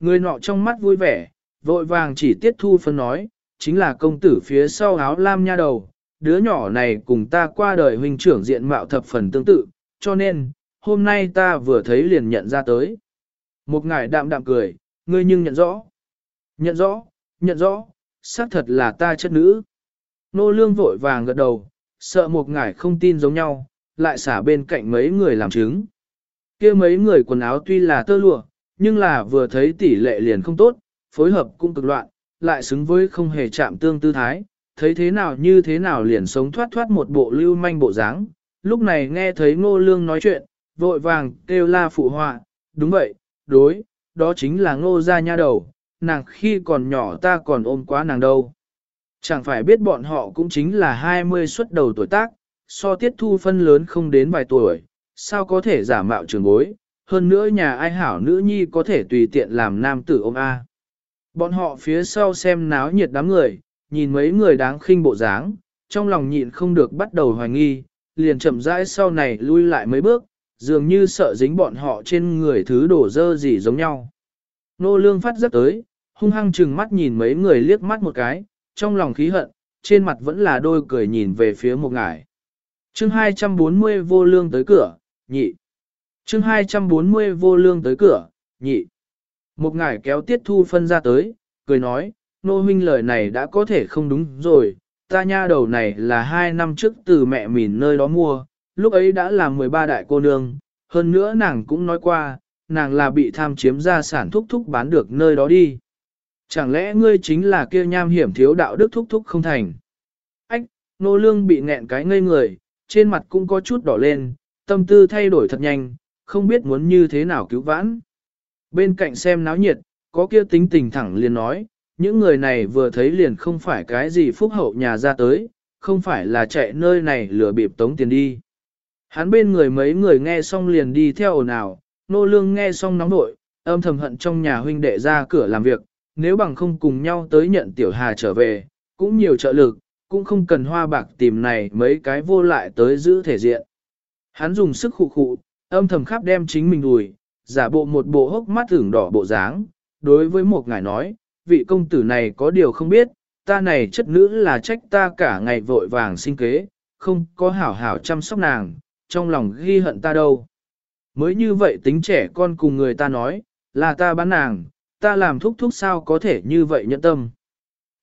Người nọ trong mắt vui vẻ, vội vàng chỉ tiết thu phân nói, chính là công tử phía sau áo lam nha đầu, đứa nhỏ này cùng ta qua đời huynh trưởng diện mạo thập phần tương tự, cho nên, hôm nay ta vừa thấy liền nhận ra tới. Một ngài đạm đạm cười, ngươi nhưng nhận rõ. Nhận rõ, nhận rõ, xác thật là ta chất nữ. Nô lương vội vàng gật đầu, sợ một ngài không tin giống nhau, lại xả bên cạnh mấy người làm chứng. kia mấy người quần áo tuy là tơ lụa, nhưng là vừa thấy tỷ lệ liền không tốt, phối hợp cũng cực loạn, lại xứng với không hề chạm tương tư thái, thấy thế nào như thế nào liền sống thoát thoát một bộ lưu manh bộ dáng. Lúc này nghe thấy ngô lương nói chuyện, vội vàng kêu la phụ họa, đúng vậy, đối, đó chính là ngô gia nha đầu, nàng khi còn nhỏ ta còn ôm quá nàng đâu. Chẳng phải biết bọn họ cũng chính là 20 xuất đầu tuổi tác, so tiết thu phân lớn không đến vài tuổi, sao có thể giả mạo trường bối, hơn nữa nhà ai hảo nữ nhi có thể tùy tiện làm nam tử ôm A. Bọn họ phía sau xem náo nhiệt đám người, nhìn mấy người đáng khinh bộ dáng, trong lòng nhịn không được bắt đầu hoài nghi, liền chậm rãi sau này lui lại mấy bước, dường như sợ dính bọn họ trên người thứ đổ dơ gì giống nhau. Nô lương phát rất tới, hung hăng chừng mắt nhìn mấy người liếc mắt một cái, trong lòng khí hận, trên mặt vẫn là đôi cười nhìn về phía một ngải. Chương 240 vô lương tới cửa, nhị. Chương 240 vô lương tới cửa, nhị. Một ngải kéo tiết thu phân ra tới, cười nói, nô huynh lời này đã có thể không đúng rồi, ta nha đầu này là hai năm trước từ mẹ mìn nơi đó mua, lúc ấy đã là 13 đại cô nương, hơn nữa nàng cũng nói qua, nàng là bị tham chiếm gia sản thúc thúc bán được nơi đó đi. Chẳng lẽ ngươi chính là kia nham hiểm thiếu đạo đức thúc thúc không thành? Ách, nô lương bị nghẹn cái ngây người, trên mặt cũng có chút đỏ lên, tâm tư thay đổi thật nhanh, không biết muốn như thế nào cứu vãn. Bên cạnh xem náo nhiệt, có kia tính tình thẳng liền nói, những người này vừa thấy liền không phải cái gì phúc hậu nhà ra tới, không phải là chạy nơi này lừa bịp tống tiền đi. Hắn bên người mấy người nghe xong liền đi theo ồn ào, nô lương nghe xong nóng nội, âm thầm hận trong nhà huynh đệ ra cửa làm việc, nếu bằng không cùng nhau tới nhận tiểu hà trở về, cũng nhiều trợ lực, cũng không cần hoa bạc tìm này mấy cái vô lại tới giữ thể diện. Hắn dùng sức khụ khụ, âm thầm khắp đem chính mình đùi, giả bộ một bộ hốc mắt thưởng đỏ bộ dáng, đối với một ngài nói, vị công tử này có điều không biết, ta này chất nữ là trách ta cả ngày vội vàng sinh kế, không có hảo hảo chăm sóc nàng, trong lòng ghi hận ta đâu. Mới như vậy tính trẻ con cùng người ta nói, là ta bán nàng, ta làm thúc thúc sao có thể như vậy nhẫn tâm.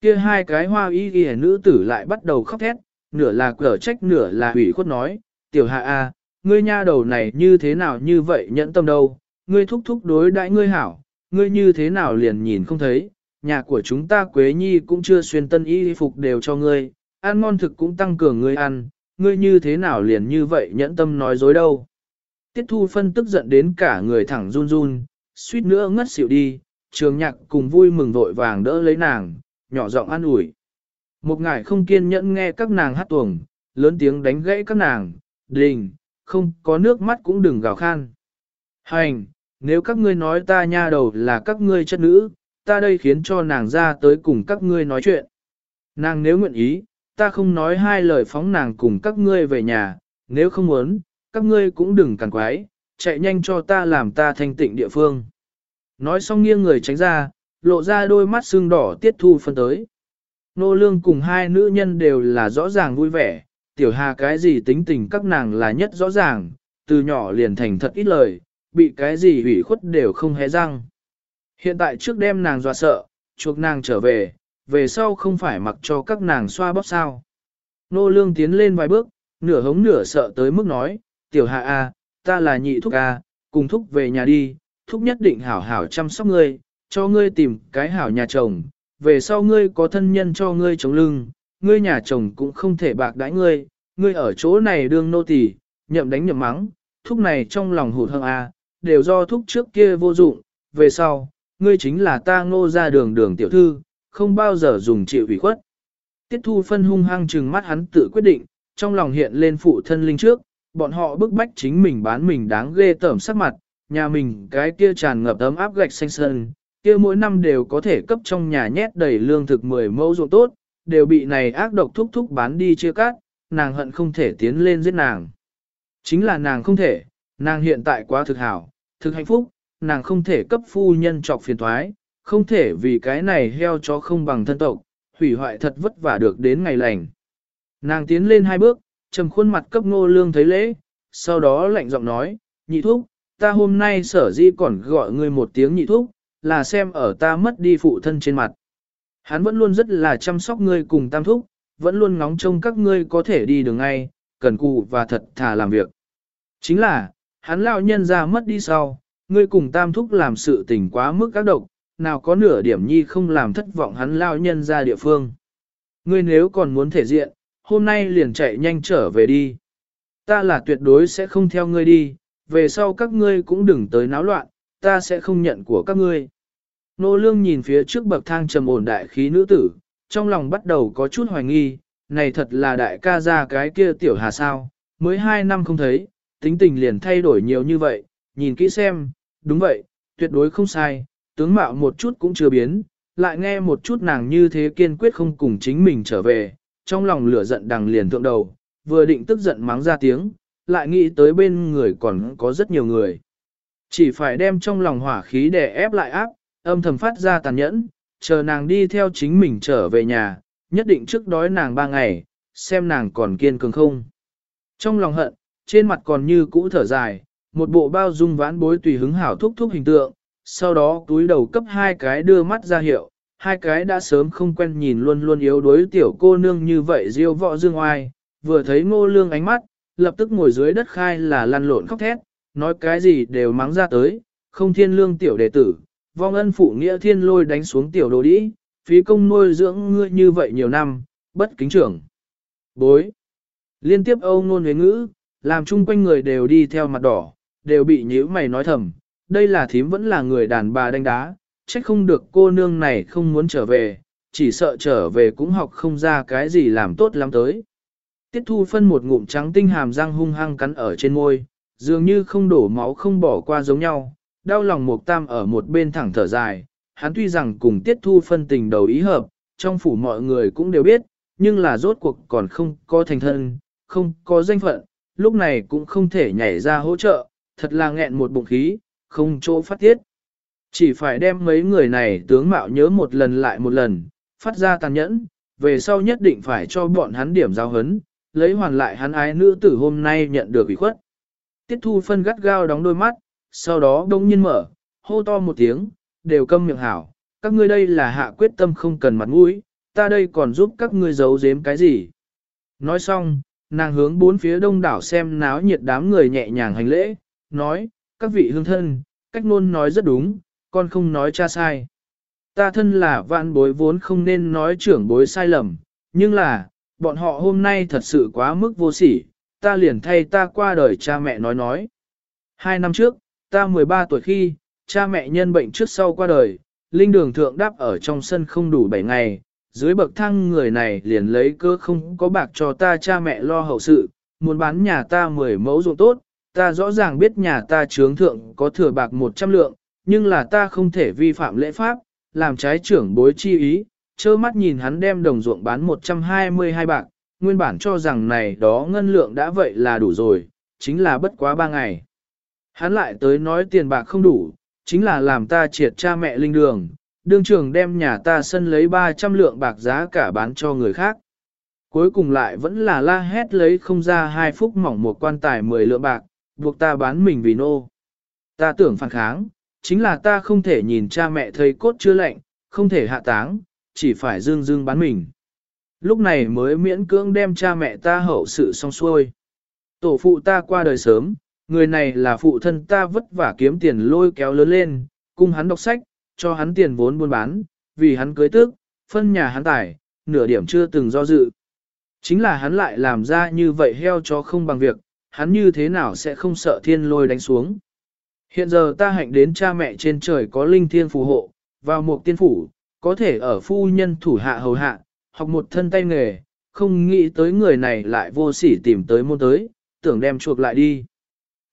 Kia hai cái hoa y ghi nữ tử lại bắt đầu khóc thét, nửa là cở trách nửa là hủy khuất nói, tiểu hạ a, ngươi nha đầu này như thế nào như vậy nhẫn tâm đâu, ngươi thúc thúc đối đãi ngươi hảo, ngươi như thế nào liền nhìn không thấy, nhà của chúng ta Quế Nhi cũng chưa xuyên tân y phục đều cho ngươi, ăn ngon thực cũng tăng cường ngươi ăn, ngươi như thế nào liền như vậy nhẫn tâm nói dối đâu. Tiết thu phân tức giận đến cả người thẳng run run, suýt nữa ngất xỉu đi, trường nhạc cùng vui mừng vội vàng đỡ lấy nàng, nhỏ giọng an ủi. Một ngải không kiên nhẫn nghe các nàng hát tuồng, lớn tiếng đánh gãy các nàng, đình, không có nước mắt cũng đừng gào khan. Hành, nếu các ngươi nói ta nha đầu là các ngươi chất nữ, ta đây khiến cho nàng ra tới cùng các ngươi nói chuyện. Nàng nếu nguyện ý, ta không nói hai lời phóng nàng cùng các ngươi về nhà, nếu không muốn, các ngươi cũng đừng càng quái, chạy nhanh cho ta làm ta thanh tịnh địa phương. Nói xong nghiêng người tránh ra, lộ ra đôi mắt xương đỏ tiết thu phân tới. Nô lương cùng hai nữ nhân đều là rõ ràng vui vẻ, tiểu hà cái gì tính tình các nàng là nhất rõ ràng, từ nhỏ liền thành thật ít lời, bị cái gì hủy khuất đều không hé răng. Hiện tại trước đêm nàng dọa sợ, chuộc nàng trở về, về sau không phải mặc cho các nàng xoa bóp sao. Nô lương tiến lên vài bước, nửa hống nửa sợ tới mức nói, tiểu hạ a, à, ta là nhị thúc a, cùng thúc về nhà đi, thúc nhất định hảo hảo chăm sóc ngươi, cho ngươi tìm cái hảo nhà chồng, về sau ngươi có thân nhân cho ngươi chống lưng, ngươi nhà chồng cũng không thể bạc đãi ngươi, ngươi ở chỗ này đương nô tỳ, nhậm đánh nhậm mắng, thúc này trong lòng hụt hăng a, à, đều do thúc trước kia vô dụng, về sau, ngươi chính là ta ngô ra đường đường tiểu thư, không bao giờ dùng chịu ủy khuất. Tiết thu phân hung hăng trừng mắt hắn tự quyết định, trong lòng hiện lên phụ thân linh trước, bọn họ bức bách chính mình bán mình đáng ghê tởm sắc mặt, nhà mình cái kia tràn ngập ấm áp gạch xanh sơn, kia mỗi năm đều có thể cấp trong nhà nhét đầy lương thực 10 mẫu ruộng tốt, đều bị này ác độc thúc thúc bán đi chia cắt, nàng hận không thể tiến lên giết nàng. Chính là nàng không thể, nàng hiện tại quá thực hảo, thực hạnh phúc, nàng không thể cấp phu nhân trọc phiền thoái, không thể vì cái này heo chó không bằng thân tộc, hủy hoại thật vất vả được đến ngày lành. Nàng tiến lên hai bước, trầm khuôn mặt cấp ngô lương thấy lễ, sau đó lạnh giọng nói, nhị thúc, ta hôm nay sở di còn gọi ngươi một tiếng nhị thúc, là xem ở ta mất đi phụ thân trên mặt. Hắn vẫn luôn rất là chăm sóc ngươi cùng tam thúc, vẫn luôn ngóng trông các ngươi có thể đi đường ngay, cần cù và thật thà làm việc. Chính là, hắn lão nhân ra mất đi sau, ngươi cùng tam thúc làm sự tình quá mức các độc, nào có nửa điểm nhi không làm thất vọng hắn lão nhân ra địa phương. Ngươi nếu còn muốn thể diện, hôm nay liền chạy nhanh trở về đi. Ta là tuyệt đối sẽ không theo ngươi đi, về sau các ngươi cũng đừng tới náo loạn, ta sẽ không nhận của các ngươi. Nô lương nhìn phía trước bậc thang trầm ổn đại khí nữ tử, trong lòng bắt đầu có chút hoài nghi, này thật là đại ca ra cái kia tiểu hà sao, mới hai năm không thấy, tính tình liền thay đổi nhiều như vậy, nhìn kỹ xem, đúng vậy, tuyệt đối không sai, tướng mạo một chút cũng chưa biến, lại nghe một chút nàng như thế kiên quyết không cùng chính mình trở về, trong lòng lửa giận đằng liền thượng đầu, vừa định tức giận mắng ra tiếng, lại nghĩ tới bên người còn có rất nhiều người. Chỉ phải đem trong lòng hỏa khí để ép lại áp, âm thầm phát ra tàn nhẫn, chờ nàng đi theo chính mình trở về nhà, nhất định trước đói nàng ba ngày, xem nàng còn kiên cường không. Trong lòng hận, trên mặt còn như cũ thở dài, một bộ bao dung vãn bối tùy hứng hảo thúc thúc hình tượng, sau đó túi đầu cấp hai cái đưa mắt ra hiệu, hai cái đã sớm không quen nhìn luôn luôn yếu đuối tiểu cô nương như vậy diêu vọ dương oai, vừa thấy ngô lương ánh mắt, lập tức ngồi dưới đất khai là lăn lộn khóc thét, nói cái gì đều mắng ra tới, không thiên lương tiểu đệ tử, vong ân phụ nghĩa thiên lôi đánh xuống tiểu đồ đĩ, phí công nuôi dưỡng ngươi như vậy nhiều năm, bất kính trưởng. Bối. Liên tiếp âu ngôn huế ngữ, làm chung quanh người đều đi theo mặt đỏ, đều bị nhíu mày nói thầm, đây là thím vẫn là người đàn bà đánh đá, trách không được cô nương này không muốn trở về, chỉ sợ trở về cũng học không ra cái gì làm tốt lắm tới. Tiết thu phân một ngụm trắng tinh hàm răng hung hăng cắn ở trên môi, dường như không đổ máu không bỏ qua giống nhau, đau lòng mục tam ở một bên thẳng thở dài, hắn tuy rằng cùng tiết thu phân tình đầu ý hợp, trong phủ mọi người cũng đều biết, nhưng là rốt cuộc còn không có thành thân, không có danh phận, lúc này cũng không thể nhảy ra hỗ trợ, thật là nghẹn một bụng khí, không chỗ phát tiết. Chỉ phải đem mấy người này tướng mạo nhớ một lần lại một lần, phát ra tàn nhẫn, về sau nhất định phải cho bọn hắn điểm giao hấn, lấy hoàn lại hắn ái nữ tử hôm nay nhận được ủy khuất. Tiết thu phân gắt gao đóng đôi mắt, sau đó đông nhiên mở, hô to một tiếng, đều câm miệng hảo, các ngươi đây là hạ quyết tâm không cần mặt mũi, ta đây còn giúp các ngươi giấu giếm cái gì. Nói xong, nàng hướng bốn phía đông đảo xem náo nhiệt đám người nhẹ nhàng hành lễ, nói, các vị hương thân, cách nôn nói rất đúng, con không nói cha sai. Ta thân là vạn bối vốn không nên nói trưởng bối sai lầm, nhưng là, bọn họ hôm nay thật sự quá mức vô sỉ, ta liền thay ta qua đời cha mẹ nói nói. Hai năm trước, ta 13 tuổi khi, cha mẹ nhân bệnh trước sau qua đời, linh đường thượng đáp ở trong sân không đủ 7 ngày, dưới bậc thang người này liền lấy cơ không có bạc cho ta cha mẹ lo hậu sự, muốn bán nhà ta 10 mẫu ruộng tốt, ta rõ ràng biết nhà ta trướng thượng có thừa bạc 100 lượng, nhưng là ta không thể vi phạm lễ pháp, làm trái trưởng bối chi ý, trơ mắt nhìn hắn đem đồng ruộng bán 122 bạc, nguyên bản cho rằng này đó ngân lượng đã vậy là đủ rồi, chính là bất quá 3 ngày. Hắn lại tới nói tiền bạc không đủ, chính là làm ta triệt cha mẹ linh đường, đương trường đem nhà ta sân lấy 300 lượng bạc giá cả bán cho người khác. Cuối cùng lại vẫn là la hét lấy không ra hai phút mỏng một quan tài 10 lượng bạc, buộc ta bán mình vì nô. Ta tưởng phản kháng, chính là ta không thể nhìn cha mẹ thầy cốt chưa lạnh, không thể hạ táng, chỉ phải dương dương bán mình. Lúc này mới miễn cưỡng đem cha mẹ ta hậu sự xong xuôi. Tổ phụ ta qua đời sớm, người này là phụ thân ta vất vả kiếm tiền lôi kéo lớn lên, cung hắn đọc sách, cho hắn tiền vốn buôn bán, vì hắn cưới tước, phân nhà hắn tải, nửa điểm chưa từng do dự. Chính là hắn lại làm ra như vậy heo cho không bằng việc, hắn như thế nào sẽ không sợ thiên lôi đánh xuống. Hiện giờ ta hạnh đến cha mẹ trên trời có linh thiên phù hộ, vào một tiên phủ, có thể ở phu nhân thủ hạ hầu hạ, học một thân tay nghề, không nghĩ tới người này lại vô sỉ tìm tới môn tới, tưởng đem chuộc lại đi.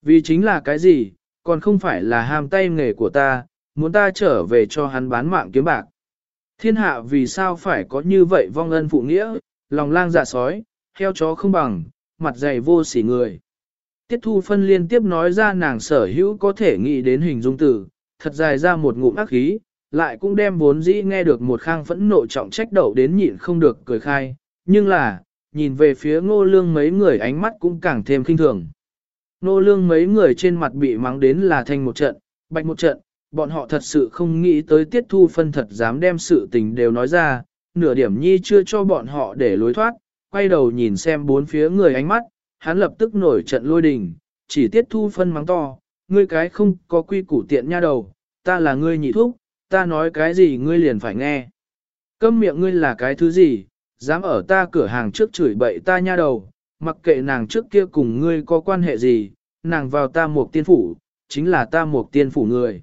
Vì chính là cái gì, còn không phải là ham tay nghề của ta, muốn ta trở về cho hắn bán mạng kiếm bạc. Thiên hạ vì sao phải có như vậy vong ân phụ nghĩa, lòng lang dạ sói, heo chó không bằng, mặt dày vô sỉ người. Tiết thu phân liên tiếp nói ra nàng sở hữu có thể nghĩ đến hình dung tử, thật dài ra một ngụm ác khí, lại cũng đem vốn dĩ nghe được một khang phẫn nộ trọng trách đầu đến nhịn không được cười khai, nhưng là, nhìn về phía ngô lương mấy người ánh mắt cũng càng thêm kinh thường. Nô lương mấy người trên mặt bị mắng đến là thành một trận, bạch một trận, bọn họ thật sự không nghĩ tới tiết thu phân thật dám đem sự tình đều nói ra, nửa điểm nhi chưa cho bọn họ để lối thoát, quay đầu nhìn xem bốn phía người ánh mắt, hắn lập tức nổi trận lôi đình, chỉ tiết thu phân mắng to, ngươi cái không có quy củ tiện nha đầu, ta là ngươi nhị thúc, ta nói cái gì ngươi liền phải nghe. Câm miệng ngươi là cái thứ gì, dám ở ta cửa hàng trước chửi bậy ta nha đầu, mặc kệ nàng trước kia cùng ngươi có quan hệ gì, nàng vào ta một tiên phủ, chính là ta một tiên phủ người.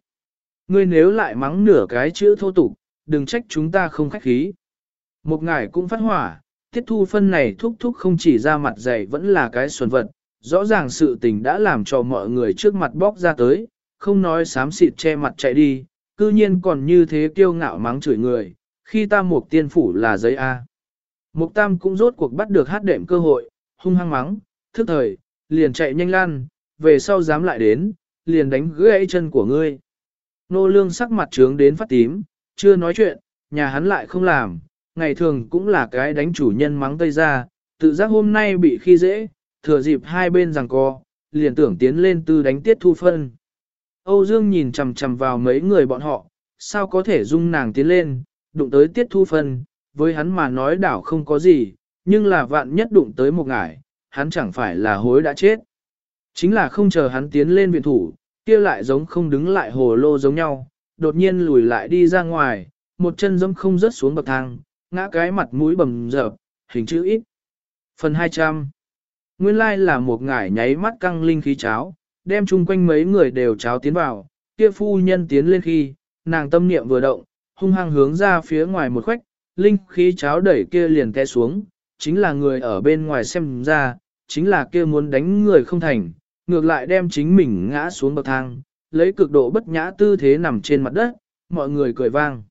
Ngươi nếu lại mắng nửa cái chữ thô tục, đừng trách chúng ta không khách khí. Một ngải cũng phát hỏa, tiết thu phân này thúc thúc không chỉ ra mặt dày vẫn là cái xuân vật, rõ ràng sự tình đã làm cho mọi người trước mặt bóc ra tới, không nói sám xịt che mặt chạy đi, cư nhiên còn như thế kiêu ngạo mắng chửi người, khi ta một tiên phủ là giấy A. Mục tam cũng rốt cuộc bắt được hát đệm cơ hội, hung hăng mắng, thức thời, liền chạy nhanh lan, về sau dám lại đến, liền đánh gãy chân của ngươi. Nô lương sắc mặt trướng đến phát tím, chưa nói chuyện, nhà hắn lại không làm, ngày thường cũng là cái đánh chủ nhân mắng tây ra, tự giác hôm nay bị khi dễ, thừa dịp hai bên rằng co, liền tưởng tiến lên tư đánh tiết thu phân. Âu Dương nhìn chằm chằm vào mấy người bọn họ, sao có thể dung nàng tiến lên, đụng tới tiết thu phân, với hắn mà nói đảo không có gì, nhưng là vạn nhất đụng tới một ngải, hắn chẳng phải là hối đã chết. Chính là không chờ hắn tiến lên viện thủ, kia lại giống không đứng lại hồ lô giống nhau, đột nhiên lùi lại đi ra ngoài, một chân giống không rớt xuống bậc thang, ngã cái mặt mũi bầm dập, hình chữ ít. Phần 200 Nguyên lai là một ngải nháy mắt căng linh khí cháo, đem chung quanh mấy người đều cháo tiến vào, kia phu nhân tiến lên khi, nàng tâm niệm vừa động, hung hăng hướng ra phía ngoài một khoách, linh khí cháo đẩy kia liền té xuống, chính là người ở bên ngoài xem ra, chính là kia muốn đánh người không thành, ngược lại đem chính mình ngã xuống bậc thang, lấy cực độ bất nhã tư thế nằm trên mặt đất, mọi người cười vang.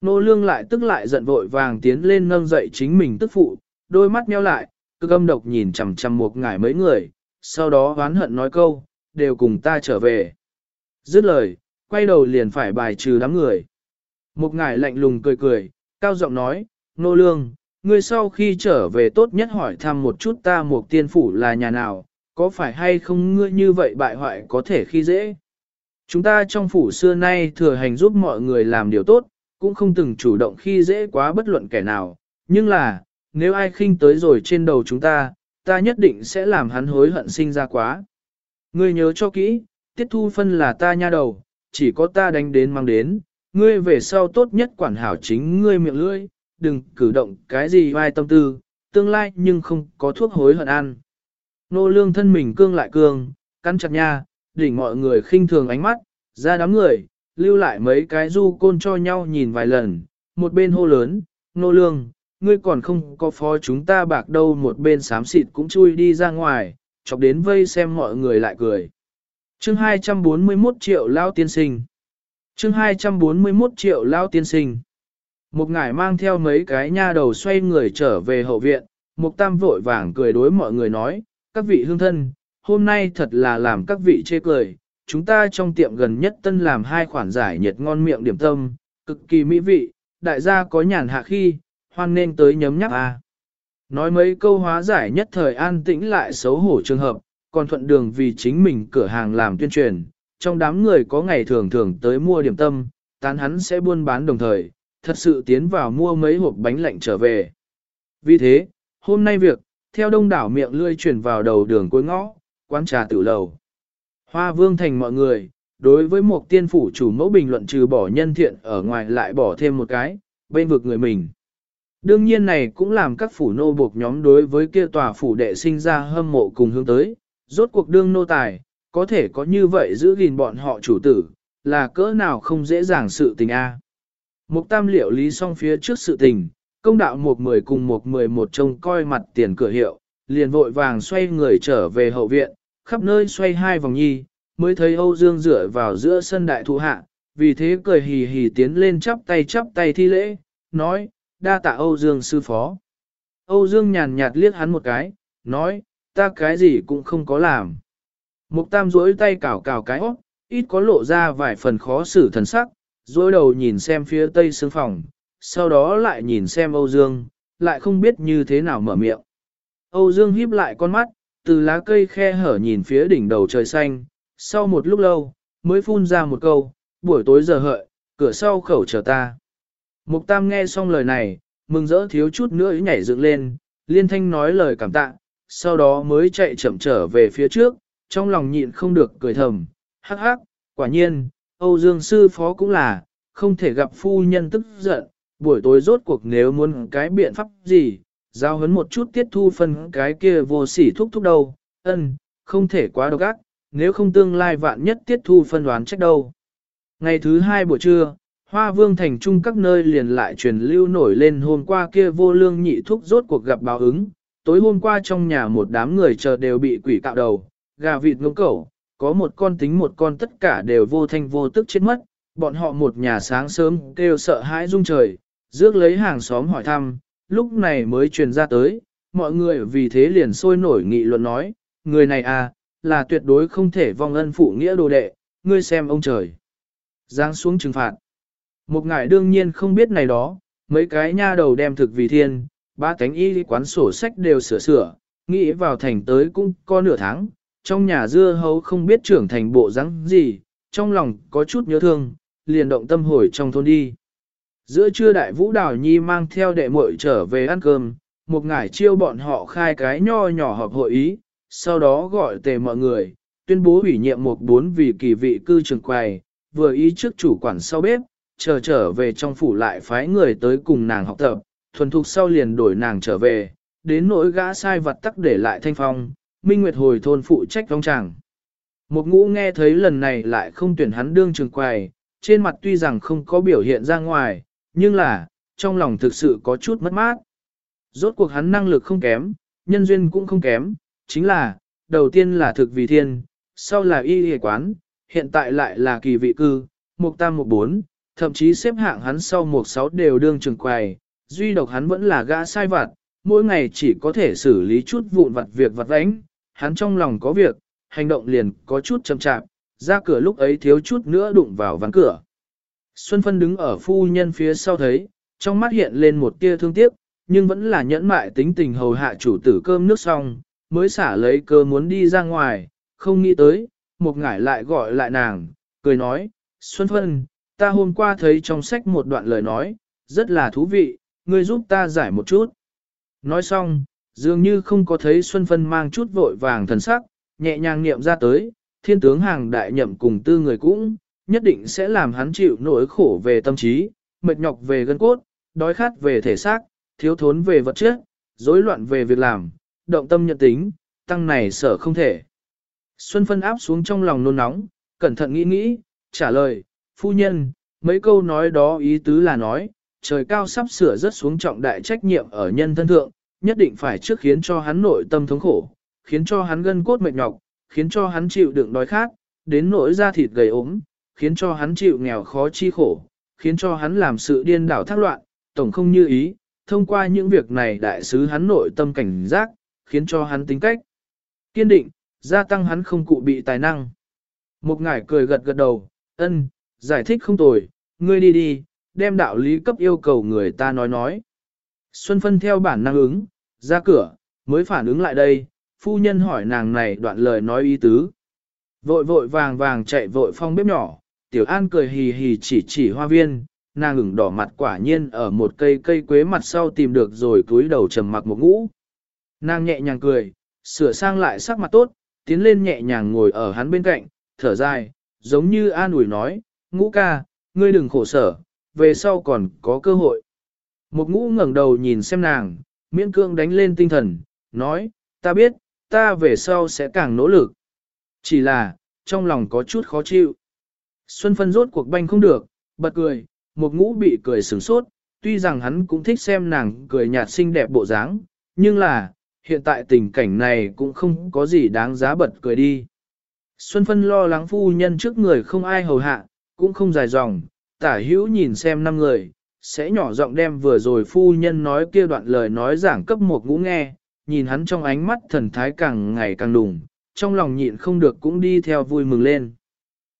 Nô lương lại tức lại giận vội vàng tiến lên nâng dậy chính mình tức phụ, đôi mắt nheo lại, cực âm độc nhìn chằm chằm một ngải mấy người, sau đó oán hận nói câu, đều cùng ta trở về. Dứt lời, quay đầu liền phải bài trừ đám người. Một ngải lạnh lùng cười cười, cao giọng nói, nô lương, ngươi sau khi trở về tốt nhất hỏi thăm một chút ta một tiên phủ là nhà nào, có phải hay không ngươi như vậy bại hoại có thể khi dễ. Chúng ta trong phủ xưa nay thừa hành giúp mọi người làm điều tốt, cũng không từng chủ động khi dễ quá bất luận kẻ nào, nhưng là, nếu ai khinh tới rồi trên đầu chúng ta, ta nhất định sẽ làm hắn hối hận sinh ra quá. Ngươi nhớ cho kỹ, tiết thu phân là ta nha đầu, chỉ có ta đánh đến mang đến, ngươi về sau tốt nhất quản hảo chính ngươi miệng lưỡi, đừng cử động cái gì vai tâm tư, tương lai nhưng không có thuốc hối hận ăn. Nô lương thân mình cương lại cương, căn chặt nha, đỉnh mọi người khinh thường ánh mắt, ra đám người, lưu lại mấy cái du côn cho nhau nhìn vài lần, một bên hô lớn, nô lương, ngươi còn không có phó chúng ta bạc đâu một bên sám xịt cũng chui đi ra ngoài, chọc đến vây xem mọi người lại cười. Chương 241 triệu lao tiên sinh Chương 241 triệu lao tiên sinh một ngải mang theo mấy cái nha đầu xoay người trở về hậu viện, Mục Tam vội vàng cười đối mọi người nói, các vị hương thân, hôm nay thật là làm các vị chê cười, chúng ta trong tiệm gần nhất tân làm hai khoản giải nhiệt ngon miệng điểm tâm, cực kỳ mỹ vị, đại gia có nhàn hạ khi, hoan nên tới nhấm nhắc à. Nói mấy câu hóa giải nhất thời an tĩnh lại xấu hổ trường hợp, còn thuận đường vì chính mình cửa hàng làm tuyên truyền, trong đám người có ngày thường thường tới mua điểm tâm, tán hắn sẽ buôn bán đồng thời, thật sự tiến vào mua mấy hộp bánh lạnh trở về. Vì thế, hôm nay việc, theo đông đảo miệng lươi chuyển vào đầu đường cuối ngõ, quán trà tử lầu. Hoa vương thành mọi người, đối với một tiên phủ chủ mẫu bình luận trừ bỏ nhân thiện ở ngoài lại bỏ thêm một cái, bên vực người mình. Đương nhiên này cũng làm các phủ nô buộc nhóm đối với kia tòa phủ đệ sinh ra hâm mộ cùng hướng tới, rốt cuộc đương nô tài, có thể có như vậy giữ gìn bọn họ chủ tử, là cỡ nào không dễ dàng sự tình a. Mục tam liệu lý xong phía trước sự tình, công đạo một mười cùng một mười một trông coi mặt tiền cửa hiệu, liền vội vàng xoay người trở về hậu viện, khắp nơi xoay hai vòng nhi, mới thấy Âu Dương dựa vào giữa sân đại thụ hạ, vì thế cười hì hì tiến lên chắp tay chắp tay thi lễ, nói, đa tạ Âu Dương sư phó. Âu Dương nhàn nhạt liếc hắn một cái, nói, ta cái gì cũng không có làm. Mục tam duỗi tay cào cào cái hót, ít có lộ ra vài phần khó xử thần sắc, dối đầu nhìn xem phía tây xương phòng, sau đó lại nhìn xem Âu Dương, lại không biết như thế nào mở miệng. Âu Dương híp lại con mắt, từ lá cây khe hở nhìn phía đỉnh đầu trời xanh, sau một lúc lâu, mới phun ra một câu, buổi tối giờ hợi, cửa sau khẩu chờ ta. Mục Tam nghe xong lời này, mừng rỡ thiếu chút nữa nhảy dựng lên, liên thanh nói lời cảm tạ, sau đó mới chạy chậm trở về phía trước, trong lòng nhịn không được cười thầm, hắc hắc, quả nhiên, Âu Dương sư phó cũng là, không thể gặp phu nhân tức giận, buổi tối rốt cuộc nếu muốn cái biện pháp gì, giao hấn một chút tiết thu phân cái kia vô sỉ thúc thúc đâu, ân, không thể quá độc ác, nếu không tương lai vạn nhất tiết thu phân đoán trách đâu. Ngày thứ hai buổi trưa, Hoa Vương thành trung các nơi liền lại truyền lưu nổi lên hôm qua kia vô lương nhị thúc rốt cuộc gặp báo ứng, tối hôm qua trong nhà một đám người chờ đều bị quỷ cạo đầu, gà vịt ngỗng cẩu, có một con tính một con tất cả đều vô thanh vô tức chết mất, bọn họ một nhà sáng sớm kêu sợ hãi rung trời, rước lấy hàng xóm hỏi thăm, lúc này mới truyền ra tới, mọi người vì thế liền sôi nổi nghị luận nói, người này à, là tuyệt đối không thể vong ân phụ nghĩa đồ đệ, ngươi xem ông trời. Giáng xuống trừng phạt. Một ngài đương nhiên không biết này đó, mấy cái nha đầu đem thực vì thiên, ba cánh y quán sổ sách đều sửa sửa, nghĩ vào thành tới cũng có nửa tháng, trong nhà dưa hấu không biết trưởng thành bộ rắn gì, trong lòng có chút nhớ thương, liền động tâm hồi trong thôn đi. Giữa trưa đại vũ đào nhi mang theo đệ muội trở về ăn cơm, một ngải chiêu bọn họ khai cái nho nhỏ họp hội ý, sau đó gọi tề mọi người, tuyên bố ủy nhiệm một bốn vì kỳ vị cư trường quầy, vừa ý trước chủ quản sau bếp, chờ trở về trong phủ lại phái người tới cùng nàng học tập, thuần thục sau liền đổi nàng trở về, đến nỗi gã sai vật tắc để lại thanh phong, Minh Nguyệt hồi thôn phụ trách phong tràng. Một ngũ nghe thấy lần này lại không tuyển hắn đương trường quầy, trên mặt tuy rằng không có biểu hiện ra ngoài, nhưng là, trong lòng thực sự có chút mất mát. Rốt cuộc hắn năng lực không kém, nhân duyên cũng không kém, chính là, đầu tiên là thực vì thiên, sau là y y quán, hiện tại lại là kỳ vị cư, mục tam mục bốn, thậm chí xếp hạng hắn sau mục sáu đều đương trường quầy, duy độc hắn vẫn là gã sai vặt, mỗi ngày chỉ có thể xử lý chút vụn vặt việc vặt vãnh, hắn trong lòng có việc, hành động liền có chút chậm chạp, ra cửa lúc ấy thiếu chút nữa đụng vào ván cửa. Xuân Phân đứng ở phu nhân phía sau thấy, trong mắt hiện lên một tia thương tiếc, nhưng vẫn là nhẫn mại tính tình hầu hạ chủ tử cơm nước xong, mới xả lấy cơ muốn đi ra ngoài, không nghĩ tới, một ngải lại gọi lại nàng, cười nói, Xuân Phân, ta hôm qua thấy trong sách một đoạn lời nói, rất là thú vị, ngươi giúp ta giải một chút. Nói xong, dường như không có thấy Xuân Phân mang chút vội vàng thần sắc, nhẹ nhàng niệm ra tới, thiên tướng hàng đại nhậm cùng tư người cũng, nhất định sẽ làm hắn chịu nỗi khổ về tâm trí, mệt nhọc về gân cốt, đói khát về thể xác, thiếu thốn về vật chất, rối loạn về việc làm, động tâm nhận tính, tăng này sở không thể. Xuân phân áp xuống trong lòng nôn nóng, cẩn thận nghĩ nghĩ, trả lời, phu nhân, mấy câu nói đó ý tứ là nói, trời cao sắp sửa rất xuống trọng đại trách nhiệm ở nhân thân thượng, nhất định phải trước khiến cho hắn nội tâm thống khổ, khiến cho hắn gân cốt mệt nhọc, khiến cho hắn chịu đựng đói khát, đến nỗi da thịt gầy ốm, khiến cho hắn chịu nghèo khó chi khổ, khiến cho hắn làm sự điên đảo thác loạn, tổng không như ý, thông qua những việc này đại sứ hắn nội tâm cảnh giác, khiến cho hắn tính cách kiên định, gia tăng hắn không cụ bị tài năng. Một ngải cười gật gật đầu, ân, giải thích không tồi, ngươi đi đi, đem đạo lý cấp yêu cầu người ta nói nói. Xuân phân theo bản năng ứng, ra cửa, mới phản ứng lại đây, phu nhân hỏi nàng này đoạn lời nói ý tứ. Vội vội vàng vàng chạy vội phong bếp nhỏ, Tiểu An cười hì hì chỉ chỉ hoa viên, nàng ửng đỏ mặt quả nhiên ở một cây cây quế mặt sau tìm được rồi túi đầu trầm mặc một ngũ. Nàng nhẹ nhàng cười, sửa sang lại sắc mặt tốt, tiến lên nhẹ nhàng ngồi ở hắn bên cạnh, thở dài, giống như an ủi nói, ngũ ca, ngươi đừng khổ sở, về sau còn có cơ hội. Một ngũ ngẩng đầu nhìn xem nàng, miễn cương đánh lên tinh thần, nói, ta biết, ta về sau sẽ càng nỗ lực. Chỉ là, trong lòng có chút khó chịu. Xuân phân rốt cuộc banh không được, bật cười, một ngũ bị cười sửng sốt, tuy rằng hắn cũng thích xem nàng cười nhạt xinh đẹp bộ dáng, nhưng là, hiện tại tình cảnh này cũng không có gì đáng giá bật cười đi. Xuân phân lo lắng phu nhân trước người không ai hầu hạ, cũng không dài dòng, tả hữu nhìn xem năm người, sẽ nhỏ giọng đem vừa rồi phu nhân nói kia đoạn lời nói giảng cấp một ngũ nghe, nhìn hắn trong ánh mắt thần thái càng ngày càng đùng, trong lòng nhịn không được cũng đi theo vui mừng lên.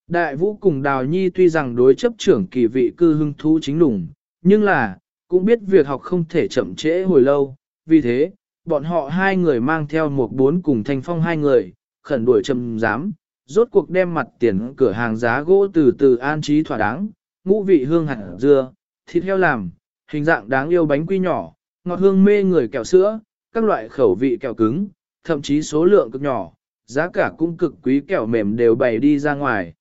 Đại vũ cùng Đào Nhi tuy rằng đối chấp trưởng kỳ vị cư hưng thú chính lùng, nhưng là, cũng biết việc học không thể chậm trễ hồi lâu, vì thế, bọn họ hai người mang theo một bốn cùng thanh phong hai người, khẩn đuổi chậm giám, rốt cuộc đem mặt tiền cửa hàng giá gỗ từ từ an trí thỏa đáng, ngũ vị hương hạt dưa, thịt heo làm, hình dạng đáng yêu bánh quy nhỏ, ngọt hương mê người kẹo sữa, các loại khẩu vị kẹo cứng, thậm chí số lượng cực nhỏ, giá cả cũng cực quý kẹo mềm đều bày đi ra ngoài.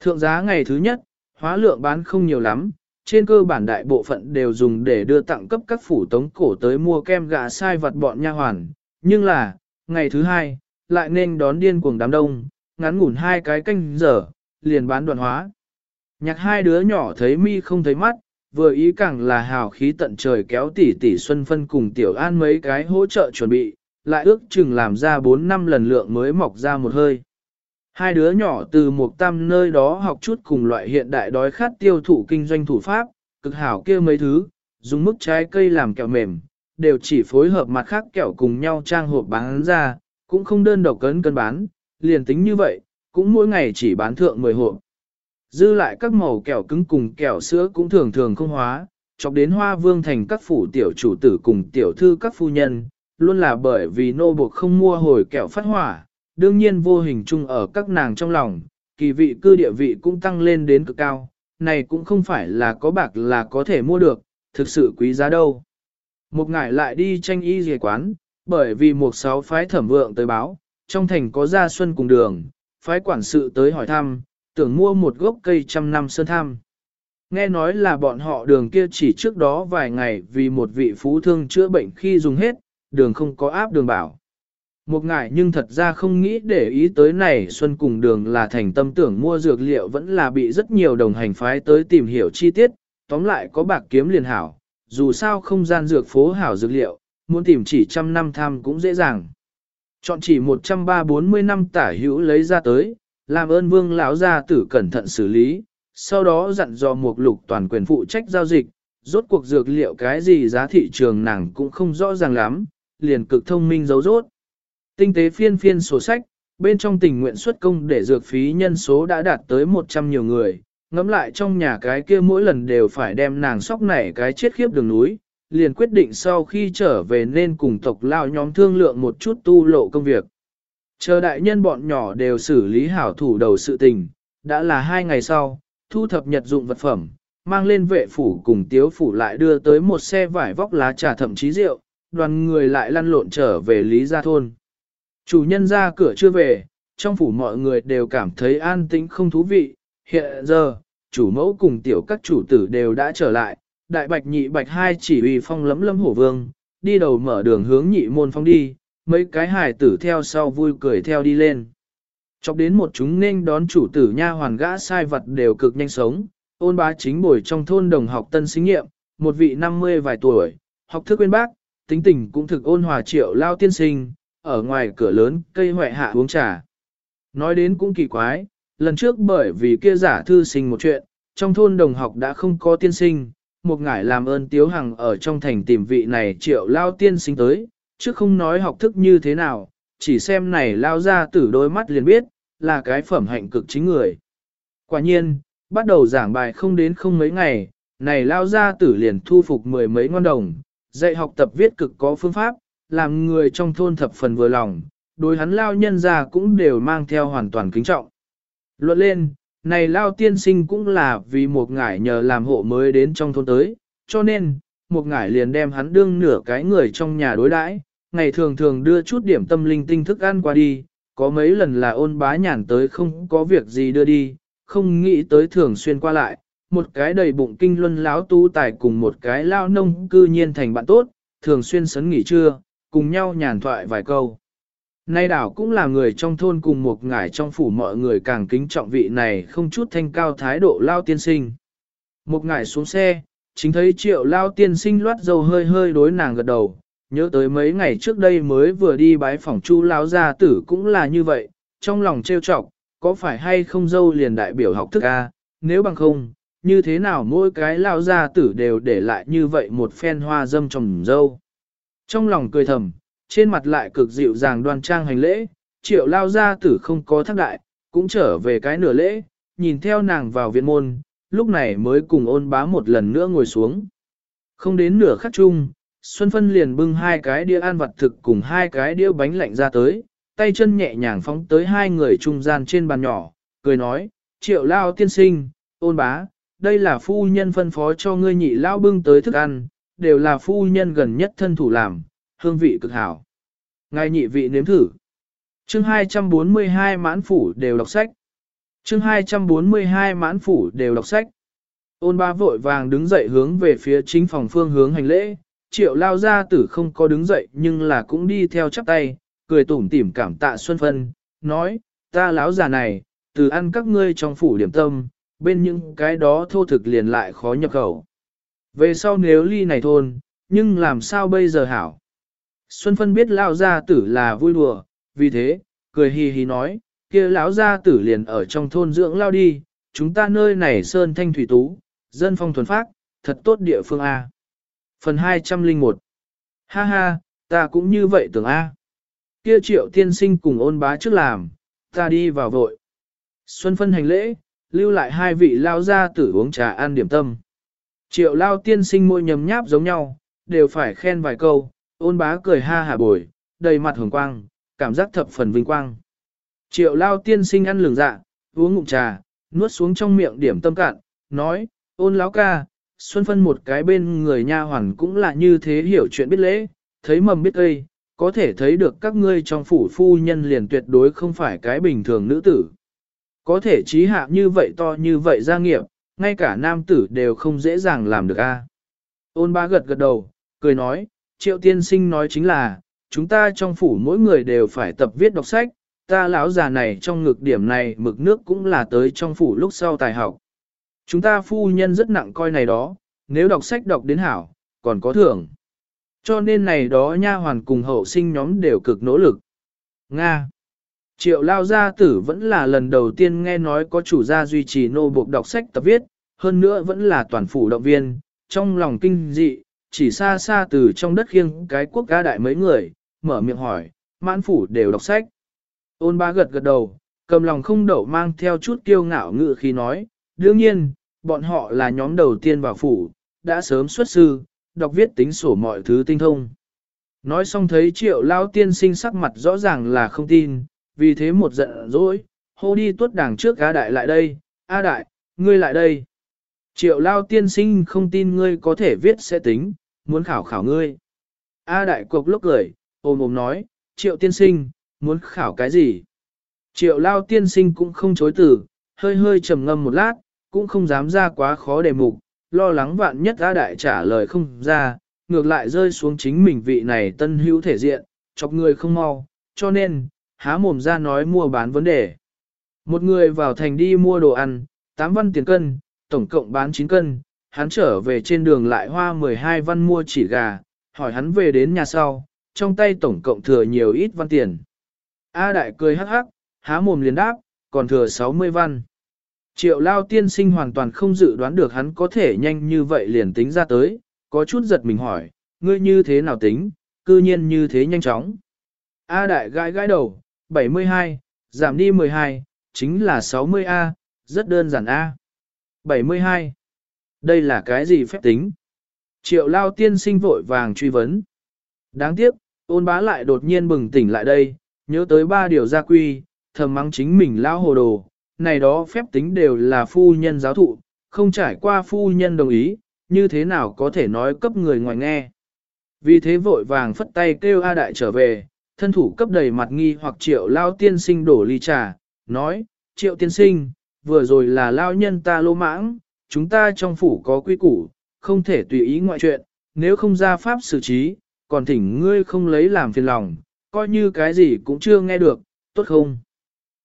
Thượng giá ngày thứ nhất, hóa lượng bán không nhiều lắm, trên cơ bản đại bộ phận đều dùng để đưa tặng cấp các phủ tống cổ tới mua kem gà sai vật bọn nha hoàn. Nhưng là, ngày thứ hai, lại nên đón điên cuồng đám đông, ngắn ngủn hai cái canh giờ, liền bán đoạn hóa. Nhạc hai đứa nhỏ thấy mi không thấy mắt, vừa ý càng là hào khí tận trời kéo tỷ tỷ Xuân Phân cùng Tiểu An mấy cái hỗ trợ chuẩn bị, lại ước chừng làm ra 4 năm lần lượng mới mọc ra một hơi. Hai đứa nhỏ từ một tam nơi đó học chút cùng loại hiện đại đói khát tiêu thụ kinh doanh thủ pháp, cực hảo kia mấy thứ, dùng mức trái cây làm kẹo mềm, đều chỉ phối hợp mặt khác kẹo cùng nhau trang hộp bán ra, cũng không đơn độc cấn cân bán, liền tính như vậy, cũng mỗi ngày chỉ bán thượng 10 hộp. Dư lại các màu kẹo cứng cùng kẹo sữa cũng thường thường không hóa, chọc đến hoa vương thành các phủ tiểu chủ tử cùng tiểu thư các phu nhân, luôn là bởi vì nô buộc không mua hồi kẹo phát hỏa, đương nhiên vô hình chung ở các nàng trong lòng, kỳ vị cư địa vị cũng tăng lên đến cực cao, này cũng không phải là có bạc là có thể mua được, thực sự quý giá đâu. Một ngải lại đi tranh y dề quán, bởi vì một sáu phái thẩm vượng tới báo, trong thành có gia xuân cùng đường, phái quản sự tới hỏi thăm, tưởng mua một gốc cây trăm năm sơn tham. Nghe nói là bọn họ đường kia chỉ trước đó vài ngày vì một vị phú thương chữa bệnh khi dùng hết, đường không có áp đường bảo. Một ngại nhưng thật ra không nghĩ để ý tới này Xuân cùng đường là thành tâm tưởng mua dược liệu vẫn là bị rất nhiều đồng hành phái tới tìm hiểu chi tiết, tóm lại có bạc kiếm liền hảo, dù sao không gian dược phố hảo dược liệu, muốn tìm chỉ trăm năm tham cũng dễ dàng. Chọn chỉ 130-40 năm tả hữu lấy ra tới, làm ơn vương lão gia tử cẩn thận xử lý, sau đó dặn dò một lục toàn quyền phụ trách giao dịch, rốt cuộc dược liệu cái gì giá thị trường nàng cũng không rõ ràng lắm, liền cực thông minh giấu rốt. Tinh tế phiên phiên sổ sách, bên trong tình nguyện xuất công để dược phí nhân số đã đạt tới 100 nhiều người, ngẫm lại trong nhà cái kia mỗi lần đều phải đem nàng sóc nảy cái chết khiếp đường núi, liền quyết định sau khi trở về nên cùng tộc lao nhóm thương lượng một chút tu lộ công việc. Chờ đại nhân bọn nhỏ đều xử lý hảo thủ đầu sự tình, đã là hai ngày sau, thu thập nhật dụng vật phẩm, mang lên vệ phủ cùng tiếu phủ lại đưa tới một xe vải vóc lá trà thậm chí rượu, đoàn người lại lăn lộn trở về Lý Gia Thôn. Chủ nhân ra cửa chưa về, trong phủ mọi người đều cảm thấy an tĩnh không thú vị, hiện giờ, chủ mẫu cùng tiểu các chủ tử đều đã trở lại, đại bạch nhị bạch hai chỉ uy phong lấm lấm hổ vương, đi đầu mở đường hướng nhị môn phong đi, mấy cái hài tử theo sau vui cười theo đi lên. Chọc đến một chúng nên đón chủ tử nha hoàn gã sai vật đều cực nhanh sống, ôn bá chính bồi trong thôn đồng học tân sinh nghiệm, một vị năm mươi vài tuổi, học thức quên bác, tính tình cũng thực ôn hòa triệu lao tiên sinh, ở ngoài cửa lớn cây huệ hạ uống trà. Nói đến cũng kỳ quái, lần trước bởi vì kia giả thư sinh một chuyện, trong thôn đồng học đã không có tiên sinh, một ngải làm ơn tiếu hằng ở trong thành tìm vị này triệu lao tiên sinh tới, chứ không nói học thức như thế nào, chỉ xem này lao ra tử đôi mắt liền biết, là cái phẩm hạnh cực chính người. Quả nhiên, bắt đầu giảng bài không đến không mấy ngày, này lao ra tử liền thu phục mười mấy ngon đồng, dạy học tập viết cực có phương pháp, làm người trong thôn thập phần vừa lòng, đối hắn lao nhân ra cũng đều mang theo hoàn toàn kính trọng. Luận lên, này lao tiên sinh cũng là vì một ngải nhờ làm hộ mới đến trong thôn tới, cho nên, một ngải liền đem hắn đương nửa cái người trong nhà đối đãi, ngày thường thường đưa chút điểm tâm linh tinh thức ăn qua đi, có mấy lần là ôn bá nhàn tới không có việc gì đưa đi, không nghĩ tới thường xuyên qua lại, một cái đầy bụng kinh luân láo tu tài cùng một cái lao nông cư nhiên thành bạn tốt, thường xuyên sấn nghỉ trưa, cùng nhau nhàn thoại vài câu. Nay đảo cũng là người trong thôn cùng một ngải trong phủ mọi người càng kính trọng vị này không chút thanh cao thái độ lao tiên sinh. Một ngải xuống xe, chính thấy triệu lao tiên sinh loát dầu hơi hơi đối nàng gật đầu, nhớ tới mấy ngày trước đây mới vừa đi bái phòng chu lão gia tử cũng là như vậy, trong lòng trêu chọc, có phải hay không dâu liền đại biểu học thức a nếu bằng không, như thế nào mỗi cái lao gia tử đều để lại như vậy một phen hoa dâm trồng dâu. Trong lòng cười thầm, trên mặt lại cực dịu dàng đoan trang hành lễ, triệu lao gia tử không có thác đại, cũng trở về cái nửa lễ, nhìn theo nàng vào viện môn, lúc này mới cùng ôn bá một lần nữa ngồi xuống. Không đến nửa khắc chung, Xuân Phân liền bưng hai cái đĩa ăn vặt thực cùng hai cái đĩa bánh lạnh ra tới, tay chân nhẹ nhàng phóng tới hai người trung gian trên bàn nhỏ, cười nói, triệu lao tiên sinh, ôn bá, đây là phu nhân phân phó cho ngươi nhị lao bưng tới thức ăn, đều là phu nhân gần nhất thân thủ làm, hương vị cực hảo. Ngài nhị vị nếm thử. Chương 242 mãn phủ đều đọc sách. Chương 242 mãn phủ đều đọc sách. Ôn ba vội vàng đứng dậy hướng về phía chính phòng phương hướng hành lễ, triệu lao gia tử không có đứng dậy nhưng là cũng đi theo chắp tay, cười tủm tỉm cảm tạ Xuân Phân, nói, ta lão già này, từ ăn các ngươi trong phủ điểm tâm, bên những cái đó thô thực liền lại khó nhập khẩu. Về sau nếu ly này thôn, nhưng làm sao bây giờ hảo? Xuân Phân biết lao gia tử là vui đùa, vì thế, cười hì hì nói, kia lão gia tử liền ở trong thôn dưỡng lao đi, chúng ta nơi này sơn thanh thủy tú, dân phong thuần phác, thật tốt địa phương A. Phần 201 Ha ha, ta cũng như vậy tưởng A. Kia triệu tiên sinh cùng ôn bá trước làm, ta đi vào vội. Xuân phân hành lễ, lưu lại hai vị lao gia tử uống trà ăn điểm tâm. Triệu lao tiên sinh môi nhầm nháp giống nhau, đều phải khen vài câu, ôn bá cười ha hả bồi, đầy mặt hồng quang, cảm giác thập phần vinh quang. Triệu lao tiên sinh ăn lường dạ, uống ngụm trà, nuốt xuống trong miệng điểm tâm cạn, nói, ôn lão ca, xuân phân một cái bên người nha hoàn cũng là như thế hiểu chuyện biết lễ, thấy mầm biết ơi, có thể thấy được các ngươi trong phủ phu nhân liền tuyệt đối không phải cái bình thường nữ tử. Có thể trí hạ như vậy to như vậy gia nghiệp, ngay cả nam tử đều không dễ dàng làm được a. Ôn ba gật gật đầu, cười nói, triệu tiên sinh nói chính là, chúng ta trong phủ mỗi người đều phải tập viết đọc sách, ta lão già này trong ngực điểm này mực nước cũng là tới trong phủ lúc sau tài học. Chúng ta phu nhân rất nặng coi này đó, nếu đọc sách đọc đến hảo, còn có thưởng. Cho nên này đó nha hoàn cùng hậu sinh nhóm đều cực nỗ lực. Nga Triệu lao gia tử vẫn là lần đầu tiên nghe nói có chủ gia duy trì nô buộc đọc sách tập viết, hơn nữa vẫn là toàn phủ động viên, trong lòng kinh dị, chỉ xa xa từ trong đất khiêng cái quốc gia đại mấy người, mở miệng hỏi, mãn phủ đều đọc sách. Ôn ba gật gật đầu, cầm lòng không đậu mang theo chút kiêu ngạo ngự khi nói, đương nhiên, bọn họ là nhóm đầu tiên vào phủ, đã sớm xuất sư, đọc viết tính sổ mọi thứ tinh thông. Nói xong thấy triệu lao tiên sinh sắc mặt rõ ràng là không tin, vì thế một giận dỗi, hô đi tuốt đảng trước A đại lại đây, A đại, ngươi lại đây. Triệu lao tiên sinh không tin ngươi có thể viết sẽ tính, muốn khảo khảo ngươi. A đại cục lúc cười, ôm ôm nói, triệu tiên sinh, muốn khảo cái gì? Triệu lao tiên sinh cũng không chối từ, hơi hơi trầm ngâm một lát, cũng không dám ra quá khó đề mục, lo lắng vạn nhất A đại trả lời không ra, ngược lại rơi xuống chính mình vị này tân hữu thể diện, chọc người không mau, cho nên, há mồm ra nói mua bán vấn đề. Một người vào thành đi mua đồ ăn, 8 văn tiền cân, tổng cộng bán 9 cân, hắn trở về trên đường lại hoa 12 văn mua chỉ gà, hỏi hắn về đến nhà sau, trong tay tổng cộng thừa nhiều ít văn tiền. A đại cười hắc hắc, há mồm liền đáp, còn thừa 60 văn. Triệu lao tiên sinh hoàn toàn không dự đoán được hắn có thể nhanh như vậy liền tính ra tới, có chút giật mình hỏi, ngươi như thế nào tính, cư nhiên như thế nhanh chóng. A đại gãi gãi đầu, 72, giảm đi 12, chính là 60A, rất đơn giản A. 72. Đây là cái gì phép tính? Triệu lao tiên sinh vội vàng truy vấn. Đáng tiếc, ôn bá lại đột nhiên bừng tỉnh lại đây, nhớ tới ba điều gia quy, thầm mắng chính mình lao hồ đồ, này đó phép tính đều là phu nhân giáo thụ, không trải qua phu nhân đồng ý, như thế nào có thể nói cấp người ngoài nghe. Vì thế vội vàng phất tay kêu A Đại trở về, thân thủ cấp đầy mặt nghi hoặc triệu lao tiên sinh đổ ly trà, nói, triệu tiên sinh, vừa rồi là lao nhân ta lô mãng, chúng ta trong phủ có quy củ, không thể tùy ý ngoại chuyện, nếu không ra pháp xử trí, còn thỉnh ngươi không lấy làm phiền lòng, coi như cái gì cũng chưa nghe được, tốt không?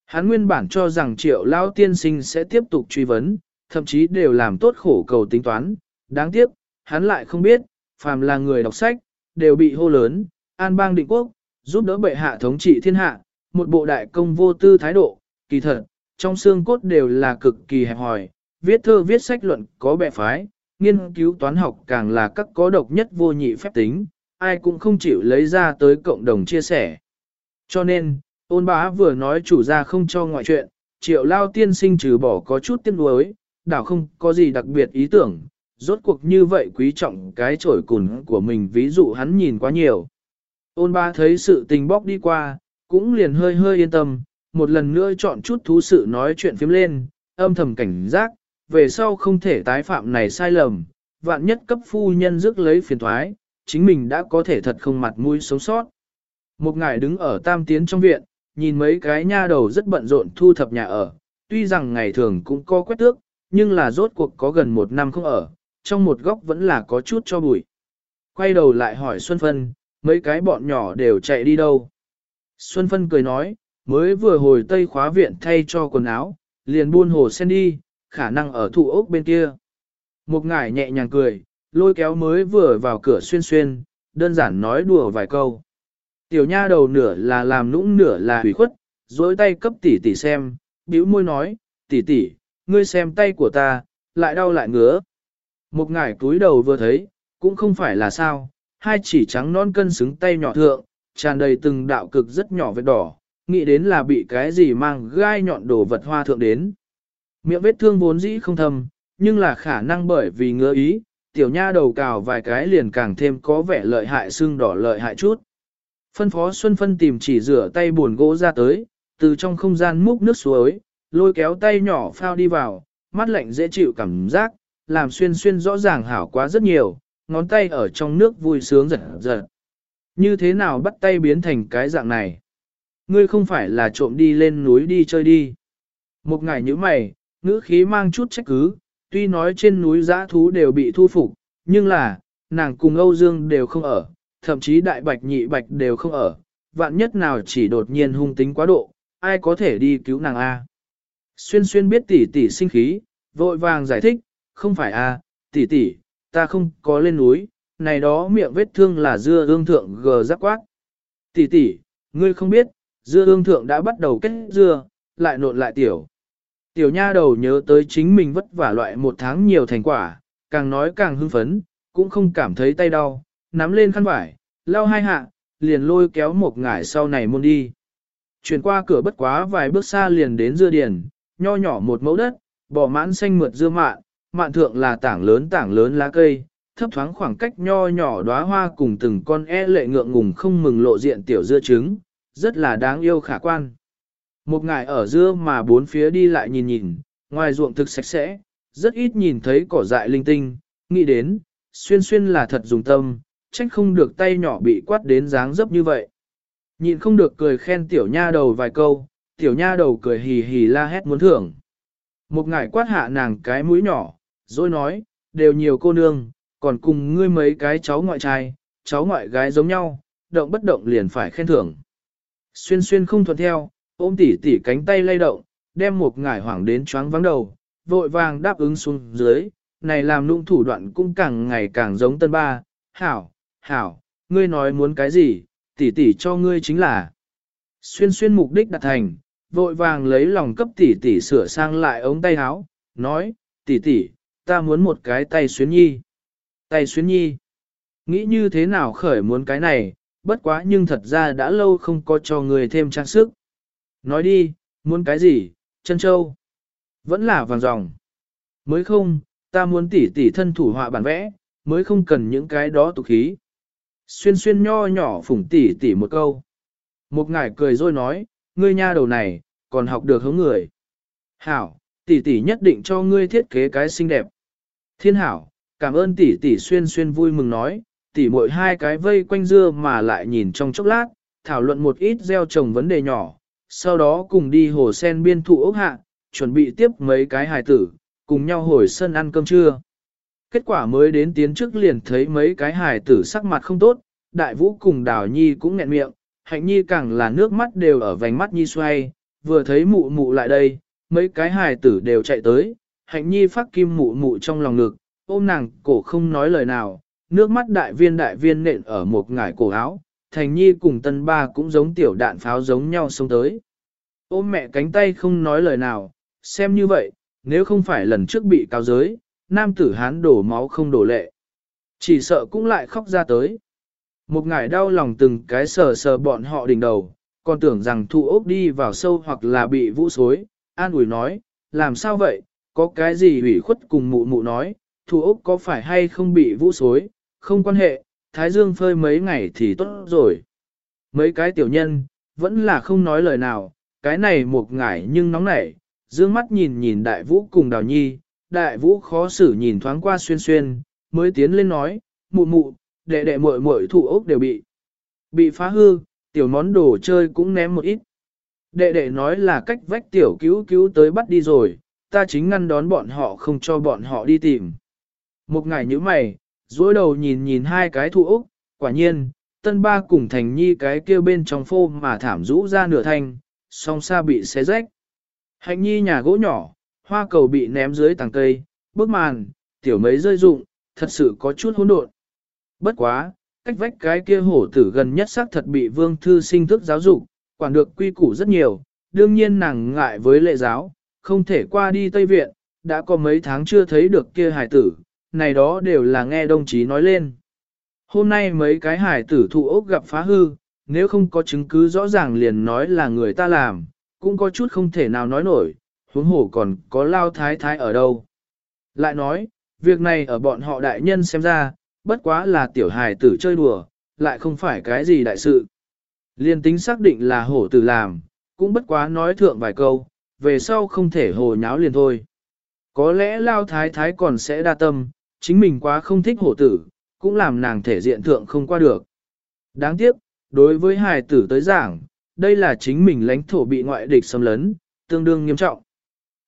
Hắn nguyên bản cho rằng triệu lao tiên sinh sẽ tiếp tục truy vấn, thậm chí đều làm tốt khổ cầu tính toán, đáng tiếc, hắn lại không biết, phàm là người đọc sách, đều bị hô lớn, an bang định quốc, giúp đỡ bệ hạ thống trị thiên hạ, một bộ đại công vô tư thái độ, kỳ thật, trong xương cốt đều là cực kỳ hẹp hòi, viết thơ viết sách luận có bệ phái, nghiên cứu toán học càng là các có độc nhất vô nhị phép tính, ai cũng không chịu lấy ra tới cộng đồng chia sẻ. Cho nên, ôn bá vừa nói chủ gia không cho ngoại chuyện, triệu lao tiên sinh trừ bỏ có chút tiếc nuối, đảo không có gì đặc biệt ý tưởng, rốt cuộc như vậy quý trọng cái trổi cùn của mình ví dụ hắn nhìn quá nhiều. Ôn ba thấy sự tình bóc đi qua, cũng liền hơi hơi yên tâm, một lần nữa chọn chút thú sự nói chuyện phím lên, âm thầm cảnh giác, về sau không thể tái phạm này sai lầm, vạn nhất cấp phu nhân rước lấy phiền thoái, chính mình đã có thể thật không mặt mũi sống sót. Một ngài đứng ở tam tiến trong viện, nhìn mấy cái nha đầu rất bận rộn thu thập nhà ở, tuy rằng ngày thường cũng có quét tước, nhưng là rốt cuộc có gần một năm không ở, trong một góc vẫn là có chút cho bụi. Quay đầu lại hỏi Xuân Phân, mấy cái bọn nhỏ đều chạy đi đâu. Xuân Phân cười nói, mới vừa hồi tây khóa viện thay cho quần áo, liền buôn hồ sen đi, khả năng ở thụ ốc bên kia. Một ngải nhẹ nhàng cười, lôi kéo mới vừa vào cửa xuyên xuyên, đơn giản nói đùa vài câu. Tiểu nha đầu nửa là làm nũng nửa là hủy khuất, dối tay cấp tỷ tỷ xem, bĩu môi nói, tỷ tỷ, ngươi xem tay của ta, lại đau lại ngứa. Một ngải túi đầu vừa thấy, cũng không phải là sao, hai chỉ trắng non cân xứng tay nhỏ thượng, tràn đầy từng đạo cực rất nhỏ vết đỏ, nghĩ đến là bị cái gì mang gai nhọn đồ vật hoa thượng đến. Miệng vết thương vốn dĩ không thâm, nhưng là khả năng bởi vì ngứa ý, tiểu nha đầu cào vài cái liền càng thêm có vẻ lợi hại xương đỏ lợi hại chút. Phân phó Xuân Phân tìm chỉ rửa tay buồn gỗ ra tới, từ trong không gian múc nước suối, lôi kéo tay nhỏ phao đi vào, mắt lạnh dễ chịu cảm giác, làm xuyên xuyên rõ ràng hảo quá rất nhiều, ngón tay ở trong nước vui sướng giật giật. Như thế nào bắt tay biến thành cái dạng này? Ngươi không phải là trộm đi lên núi đi chơi đi. Một ngày như mày, ngữ khí mang chút trách cứ, tuy nói trên núi giã thú đều bị thu phục, nhưng là, nàng cùng Âu Dương đều không ở, thậm chí đại bạch nhị bạch đều không ở, vạn nhất nào chỉ đột nhiên hung tính quá độ, ai có thể đi cứu nàng A. Xuyên xuyên biết tỷ tỷ sinh khí, vội vàng giải thích, không phải A, tỷ tỷ, ta không có lên núi, này đó miệng vết thương là dưa ương thượng gờ giáp quát. Tỷ tỷ, ngươi không biết, dưa ương thượng đã bắt đầu kết dưa, lại nộn lại tiểu. Tiểu nha đầu nhớ tới chính mình vất vả loại một tháng nhiều thành quả, càng nói càng hưng phấn, cũng không cảm thấy tay đau, nắm lên khăn vải, lau hai hạ, liền lôi kéo một ngải sau này môn đi. Chuyển qua cửa bất quá vài bước xa liền đến dưa điền, nho nhỏ một mẫu đất, bỏ mãn xanh mượt dưa mạn, mạn thượng là tảng lớn tảng lớn lá cây, thấp thoáng khoảng cách nho nhỏ đóa hoa cùng từng con e lệ ngượng ngùng không mừng lộ diện tiểu dưa trứng, rất là đáng yêu khả quan. Một ngải ở dưa mà bốn phía đi lại nhìn nhìn, ngoài ruộng thực sạch sẽ, rất ít nhìn thấy cỏ dại linh tinh, nghĩ đến, xuyên xuyên là thật dùng tâm, trách không được tay nhỏ bị quát đến dáng dấp như vậy. Nhìn không được cười khen tiểu nha đầu vài câu, tiểu nha đầu cười hì hì la hét muốn thưởng. Một ngải quát hạ nàng cái mũi nhỏ, rồi nói, đều nhiều cô nương, còn cùng ngươi mấy cái cháu ngoại trai, cháu ngoại gái giống nhau, động bất động liền phải khen thưởng. Xuyên xuyên không thuận theo, ôm tỉ tỉ cánh tay lay động, đem một ngải hoảng đến choáng vắng đầu, vội vàng đáp ứng xuống dưới, này làm nụng thủ đoạn cũng càng ngày càng giống tân ba, hảo, hảo, ngươi nói muốn cái gì, tỷ tỷ cho ngươi chính là. Xuyên xuyên mục đích đạt thành, vội vàng lấy lòng cấp tỷ tỷ sửa sang lại ống tay áo, nói, tỷ tỷ, ta muốn một cái tay xuyến nhi. Tay xuyến nhi. Nghĩ như thế nào khởi muốn cái này, bất quá nhưng thật ra đã lâu không có cho người thêm trang sức. Nói đi, muốn cái gì, chân châu. Vẫn là vàng ròng. Mới không, ta muốn tỉ tỉ thân thủ họa bản vẽ, mới không cần những cái đó tục khí. Xuyên xuyên nho nhỏ phủng tỉ tỉ một câu. Một ngải cười rồi nói, ngươi nha đầu này, còn học được hướng người. Hảo, tỷ tỷ nhất định cho ngươi thiết kế cái xinh đẹp. Thiên hảo, cảm ơn tỷ tỷ xuyên xuyên vui mừng nói, tỷ mỗi hai cái vây quanh dưa mà lại nhìn trong chốc lát, thảo luận một ít gieo trồng vấn đề nhỏ, sau đó cùng đi hồ sen biên thụ ốc hạ, chuẩn bị tiếp mấy cái hài tử, cùng nhau hồi sân ăn cơm trưa. Kết quả mới đến tiến trước liền thấy mấy cái hài tử sắc mặt không tốt, đại vũ cùng đào nhi cũng nghẹn miệng, hạnh nhi càng là nước mắt đều ở vành mắt nhi xoay, vừa thấy mụ mụ lại đây, mấy cái hài tử đều chạy tới, hạnh nhi phát kim mụ mụ trong lòng ngực, ôm nàng cổ không nói lời nào, nước mắt đại viên đại viên nện ở một ngải cổ áo, thành nhi cùng tân ba cũng giống tiểu đạn pháo giống nhau xông tới. Ôm mẹ cánh tay không nói lời nào, xem như vậy, nếu không phải lần trước bị cao giới, nam tử hán đổ máu không đổ lệ. Chỉ sợ cũng lại khóc ra tới. Một ngải đau lòng từng cái sờ sờ bọn họ đỉnh đầu, còn tưởng rằng thụ ốc đi vào sâu hoặc là bị vũ xối, an ủi nói, làm sao vậy, có cái gì hủy khuất cùng mụ mụ nói, thụ ốc có phải hay không bị vũ xối, không quan hệ, thái dương phơi mấy ngày thì tốt rồi. Mấy cái tiểu nhân, vẫn là không nói lời nào, cái này một ngải nhưng nóng nảy, dương mắt nhìn nhìn đại vũ cùng đào nhi, đại vũ khó xử nhìn thoáng qua xuyên xuyên, mới tiến lên nói, mụ mụ, đệ đệ muội muội thủ ốc đều bị, bị phá hư, tiểu món đồ chơi cũng ném một ít. Đệ đệ nói là cách vách tiểu cứu cứu tới bắt đi rồi, ta chính ngăn đón bọn họ không cho bọn họ đi tìm. Một ngày như mày, dối đầu nhìn nhìn hai cái thủ ốc, quả nhiên, tân ba cùng thành nhi cái kia bên trong phô mà thảm rũ ra nửa thanh, song xa bị xé rách. Hạnh nhi nhà gỗ nhỏ, hoa cầu bị ném dưới tàng cây, bước màn, tiểu mấy rơi rụng, thật sự có chút hỗn độn. Bất quá, cách vách cái kia hổ tử gần nhất xác thật bị vương thư sinh thức giáo dục, quản được quy củ rất nhiều, đương nhiên nàng ngại với lệ giáo, không thể qua đi Tây Viện, đã có mấy tháng chưa thấy được kia hải tử, này đó đều là nghe đồng chí nói lên. Hôm nay mấy cái hải tử thụ ốc gặp phá hư, nếu không có chứng cứ rõ ràng liền nói là người ta làm, cũng có chút không thể nào nói nổi, huống hổ còn có lao thái thái ở đâu. Lại nói, việc này ở bọn họ đại nhân xem ra, bất quá là tiểu hài tử chơi đùa, lại không phải cái gì đại sự. Liên tính xác định là hổ tử làm, cũng bất quá nói thượng vài câu, về sau không thể hồ nháo liền thôi. Có lẽ lao thái thái còn sẽ đa tâm, chính mình quá không thích hổ tử, cũng làm nàng thể diện thượng không qua được. Đáng tiếc, đối với hài tử tới giảng, đây là chính mình lãnh thổ bị ngoại địch xâm lấn, tương đương nghiêm trọng.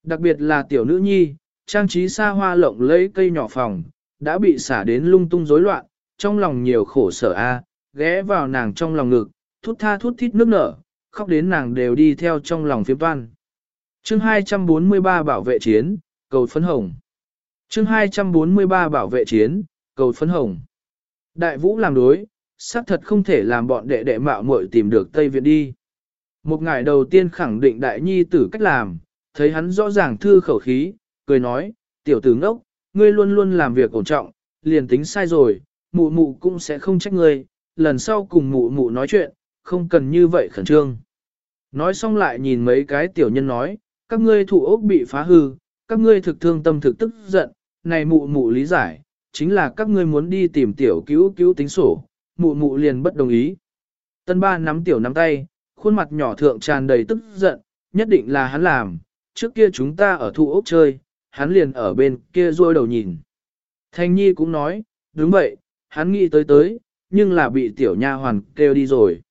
Đặc biệt là tiểu nữ nhi, trang trí xa hoa lộng lẫy cây nhỏ phòng, đã bị xả đến lung tung rối loạn, trong lòng nhiều khổ sở a, ghé vào nàng trong lòng ngực, thút tha thút thít nước nở, khóc đến nàng đều đi theo trong lòng phiếm toan. Chương 243 bảo vệ chiến, cầu phấn hồng. Chương 243 bảo vệ chiến, cầu phấn hồng. Đại vũ làm đối, xác thật không thể làm bọn đệ đệ mạo muội tìm được Tây Viện đi. Một ngày đầu tiên khẳng định đại nhi tử cách làm, thấy hắn rõ ràng thư khẩu khí, cười nói, tiểu tử ngốc, ngươi luôn luôn làm việc ổn trọng, liền tính sai rồi, mụ mụ cũng sẽ không trách ngươi, lần sau cùng mụ mụ nói chuyện, không cần như vậy khẩn trương. Nói xong lại nhìn mấy cái tiểu nhân nói, các ngươi thủ ốc bị phá hư, các ngươi thực thương tâm thực tức giận, này mụ mụ lý giải, chính là các ngươi muốn đi tìm tiểu cứu cứu tính sổ, mụ mụ liền bất đồng ý. Tân ba nắm tiểu nắm tay, khuôn mặt nhỏ thượng tràn đầy tức giận, nhất định là hắn làm, trước kia chúng ta ở thu ốc chơi, hắn liền ở bên kia rôi đầu nhìn. Thanh Nhi cũng nói, đúng vậy, hắn nghĩ tới tới, nhưng là bị tiểu nha hoàn kêu đi rồi.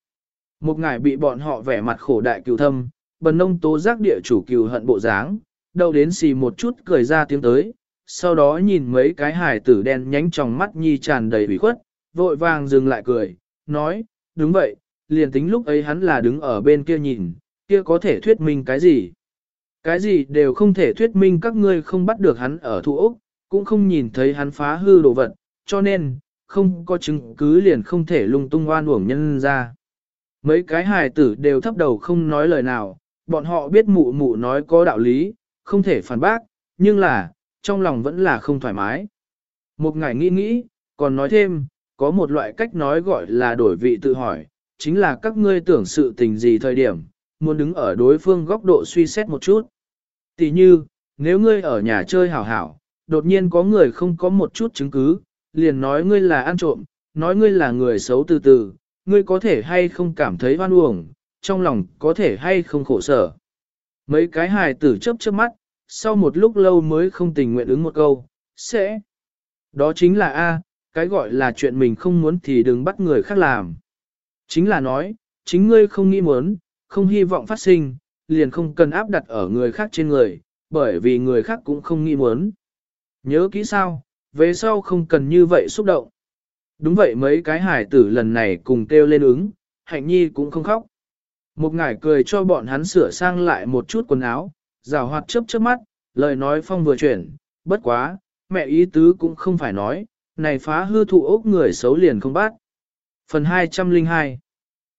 Một ngày bị bọn họ vẻ mặt khổ đại cừu thâm, bần nông tố giác địa chủ cừu hận bộ dáng, đâu đến xì một chút cười ra tiếng tới, sau đó nhìn mấy cái hải tử đen nhánh trong mắt Nhi tràn đầy ủy khuất, vội vàng dừng lại cười, nói, đúng vậy, liền tính lúc ấy hắn là đứng ở bên kia nhìn, kia có thể thuyết minh cái gì. Cái gì đều không thể thuyết minh các ngươi không bắt được hắn ở thủ ốc, cũng không nhìn thấy hắn phá hư đồ vật, cho nên, không có chứng cứ liền không thể lung tung oan uổng nhân ra. Mấy cái hài tử đều thấp đầu không nói lời nào, bọn họ biết mụ mụ nói có đạo lý, không thể phản bác, nhưng là, trong lòng vẫn là không thoải mái. Một ngày nghĩ nghĩ, còn nói thêm, có một loại cách nói gọi là đổi vị tự hỏi, chính là các ngươi tưởng sự tình gì thời điểm, muốn đứng ở đối phương góc độ suy xét một chút. Tỷ như, nếu ngươi ở nhà chơi hảo hảo, đột nhiên có người không có một chút chứng cứ, liền nói ngươi là ăn trộm, nói ngươi là người xấu từ từ, ngươi có thể hay không cảm thấy hoan uổng, trong lòng có thể hay không khổ sở. Mấy cái hài tử chớp chớp mắt, sau một lúc lâu mới không tình nguyện ứng một câu, sẽ. Đó chính là A, cái gọi là chuyện mình không muốn thì đừng bắt người khác làm. Chính là nói, chính ngươi không nghĩ muốn, không hy vọng phát sinh, liền không cần áp đặt ở người khác trên người, bởi vì người khác cũng không nghĩ muốn. Nhớ kỹ sao, về sau không cần như vậy xúc động. Đúng vậy mấy cái hải tử lần này cùng kêu lên ứng, hạnh nhi cũng không khóc. Một ngải cười cho bọn hắn sửa sang lại một chút quần áo, rào hoạt chớp chớp mắt, lời nói phong vừa chuyển, bất quá, mẹ ý tứ cũng không phải nói, này phá hư thụ ốc người xấu liền không bắt. Phần 202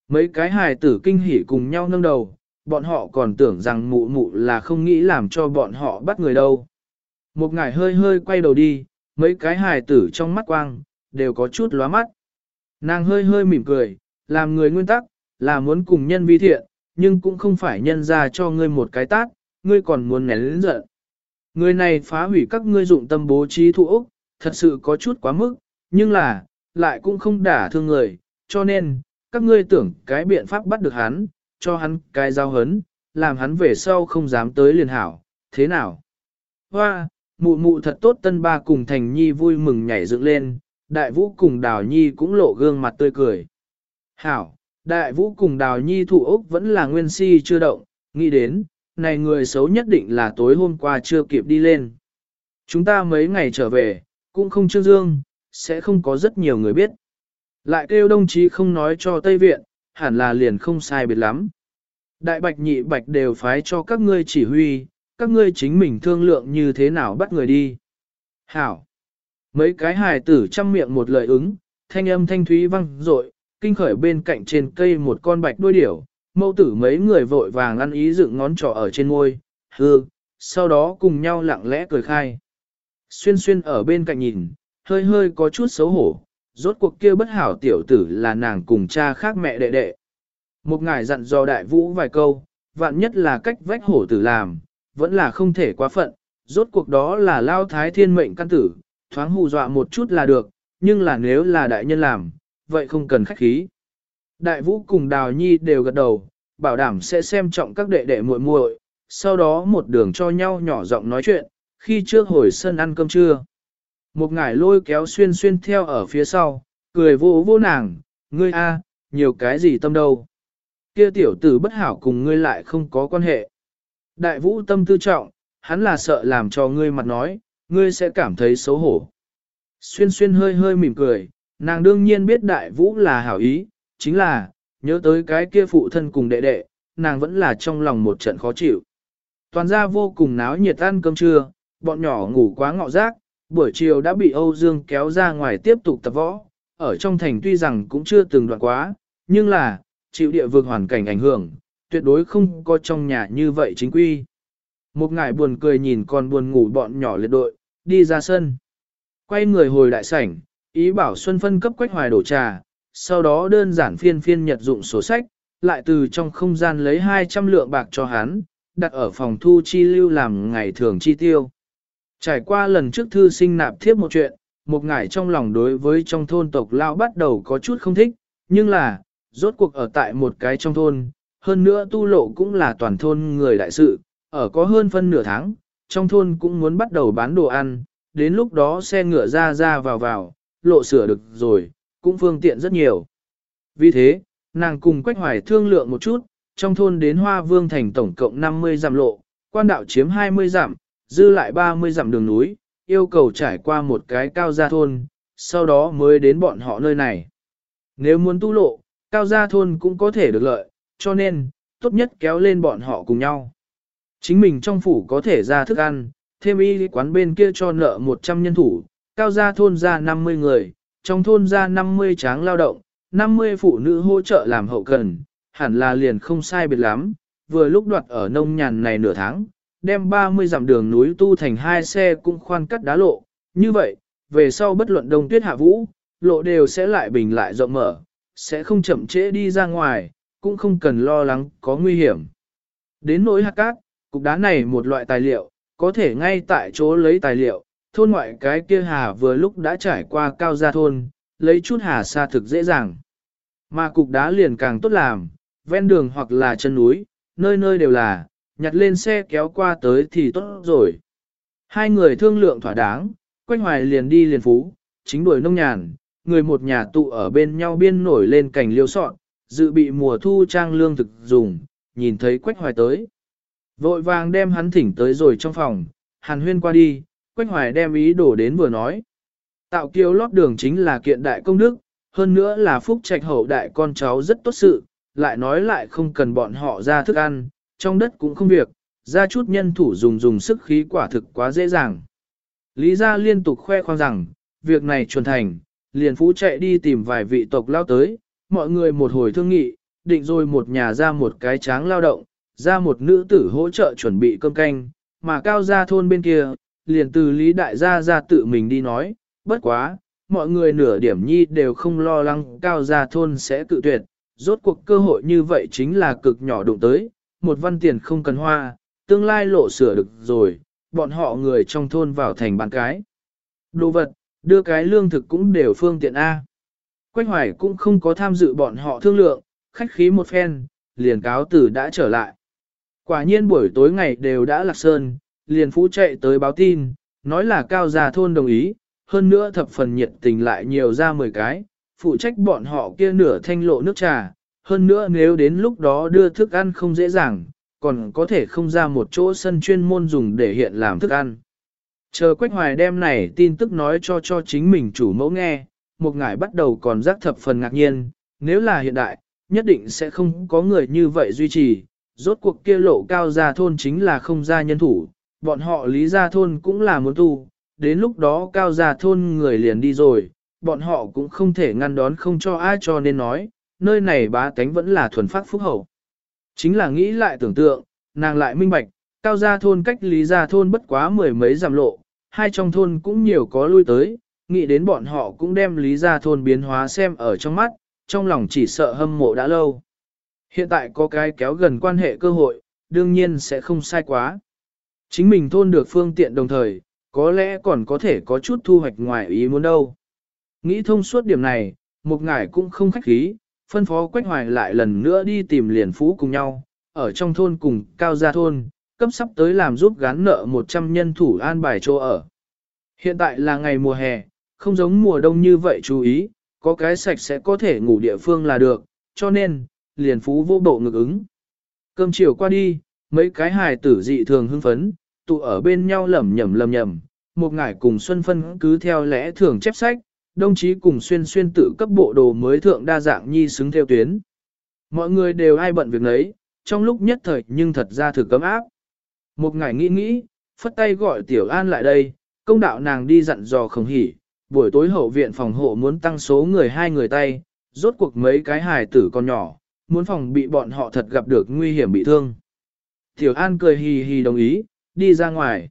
Mấy cái hài tử kinh hỉ cùng nhau nâng đầu, bọn họ còn tưởng rằng mụ mụ là không nghĩ làm cho bọn họ bắt người đâu. Một ngải hơi hơi quay đầu đi, mấy cái hài tử trong mắt quang, đều có chút lóa mắt. Nàng hơi hơi mỉm cười, làm người nguyên tắc, là muốn cùng nhân vi thiện, nhưng cũng không phải nhân ra cho ngươi một cái tát, ngươi còn muốn nén lĩnh giận. Người này phá hủy các ngươi dụng tâm bố trí thu Úc, thật sự có chút quá mức, nhưng là, lại cũng không đả thương người, cho nên, các ngươi tưởng cái biện pháp bắt được hắn, cho hắn cái giao hấn, làm hắn về sau không dám tới liền hảo, thế nào? Hoa, mụ mụ thật tốt tân ba cùng thành nhi vui mừng nhảy dựng lên, đại vũ cùng đào nhi cũng lộ gương mặt tươi cười. Hảo, đại vũ cùng đào nhi thủ ốc vẫn là nguyên si chưa động, nghĩ đến, này người xấu nhất định là tối hôm qua chưa kịp đi lên. Chúng ta mấy ngày trở về, cũng không trương dương, sẽ không có rất nhiều người biết. Lại kêu đồng chí không nói cho Tây Viện, hẳn là liền không sai biệt lắm. Đại bạch nhị bạch đều phái cho các ngươi chỉ huy, các ngươi chính mình thương lượng như thế nào bắt người đi. Hảo! Mấy cái hài tử chăm miệng một lời ứng, thanh âm thanh thúy vang rội, kinh khởi bên cạnh trên cây một con bạch đuôi điểu, mẫu tử mấy người vội vàng ăn ý dựng ngón trỏ ở trên môi, hư, sau đó cùng nhau lặng lẽ cười khai. Xuyên xuyên ở bên cạnh nhìn, hơi hơi có chút xấu hổ, rốt cuộc kia bất hảo tiểu tử là nàng cùng cha khác mẹ đệ đệ. Một ngài dặn dò đại vũ vài câu, vạn nhất là cách vách hổ tử làm, vẫn là không thể quá phận, rốt cuộc đó là lao thái thiên mệnh căn tử, thoáng hù dọa một chút là được, nhưng là nếu là đại nhân làm, vậy không cần khách khí. Đại vũ cùng đào nhi đều gật đầu, bảo đảm sẽ xem trọng các đệ đệ muội muội, sau đó một đường cho nhau nhỏ giọng nói chuyện, khi trước hồi sân ăn cơm trưa. Một ngải lôi kéo xuyên xuyên theo ở phía sau, cười vô vô nàng, ngươi a, nhiều cái gì tâm đâu. Kia tiểu tử bất hảo cùng ngươi lại không có quan hệ. Đại vũ tâm tư trọng, hắn là sợ làm cho ngươi mặt nói, ngươi sẽ cảm thấy xấu hổ. Xuyên xuyên hơi hơi mỉm cười, nàng đương nhiên biết đại vũ là hảo ý, chính là, nhớ tới cái kia phụ thân cùng đệ đệ, nàng vẫn là trong lòng một trận khó chịu. Toàn gia vô cùng náo nhiệt ăn cơm trưa, bọn nhỏ ngủ quá ngọ rác, buổi chiều đã bị Âu Dương kéo ra ngoài tiếp tục tập võ, ở trong thành tuy rằng cũng chưa từng đoạn quá, nhưng là, chịu địa vực hoàn cảnh ảnh hưởng, tuyệt đối không có trong nhà như vậy chính quy. Một ngải buồn cười nhìn còn buồn ngủ bọn nhỏ liệt đội, đi ra sân. Quay người hồi đại sảnh, ý bảo Xuân phân cấp quách hoài đổ trà, sau đó đơn giản phiên phiên nhật dụng sổ sách, lại từ trong không gian lấy 200 lượng bạc cho hắn, đặt ở phòng thu chi lưu làm ngày thường chi tiêu. Trải qua lần trước thư sinh nạp thiếp một chuyện, một ngải trong lòng đối với trong thôn tộc lao bắt đầu có chút không thích, nhưng là, rốt cuộc ở tại một cái trong thôn, hơn nữa tu lộ cũng là toàn thôn người đại sự, ở có hơn phân nửa tháng, trong thôn cũng muốn bắt đầu bán đồ ăn, đến lúc đó xe ngựa ra ra vào vào, lộ sửa được rồi, cũng phương tiện rất nhiều. Vì thế, nàng cùng Quách Hoài thương lượng một chút, trong thôn đến Hoa Vương thành tổng cộng 50 dặm lộ, quan đạo chiếm 20 dặm, dư lại 30 dặm đường núi, yêu cầu trải qua một cái cao gia thôn, sau đó mới đến bọn họ nơi này. Nếu muốn tu lộ, cao gia thôn cũng có thể được lợi, cho nên, tốt nhất kéo lên bọn họ cùng nhau. Chính mình trong phủ có thể ra thức ăn, thêm y quán bên kia cho nợ 100 nhân thủ, cao gia thôn ra 50 người, trong thôn ra 50 tráng lao động, 50 phụ nữ hỗ trợ làm hậu cần, hẳn là liền không sai biệt lắm, vừa lúc đoạt ở nông nhàn này nửa tháng, đem 30 dặm đường núi tu thành hai xe cũng khoan cắt đá lộ, như vậy, về sau bất luận đông tuyết hạ vũ, lộ đều sẽ lại bình lại rộng mở, sẽ không chậm trễ đi ra ngoài, cũng không cần lo lắng có nguy hiểm. Đến nỗi hạt cát, cục đá này một loại tài liệu, có thể ngay tại chỗ lấy tài liệu, thôn ngoại cái kia hà vừa lúc đã trải qua cao gia thôn, lấy chút hà xa thực dễ dàng. Mà cục đá liền càng tốt làm, ven đường hoặc là chân núi, nơi nơi đều là, nhặt lên xe kéo qua tới thì tốt rồi. Hai người thương lượng thỏa đáng, quanh hoài liền đi liền phú, chính đuổi nông nhàn, người một nhà tụ ở bên nhau biên nổi lên cảnh liêu sọn, dự bị mùa thu trang lương thực dùng, nhìn thấy quách hoài tới. Vội vàng đem hắn thỉnh tới rồi trong phòng, hàn huyên qua đi, quách hoài đem ý đổ đến vừa nói. Tạo kiêu lót đường chính là kiện đại công đức, hơn nữa là phúc trạch hậu đại con cháu rất tốt sự, lại nói lại không cần bọn họ ra thức ăn, trong đất cũng không việc, ra chút nhân thủ dùng dùng sức khí quả thực quá dễ dàng. Lý gia liên tục khoe khoang rằng, việc này chuẩn thành, liền phú chạy đi tìm vài vị tộc lao tới, mọi người một hồi thương nghị, định rồi một nhà ra một cái tráng lao động, ra một nữ tử hỗ trợ chuẩn bị cơm canh, mà cao gia thôn bên kia, liền từ Lý Đại gia ra tự mình đi nói, bất quá, mọi người nửa điểm nhi đều không lo lắng cao gia thôn sẽ tự tuyệt, rốt cuộc cơ hội như vậy chính là cực nhỏ đụng tới, một văn tiền không cần hoa, tương lai lộ sửa được rồi, bọn họ người trong thôn vào thành bán cái. Đồ vật, đưa cái lương thực cũng đều phương tiện A. Quách hoài cũng không có tham dự bọn họ thương lượng, khách khí một phen, liền cáo tử đã trở lại. Quả nhiên buổi tối ngày đều đã lạc sơn, liền phú chạy tới báo tin, nói là cao gia thôn đồng ý, hơn nữa thập phần nhiệt tình lại nhiều ra 10 cái, phụ trách bọn họ kia nửa thanh lộ nước trà, hơn nữa nếu đến lúc đó đưa thức ăn không dễ dàng, còn có thể không ra một chỗ sân chuyên môn dùng để hiện làm thức ăn. Chờ Quách Hoài đem này tin tức nói cho cho chính mình chủ mẫu nghe, một ngải bắt đầu còn giác thập phần ngạc nhiên, nếu là hiện đại, nhất định sẽ không có người như vậy duy trì, rốt cuộc kia lộ cao gia thôn chính là không gia nhân thủ, bọn họ lý gia thôn cũng là muốn tu, đến lúc đó cao gia thôn người liền đi rồi, bọn họ cũng không thể ngăn đón không cho ai cho nên nói, nơi này bá tánh vẫn là thuần phát phúc hậu. Chính là nghĩ lại tưởng tượng, nàng lại minh bạch, cao gia thôn cách lý gia thôn bất quá mười mấy giảm lộ, hai trong thôn cũng nhiều có lui tới, nghĩ đến bọn họ cũng đem lý gia thôn biến hóa xem ở trong mắt, trong lòng chỉ sợ hâm mộ đã lâu. Hiện tại có cái kéo gần quan hệ cơ hội, đương nhiên sẽ không sai quá. Chính mình thôn được phương tiện đồng thời, có lẽ còn có thể có chút thu hoạch ngoài ý muốn đâu. Nghĩ thông suốt điểm này, một ngải cũng không khách khí, phân phó Quách Hoài lại lần nữa đi tìm liền phú cùng nhau, ở trong thôn cùng cao gia thôn, cấp sắp tới làm giúp gán nợ 100 nhân thủ an bài chỗ ở. Hiện tại là ngày mùa hè, không giống mùa đông như vậy chú ý, có cái sạch sẽ có thể ngủ địa phương là được, cho nên, liền phú vô bộ ngực ứng. Cơm chiều qua đi, mấy cái hài tử dị thường hưng phấn, tụ ở bên nhau lẩm nhẩm lẩm nhẩm, một ngải cùng Xuân Phân cứ theo lẽ thường chép sách, đồng chí cùng xuyên xuyên tự cấp bộ đồ mới thượng đa dạng nhi xứng theo tuyến. Mọi người đều ai bận việc nấy, trong lúc nhất thời nhưng thật ra thử cấm áp. Một ngày nghĩ nghĩ, phất tay gọi Tiểu An lại đây, công đạo nàng đi dặn dò không hỉ, buổi tối hậu viện phòng hộ muốn tăng số người hai người tay, rốt cuộc mấy cái hài tử con nhỏ, muốn phòng bị bọn họ thật gặp được nguy hiểm bị thương. Tiểu An cười hì hì đồng ý, đi ra ngoài.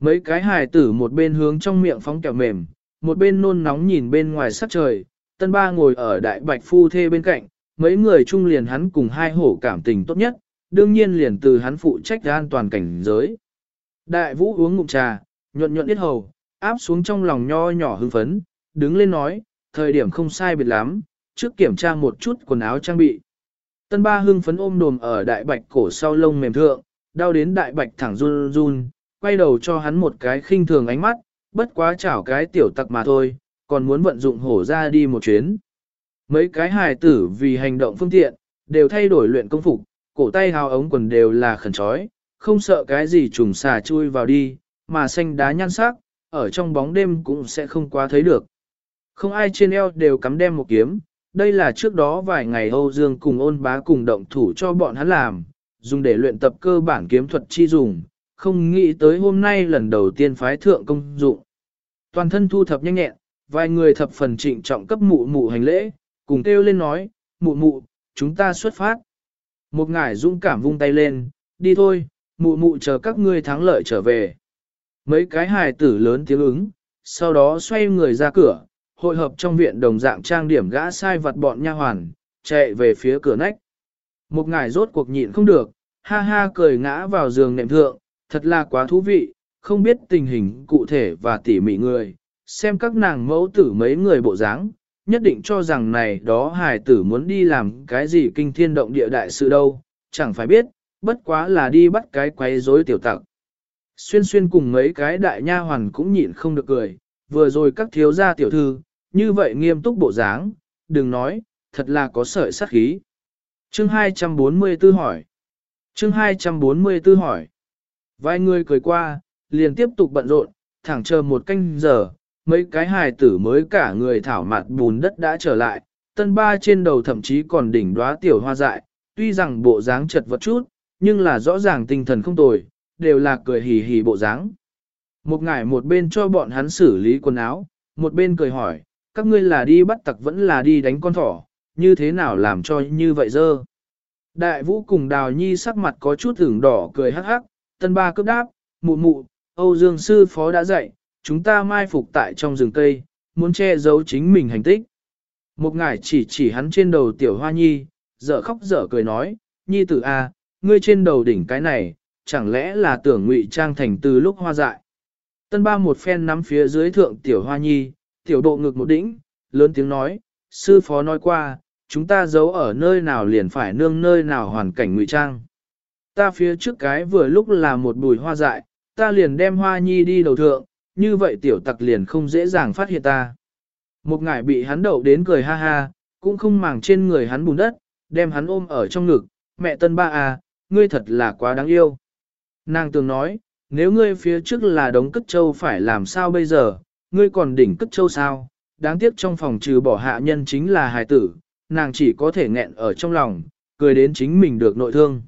Mấy cái hài tử một bên hướng trong miệng phóng kẹo mềm, một bên nôn nóng nhìn bên ngoài sắc trời, tân ba ngồi ở đại bạch phu thê bên cạnh, mấy người chung liền hắn cùng hai hổ cảm tình tốt nhất, đương nhiên liền từ hắn phụ trách an toàn cảnh giới. Đại vũ uống ngụm trà, nhuận nhuận ít hầu, áp xuống trong lòng nho nhỏ hưng phấn, đứng lên nói, thời điểm không sai biệt lắm, trước kiểm tra một chút quần áo trang bị. Tân ba hưng phấn ôm đồm ở đại bạch cổ sau lông mềm thượng, đau đến đại bạch thẳng run run, quay đầu cho hắn một cái khinh thường ánh mắt, bất quá chảo cái tiểu tặc mà thôi, còn muốn vận dụng hổ ra đi một chuyến. Mấy cái hài tử vì hành động phương tiện, đều thay đổi luyện công phục, cổ tay hào ống quần đều là khẩn trói, không sợ cái gì trùng xà chui vào đi, mà xanh đá nhan sắc, ở trong bóng đêm cũng sẽ không quá thấy được. Không ai trên eo đều cắm đem một kiếm, đây là trước đó vài ngày Âu Dương cùng ôn bá cùng động thủ cho bọn hắn làm, dùng để luyện tập cơ bản kiếm thuật chi dùng, không nghĩ tới hôm nay lần đầu tiên phái thượng công dụng. Toàn thân thu thập nhanh nhẹn, vài người thập phần trịnh trọng cấp mụ mụ hành lễ, cùng kêu lên nói, mụ mụ, chúng ta xuất phát. Một ngải dũng cảm vung tay lên, đi thôi, mụ mụ chờ các ngươi thắng lợi trở về. Mấy cái hài tử lớn tiếng ứng, sau đó xoay người ra cửa, hội hợp trong viện đồng dạng trang điểm gã sai vặt bọn nha hoàn, chạy về phía cửa nách. Một ngải rốt cuộc nhịn không được, ha ha cười ngã vào giường nệm thượng, thật là quá thú vị, không biết tình hình cụ thể và tỉ mỉ người, xem các nàng mẫu tử mấy người bộ dáng, nhất định cho rằng này đó hài tử muốn đi làm cái gì kinh thiên động địa đại sự đâu, chẳng phải biết, bất quá là đi bắt cái quấy rối tiểu tặc. Xuyên xuyên cùng mấy cái đại nha hoàn cũng nhịn không được cười, vừa rồi các thiếu gia tiểu thư, như vậy nghiêm túc bộ dáng, đừng nói, thật là có sợi sát khí. Chương 244 hỏi. Chương 244 hỏi. Vài người cười qua, liền tiếp tục bận rộn, thẳng chờ một canh giờ, mấy cái hài tử mới cả người thảo mặt bùn đất đã trở lại, tân ba trên đầu thậm chí còn đỉnh đóa tiểu hoa dại, tuy rằng bộ dáng chật vật chút, nhưng là rõ ràng tinh thần không tồi, đều là cười hì hì bộ dáng. Một ngải một bên cho bọn hắn xử lý quần áo, một bên cười hỏi, các ngươi là đi bắt tặc vẫn là đi đánh con thỏ, như thế nào làm cho như vậy dơ. Đại vũ cùng đào nhi sắc mặt có chút thưởng đỏ cười hắc hắc, tân ba cấp đáp, mụ mụ, Âu Dương sư phó đã dạy, chúng ta mai phục tại trong rừng cây, muốn che giấu chính mình hành tích. Một ngải chỉ chỉ hắn trên đầu tiểu hoa nhi, dở khóc dở cười nói, nhi tử a, ngươi trên đầu đỉnh cái này, chẳng lẽ là tưởng ngụy trang thành từ lúc hoa dại. Tân ba một phen nắm phía dưới thượng tiểu hoa nhi, tiểu độ ngực một đỉnh, lớn tiếng nói, sư phó nói qua, chúng ta giấu ở nơi nào liền phải nương nơi nào hoàn cảnh ngụy trang. Ta phía trước cái vừa lúc là một bùi hoa dại, ta liền đem hoa nhi đi đầu thượng, như vậy tiểu tặc liền không dễ dàng phát hiện ta. Một ngải bị hắn đậu đến cười ha ha, cũng không màng trên người hắn bùn đất, đem hắn ôm ở trong ngực, mẹ tân ba à, ngươi thật là quá đáng yêu. Nàng tường nói, nếu ngươi phía trước là đống cất châu phải làm sao bây giờ, ngươi còn đỉnh cất châu sao, đáng tiếc trong phòng trừ bỏ hạ nhân chính là hài tử, nàng chỉ có thể nghẹn ở trong lòng, cười đến chính mình được nội thương.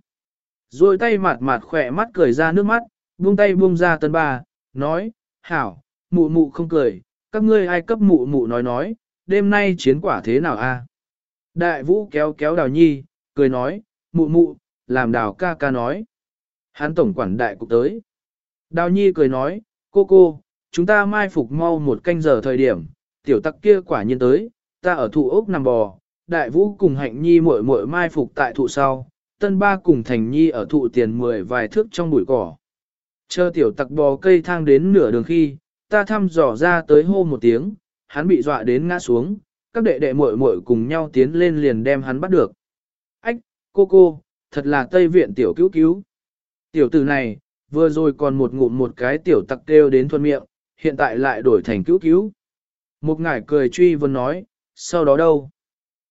Rồi tay mặt mặt khỏe mắt cười ra nước mắt, buông tay buông ra tân ba, nói, hảo, mụ mụ không cười, các ngươi ai cấp mụ mụ nói nói, đêm nay chiến quả thế nào a? Đại vũ kéo kéo đào nhi, cười nói, mụ mụ, làm đào ca ca nói. Hán tổng quản đại cục tới. Đào nhi cười nói, cô cô, chúng ta mai phục mau một canh giờ thời điểm, tiểu tắc kia quả nhiên tới, ta ở thụ ốc nằm bò, đại vũ cùng hạnh nhi muội muội mai phục tại thụ sau, tân ba cùng thành nhi ở thụ tiền mười vài thước trong bụi cỏ. Chờ tiểu tặc bò cây thang đến nửa đường khi, ta thăm dò ra tới hô một tiếng, hắn bị dọa đến ngã xuống, các đệ đệ muội muội cùng nhau tiến lên liền đem hắn bắt được. Ách, cô cô, thật là Tây Viện tiểu cứu cứu. Tiểu tử này, vừa rồi còn một ngụm một cái tiểu tặc kêu đến thuận miệng, hiện tại lại đổi thành cứu cứu. Một ngải cười truy vấn nói, sau đó đâu?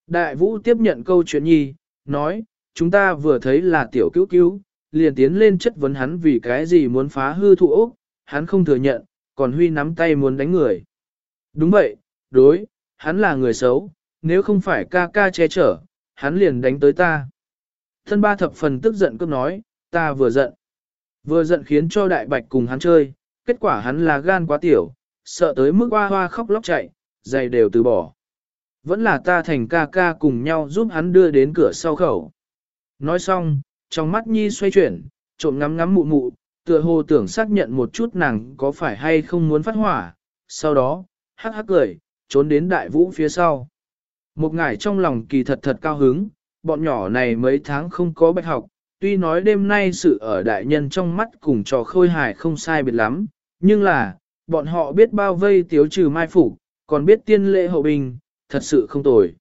Đại vũ tiếp nhận câu chuyện nhi, nói, chúng ta vừa thấy là tiểu cứu cứu, liền tiến lên chất vấn hắn vì cái gì muốn phá hư thụ ốc, hắn không thừa nhận, còn Huy nắm tay muốn đánh người. Đúng vậy, đối, hắn là người xấu, nếu không phải ca ca che chở, hắn liền đánh tới ta. Thân ba thập phần tức giận cướp nói, ta vừa giận. Vừa giận khiến cho đại bạch cùng hắn chơi, kết quả hắn là gan quá tiểu, sợ tới mức hoa hoa khóc lóc chạy, giày đều từ bỏ. Vẫn là ta thành ca ca cùng nhau giúp hắn đưa đến cửa sau khẩu. Nói xong, trong mắt Nhi xoay chuyển, trộm ngắm ngắm mụ mụ, tựa hồ tưởng xác nhận một chút nàng có phải hay không muốn phát hỏa, sau đó, hắc hắc cười, trốn đến đại vũ phía sau. Một ngải trong lòng kỳ thật thật cao hứng, bọn nhỏ này mấy tháng không có bạch học, tuy nói đêm nay sự ở đại nhân trong mắt cùng trò khôi hài không sai biệt lắm, nhưng là, bọn họ biết bao vây tiếu trừ mai phủ, còn biết tiên lệ hậu bình, thật sự không tồi.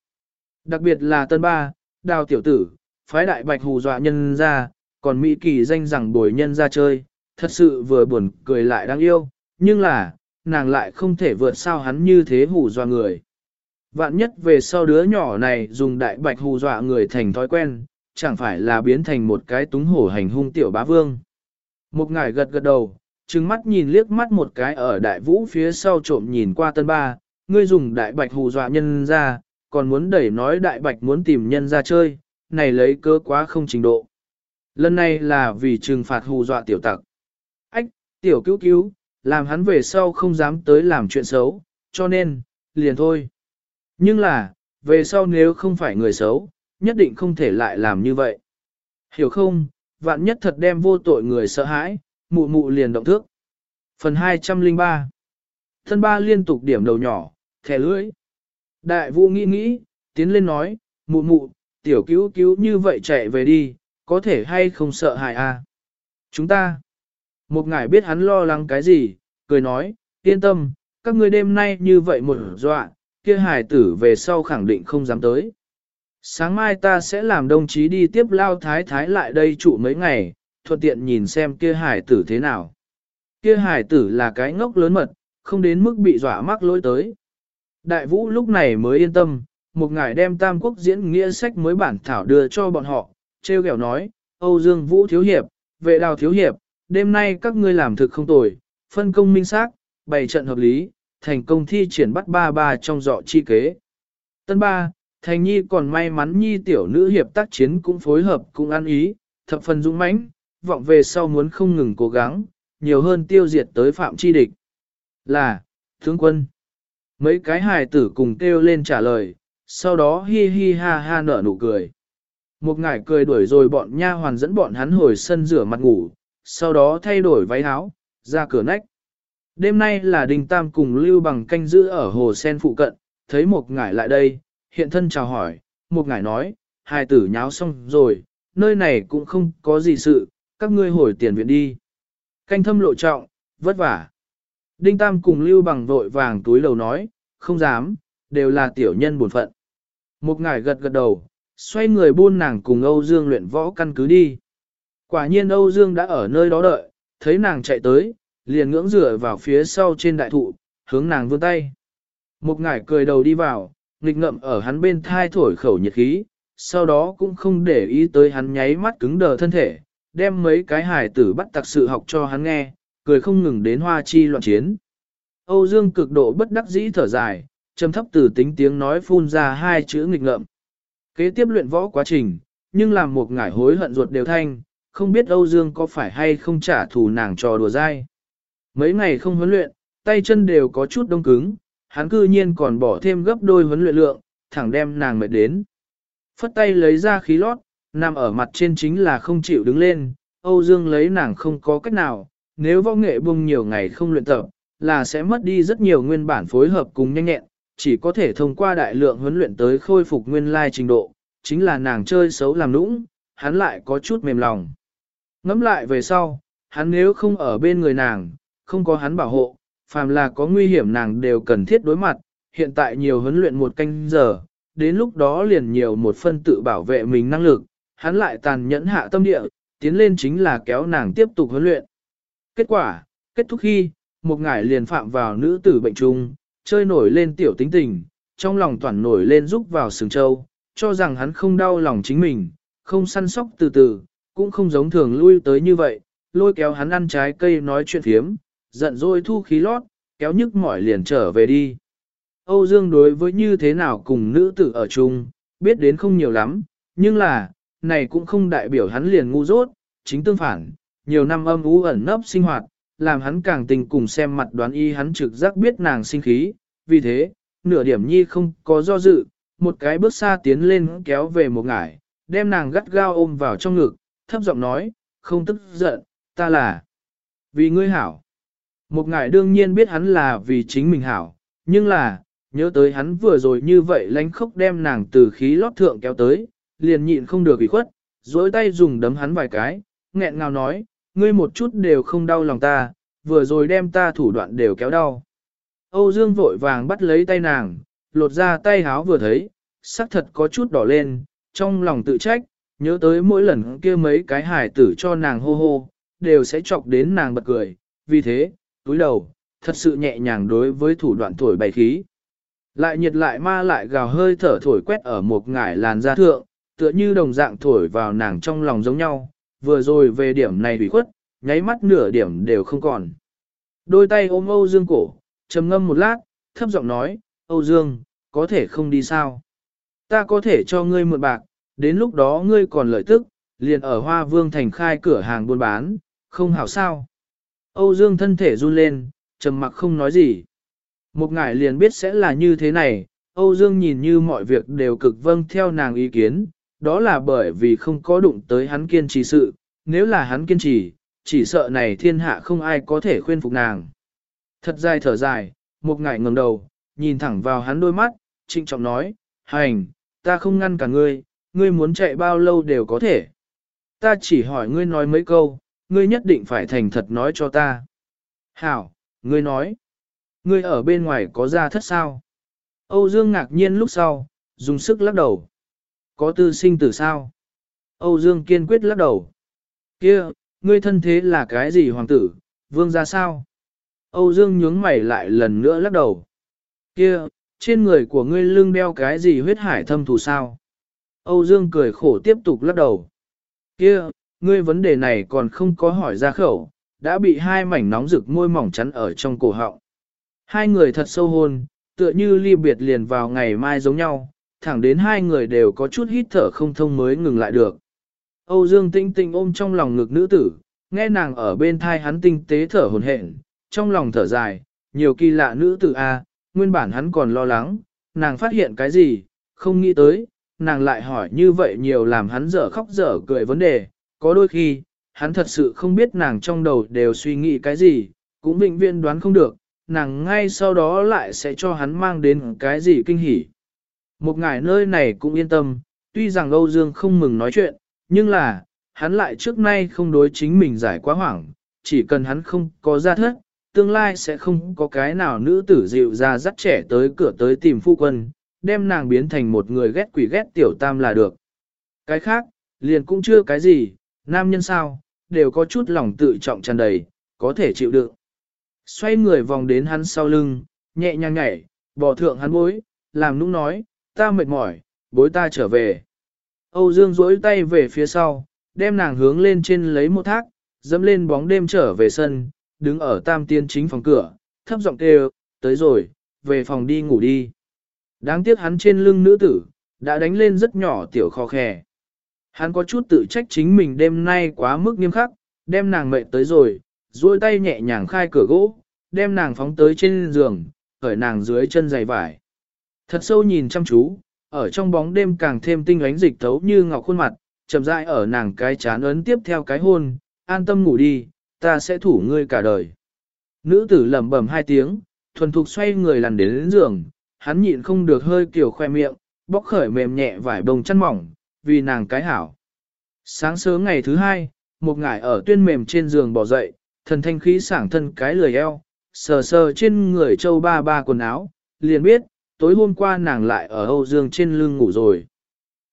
Đặc biệt là tân ba, đào tiểu tử, phái đại bạch hù dọa nhân ra, còn Mỹ kỳ danh rằng bồi nhân ra chơi, thật sự vừa buồn cười lại đáng yêu, nhưng là, nàng lại không thể vượt sao hắn như thế hù dọa người. Vạn nhất về sau đứa nhỏ này dùng đại bạch hù dọa người thành thói quen, chẳng phải là biến thành một cái túng hổ hành hung tiểu bá vương. Một ngải gật gật đầu, trừng mắt nhìn liếc mắt một cái ở đại vũ phía sau trộm nhìn qua tân ba, ngươi dùng đại bạch hù dọa nhân ra, còn muốn đẩy nói đại bạch muốn tìm nhân ra chơi, này lấy cơ quá không trình độ. Lần này là vì trừng phạt hù dọa tiểu tặc. Ách, tiểu cứu cứu, làm hắn về sau không dám tới làm chuyện xấu, cho nên, liền thôi. Nhưng là, về sau nếu không phải người xấu, nhất định không thể lại làm như vậy. Hiểu không, vạn nhất thật đem vô tội người sợ hãi, mụ mụ liền động thước. Phần 203 Thân ba liên tục điểm đầu nhỏ, thẻ lưỡi. Đại vũ nghĩ nghĩ, tiến lên nói, mụ mụ, tiểu cứu cứu như vậy chạy về đi, có thể hay không sợ hại à? Chúng ta, một ngài biết hắn lo lắng cái gì, cười nói, yên tâm, các ngươi đêm nay như vậy một dọa, kia hài tử về sau khẳng định không dám tới. Sáng mai ta sẽ làm đồng chí đi tiếp lao thái thái lại đây trụ mấy ngày, thuận tiện nhìn xem kia hài tử thế nào. Kia hài tử là cái ngốc lớn mật, không đến mức bị dọa mắc lỗi tới. Đại vũ lúc này mới yên tâm, một ngài đem tam quốc diễn nghĩa sách mới bản thảo đưa cho bọn họ, treo kẹo nói, Âu Dương Vũ Thiếu Hiệp, vệ đào Thiếu Hiệp, đêm nay các ngươi làm thực không tồi, phân công minh xác, bày trận hợp lý, thành công thi triển bắt ba ba trong dọ chi kế. Tân ba, Thành Nhi còn may mắn Nhi tiểu nữ hiệp tác chiến cũng phối hợp cũng ăn ý, thập phần dũng mãnh, vọng về sau muốn không ngừng cố gắng, nhiều hơn tiêu diệt tới phạm chi địch. Là, tướng quân. Mấy cái hài tử cùng kêu lên trả lời, sau đó hi hi ha ha nở nụ cười. Một ngải cười đuổi rồi bọn nha hoàn dẫn bọn hắn hồi sân rửa mặt ngủ, sau đó thay đổi váy áo, ra cửa nách. Đêm nay là đình tam cùng lưu bằng canh giữ ở hồ sen phụ cận, thấy một ngải lại đây, hiện thân chào hỏi, một ngải nói, hai tử nháo xong rồi, nơi này cũng không có gì sự, các ngươi hồi tiền viện đi. Canh thâm lộ trọng, vất vả. Đinh Tam cùng Lưu Bằng vội vàng túi lầu nói, không dám, đều là tiểu nhân buồn phận. Một ngải gật gật đầu, xoay người buôn nàng cùng Âu Dương luyện võ căn cứ đi. Quả nhiên Âu Dương đã ở nơi đó đợi, thấy nàng chạy tới, liền ngưỡng rửa vào phía sau trên đại thụ, hướng nàng vươn tay. Một ngải cười đầu đi vào, nghịch ngậm ở hắn bên thai thổi khẩu nhiệt khí, sau đó cũng không để ý tới hắn nháy mắt cứng đờ thân thể, đem mấy cái hài tử bắt tặc sự học cho hắn nghe, cười không ngừng đến hoa chi loạn chiến. Âu Dương cực độ bất đắc dĩ thở dài, trầm thấp từ tính tiếng nói phun ra hai chữ nghịch ngợm. Kế tiếp luyện võ quá trình, nhưng làm một ngải hối hận ruột đều thanh, không biết Âu Dương có phải hay không trả thù nàng trò đùa dai. Mấy ngày không huấn luyện, tay chân đều có chút đông cứng, hắn cư nhiên còn bỏ thêm gấp đôi huấn luyện lượng, thẳng đem nàng mệt đến. Phất tay lấy ra khí lót, nằm ở mặt trên chính là không chịu đứng lên, Âu Dương lấy nàng không có cách nào, nếu võ nghệ bung nhiều ngày không luyện tập, là sẽ mất đi rất nhiều nguyên bản phối hợp cùng nhanh nhẹn, chỉ có thể thông qua đại lượng huấn luyện tới khôi phục nguyên lai trình độ, chính là nàng chơi xấu làm nũng, hắn lại có chút mềm lòng. Ngắm lại về sau, hắn nếu không ở bên người nàng, không có hắn bảo hộ, phàm là có nguy hiểm nàng đều cần thiết đối mặt, hiện tại nhiều huấn luyện một canh giờ, đến lúc đó liền nhiều một phân tự bảo vệ mình năng lực, hắn lại tàn nhẫn hạ tâm địa, tiến lên chính là kéo nàng tiếp tục huấn luyện. Kết quả, kết thúc khi, một ngải liền phạm vào nữ tử bệnh trung, chơi nổi lên tiểu tính tình, trong lòng toàn nổi lên rúc vào sừng châu, cho rằng hắn không đau lòng chính mình, không săn sóc từ từ, cũng không giống thường lui tới như vậy, lôi kéo hắn ăn trái cây nói chuyện phiếm, giận dỗi thu khí lót, kéo nhức mỏi liền trở về đi. Âu Dương đối với như thế nào cùng nữ tử ở chung, biết đến không nhiều lắm, nhưng là, này cũng không đại biểu hắn liền ngu dốt, chính tương phản, nhiều năm âm ú ẩn nấp sinh hoạt, làm hắn càng tình cùng xem mặt đoán y hắn trực giác biết nàng sinh khí, vì thế, nửa điểm nhi không có do dự, một cái bước xa tiến lên kéo về một ngải, đem nàng gắt gao ôm vào trong ngực, thấp giọng nói, không tức giận, ta là vì ngươi hảo. Một ngải đương nhiên biết hắn là vì chính mình hảo, nhưng là, nhớ tới hắn vừa rồi như vậy lánh khốc đem nàng từ khí lót thượng kéo tới, liền nhịn không được ủy khuất, dối tay dùng đấm hắn vài cái, nghẹn ngào nói, ngươi một chút đều không đau lòng ta, vừa rồi đem ta thủ đoạn đều kéo đau. Âu Dương vội vàng bắt lấy tay nàng, lột ra tay háo vừa thấy, sắc thật có chút đỏ lên, trong lòng tự trách, nhớ tới mỗi lần kia mấy cái hải tử cho nàng hô hô, đều sẽ chọc đến nàng bật cười, vì thế, túi đầu, thật sự nhẹ nhàng đối với thủ đoạn thổi bày khí. Lại nhiệt lại ma lại gào hơi thở thổi quét ở một ngải làn da thượng, tựa như đồng dạng thổi vào nàng trong lòng giống nhau, vừa rồi về điểm này bị khuất, nháy mắt nửa điểm đều không còn. Đôi tay ôm Âu Dương cổ, trầm ngâm một lát, thấp giọng nói, Âu Dương, có thể không đi sao? Ta có thể cho ngươi mượn bạc, đến lúc đó ngươi còn lợi tức, liền ở Hoa Vương Thành khai cửa hàng buôn bán, không hảo sao? Âu Dương thân thể run lên, trầm mặc không nói gì. Một ngải liền biết sẽ là như thế này, Âu Dương nhìn như mọi việc đều cực vâng theo nàng ý kiến, đó là bởi vì không có đụng tới hắn kiên trì sự, nếu là hắn kiên trì, chỉ sợ này thiên hạ không ai có thể khuyên phục nàng. Thật dài thở dài, một ngải ngẩng đầu, nhìn thẳng vào hắn đôi mắt, trịnh trọng nói, hành, ta không ngăn cả ngươi, ngươi muốn chạy bao lâu đều có thể. Ta chỉ hỏi ngươi nói mấy câu, ngươi nhất định phải thành thật nói cho ta. Hảo, ngươi nói, ngươi ở bên ngoài có ra thất sao? Âu Dương ngạc nhiên lúc sau, dùng sức lắc đầu. Có tư sinh tử sao? Âu Dương kiên quyết lắc đầu. Kia, ngươi thân thế là cái gì hoàng tử, vương ra sao? Âu Dương nhướng mày lại lần nữa lắc đầu. Kia, trên người của ngươi lưng đeo cái gì huyết hải thâm thù sao? Âu Dương cười khổ tiếp tục lắc đầu. Kia, ngươi vấn đề này còn không có hỏi ra khẩu, đã bị hai mảnh nóng rực môi mỏng chắn ở trong cổ họng. Hai người thật sâu hôn, tựa như ly biệt liền vào ngày mai giống nhau, thẳng đến hai người đều có chút hít thở không thông mới ngừng lại được. Âu Dương tinh tinh ôm trong lòng ngực nữ tử, nghe nàng ở bên thai hắn tinh tế thở hồn hển, trong lòng thở dài, nhiều kỳ lạ nữ tử A, nguyên bản hắn còn lo lắng, nàng phát hiện cái gì, không nghĩ tới, nàng lại hỏi như vậy nhiều làm hắn dở khóc dở cười vấn đề, có đôi khi, hắn thật sự không biết nàng trong đầu đều suy nghĩ cái gì, cũng vĩnh viễn đoán không được, nàng ngay sau đó lại sẽ cho hắn mang đến cái gì kinh hỉ. Một ngài nơi này cũng yên tâm, tuy rằng Âu Dương không mừng nói chuyện, nhưng là, hắn lại trước nay không đối chính mình giải quá hoảng, chỉ cần hắn không có ra thất, tương lai sẽ không có cái nào nữ tử dịu ra dắt trẻ tới cửa tới tìm phu quân, đem nàng biến thành một người ghét quỷ ghét tiểu tam là được. Cái khác, liền cũng chưa cái gì, nam nhân sao, đều có chút lòng tự trọng tràn đầy, có thể chịu đựng. Xoay người vòng đến hắn sau lưng, nhẹ nhàng nhảy, bỏ thượng hắn bối, làm nũng nói, ta mệt mỏi, bối ta trở về. Âu Dương duỗi tay về phía sau, đem nàng hướng lên trên lấy một thác, dẫm lên bóng đêm trở về sân, đứng ở tam tiên chính phòng cửa, thấp giọng kêu, tới rồi, về phòng đi ngủ đi. Đáng tiếc hắn trên lưng nữ tử, đã đánh lên rất nhỏ tiểu kho khè. Hắn có chút tự trách chính mình đêm nay quá mức nghiêm khắc, đem nàng mệt tới rồi, duỗi tay nhẹ nhàng khai cửa gỗ, đem nàng phóng tới trên giường, khởi nàng dưới chân giày vải. Thật sâu nhìn chăm chú, ở trong bóng đêm càng thêm tinh ánh dịch thấu như ngọc khuôn mặt, chậm rãi ở nàng cái chán ấn tiếp theo cái hôn, an tâm ngủ đi, ta sẽ thủ ngươi cả đời. Nữ tử lẩm bẩm hai tiếng, thuần thục xoay người lăn đến, đến giường, hắn nhịn không được hơi kiểu khoe miệng, bóc khởi mềm nhẹ vải bông chăn mỏng, vì nàng cái hảo. Sáng sớm ngày thứ hai, một ngải ở tuyên mềm trên giường bỏ dậy, thần thanh khí sảng thân cái lười eo, sờ sờ trên người châu ba ba quần áo, liền biết, tối hôm qua nàng lại ở Âu Dương trên lưng ngủ rồi.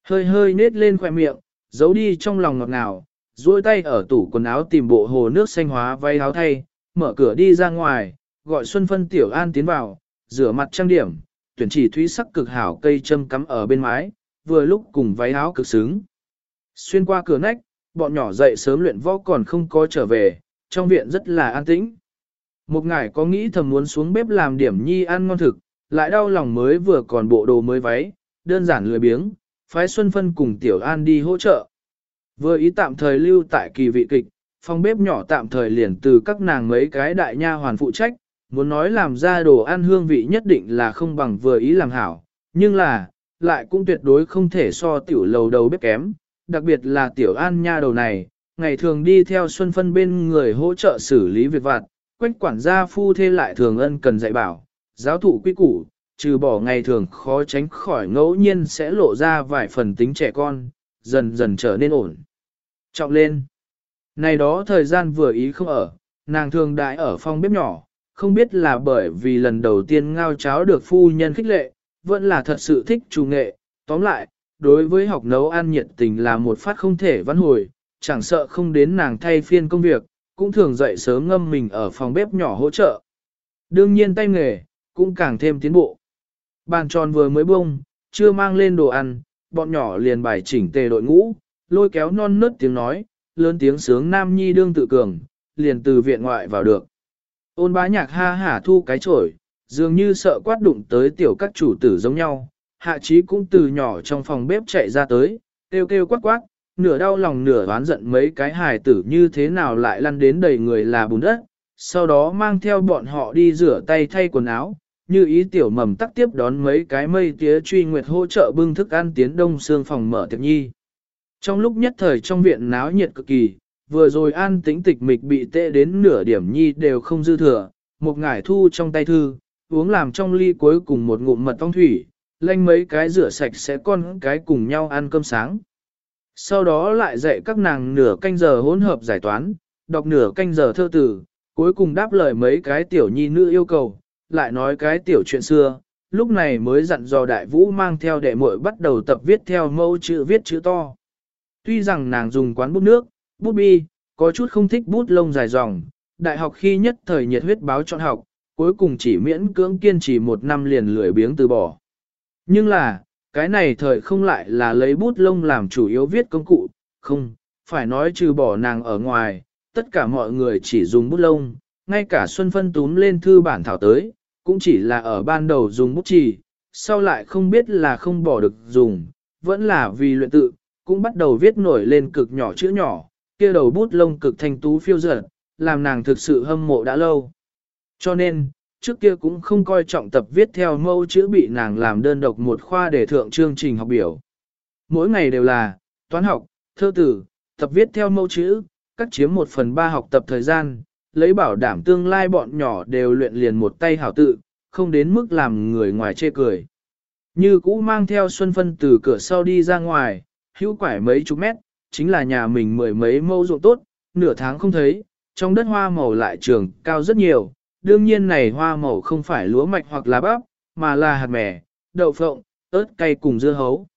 Hơi hơi nết lên khoe miệng, giấu đi trong lòng ngọt ngào, duỗi tay ở tủ quần áo tìm bộ hồ nước xanh hóa váy áo thay, mở cửa đi ra ngoài, gọi Xuân Phân Tiểu An tiến vào, rửa mặt trang điểm, tuyển chỉ thúy sắc cực hảo cây châm cắm ở bên mái, vừa lúc cùng váy áo cực xứng. Xuyên qua cửa nách, bọn nhỏ dậy sớm luyện võ còn không có trở về, trong viện rất là an tĩnh. Một ngải có nghĩ thầm muốn xuống bếp làm điểm nhi ăn ngon thực, lại đau lòng mới vừa còn bộ đồ mới váy, đơn giản lười biếng, phái Xuân Phân cùng Tiểu An đi hỗ trợ. Vừa ý tạm thời lưu tại kỳ vị kịch, phòng bếp nhỏ tạm thời liền từ các nàng mấy cái đại nha hoàn phụ trách, muốn nói làm ra đồ ăn hương vị nhất định là không bằng vừa ý làm hảo, nhưng là, lại cũng tuyệt đối không thể so tiểu lầu đầu bếp kém, đặc biệt là tiểu an nha đầu này, ngày thường đi theo Xuân Phân bên người hỗ trợ xử lý việc vặt, quách quản gia phu thê lại thường ân cần dạy bảo, giáo thụ quy củ, trừ bỏ ngày thường khó tránh khỏi ngẫu nhiên sẽ lộ ra vài phần tính trẻ con, dần dần trở nên ổn. Trọng lên. Này đó thời gian vừa ý không ở, nàng thường đại ở phòng bếp nhỏ, không biết là bởi vì lần đầu tiên ngao cháo được phu nhân khích lệ, vẫn là thật sự thích chủ nghệ. Tóm lại, đối với học nấu ăn nhiệt tình là một phát không thể vãn hồi, chẳng sợ không đến nàng thay phiên công việc, cũng thường dậy sớm ngâm mình ở phòng bếp nhỏ hỗ trợ. Đương nhiên tay nghề, cũng càng thêm tiến bộ. Bàn tròn vừa mới bông, chưa mang lên đồ ăn, bọn nhỏ liền bài chỉnh tề đội ngũ, lôi kéo non nớt tiếng nói, lớn tiếng sướng nam nhi đương tự cường, liền từ viện ngoại vào được. Ôn bá nhạc ha hả thu cái chổi, dường như sợ quát đụng tới tiểu các chủ tử giống nhau, hạ trí cũng từ nhỏ trong phòng bếp chạy ra tới, kêu kêu quát quát, nửa đau lòng nửa oán giận mấy cái hài tử như thế nào lại lăn đến đầy người là bùn đất, sau đó mang theo bọn họ đi rửa tay thay quần áo, như ý tiểu mầm tắc tiếp đón mấy cái mây tía truy nguyệt hỗ trợ bưng thức ăn tiến đông xương phòng mở tiệc nhi. Trong lúc nhất thời trong viện náo nhiệt cực kỳ, vừa rồi an tĩnh tịch mịch bị tệ đến nửa điểm nhi đều không dư thừa, một ngải thu trong tay thư, uống làm trong ly cuối cùng một ngụm mật ong thủy, lanh mấy cái rửa sạch sẽ con cái cùng nhau ăn cơm sáng. Sau đó lại dạy các nàng nửa canh giờ hỗn hợp giải toán, đọc nửa canh giờ thơ tử, cuối cùng đáp lời mấy cái tiểu nhi nữ yêu cầu, lại nói cái tiểu chuyện xưa, lúc này mới dặn dò đại vũ mang theo đệ muội bắt đầu tập viết theo mẫu chữ viết chữ to. Tuy rằng nàng dùng quán bút nước, bút bi, có chút không thích bút lông dài dòng, đại học khi nhất thời nhiệt huyết báo chọn học, cuối cùng chỉ miễn cưỡng kiên trì một năm liền lười biếng từ bỏ. Nhưng là, cái này thời không lại là lấy bút lông làm chủ yếu viết công cụ, không, phải nói trừ bỏ nàng ở ngoài, tất cả mọi người chỉ dùng bút lông, ngay cả Xuân Phân túm lên thư bản thảo tới, cũng chỉ là ở ban đầu dùng bút chì, sau lại không biết là không bỏ được dùng, vẫn là vì luyện tự, cũng bắt đầu viết nổi lên cực nhỏ chữ nhỏ, kia đầu bút lông cực thanh tú phiêu dở, làm nàng thực sự hâm mộ đã lâu. Cho nên, trước kia cũng không coi trọng tập viết theo mẫu chữ bị nàng làm đơn độc một khoa để thượng chương trình học biểu. Mỗi ngày đều là, toán học, thơ tử, tập viết theo mẫu chữ, cắt chiếm một phần ba học tập thời gian, lấy bảo đảm tương lai bọn nhỏ đều luyện liền một tay hảo tự, không đến mức làm người ngoài chê cười. Như cũ mang theo Xuân Phân từ cửa sau đi ra ngoài, hữu quải mấy chục mét, chính là nhà mình mười mấy mẫu ruộng tốt, nửa tháng không thấy, trong đất hoa màu lại trường cao rất nhiều, đương nhiên này hoa màu không phải lúa mạch hoặc là bắp, mà là hạt mè, đậu phộng, ớt cay cùng dưa hấu.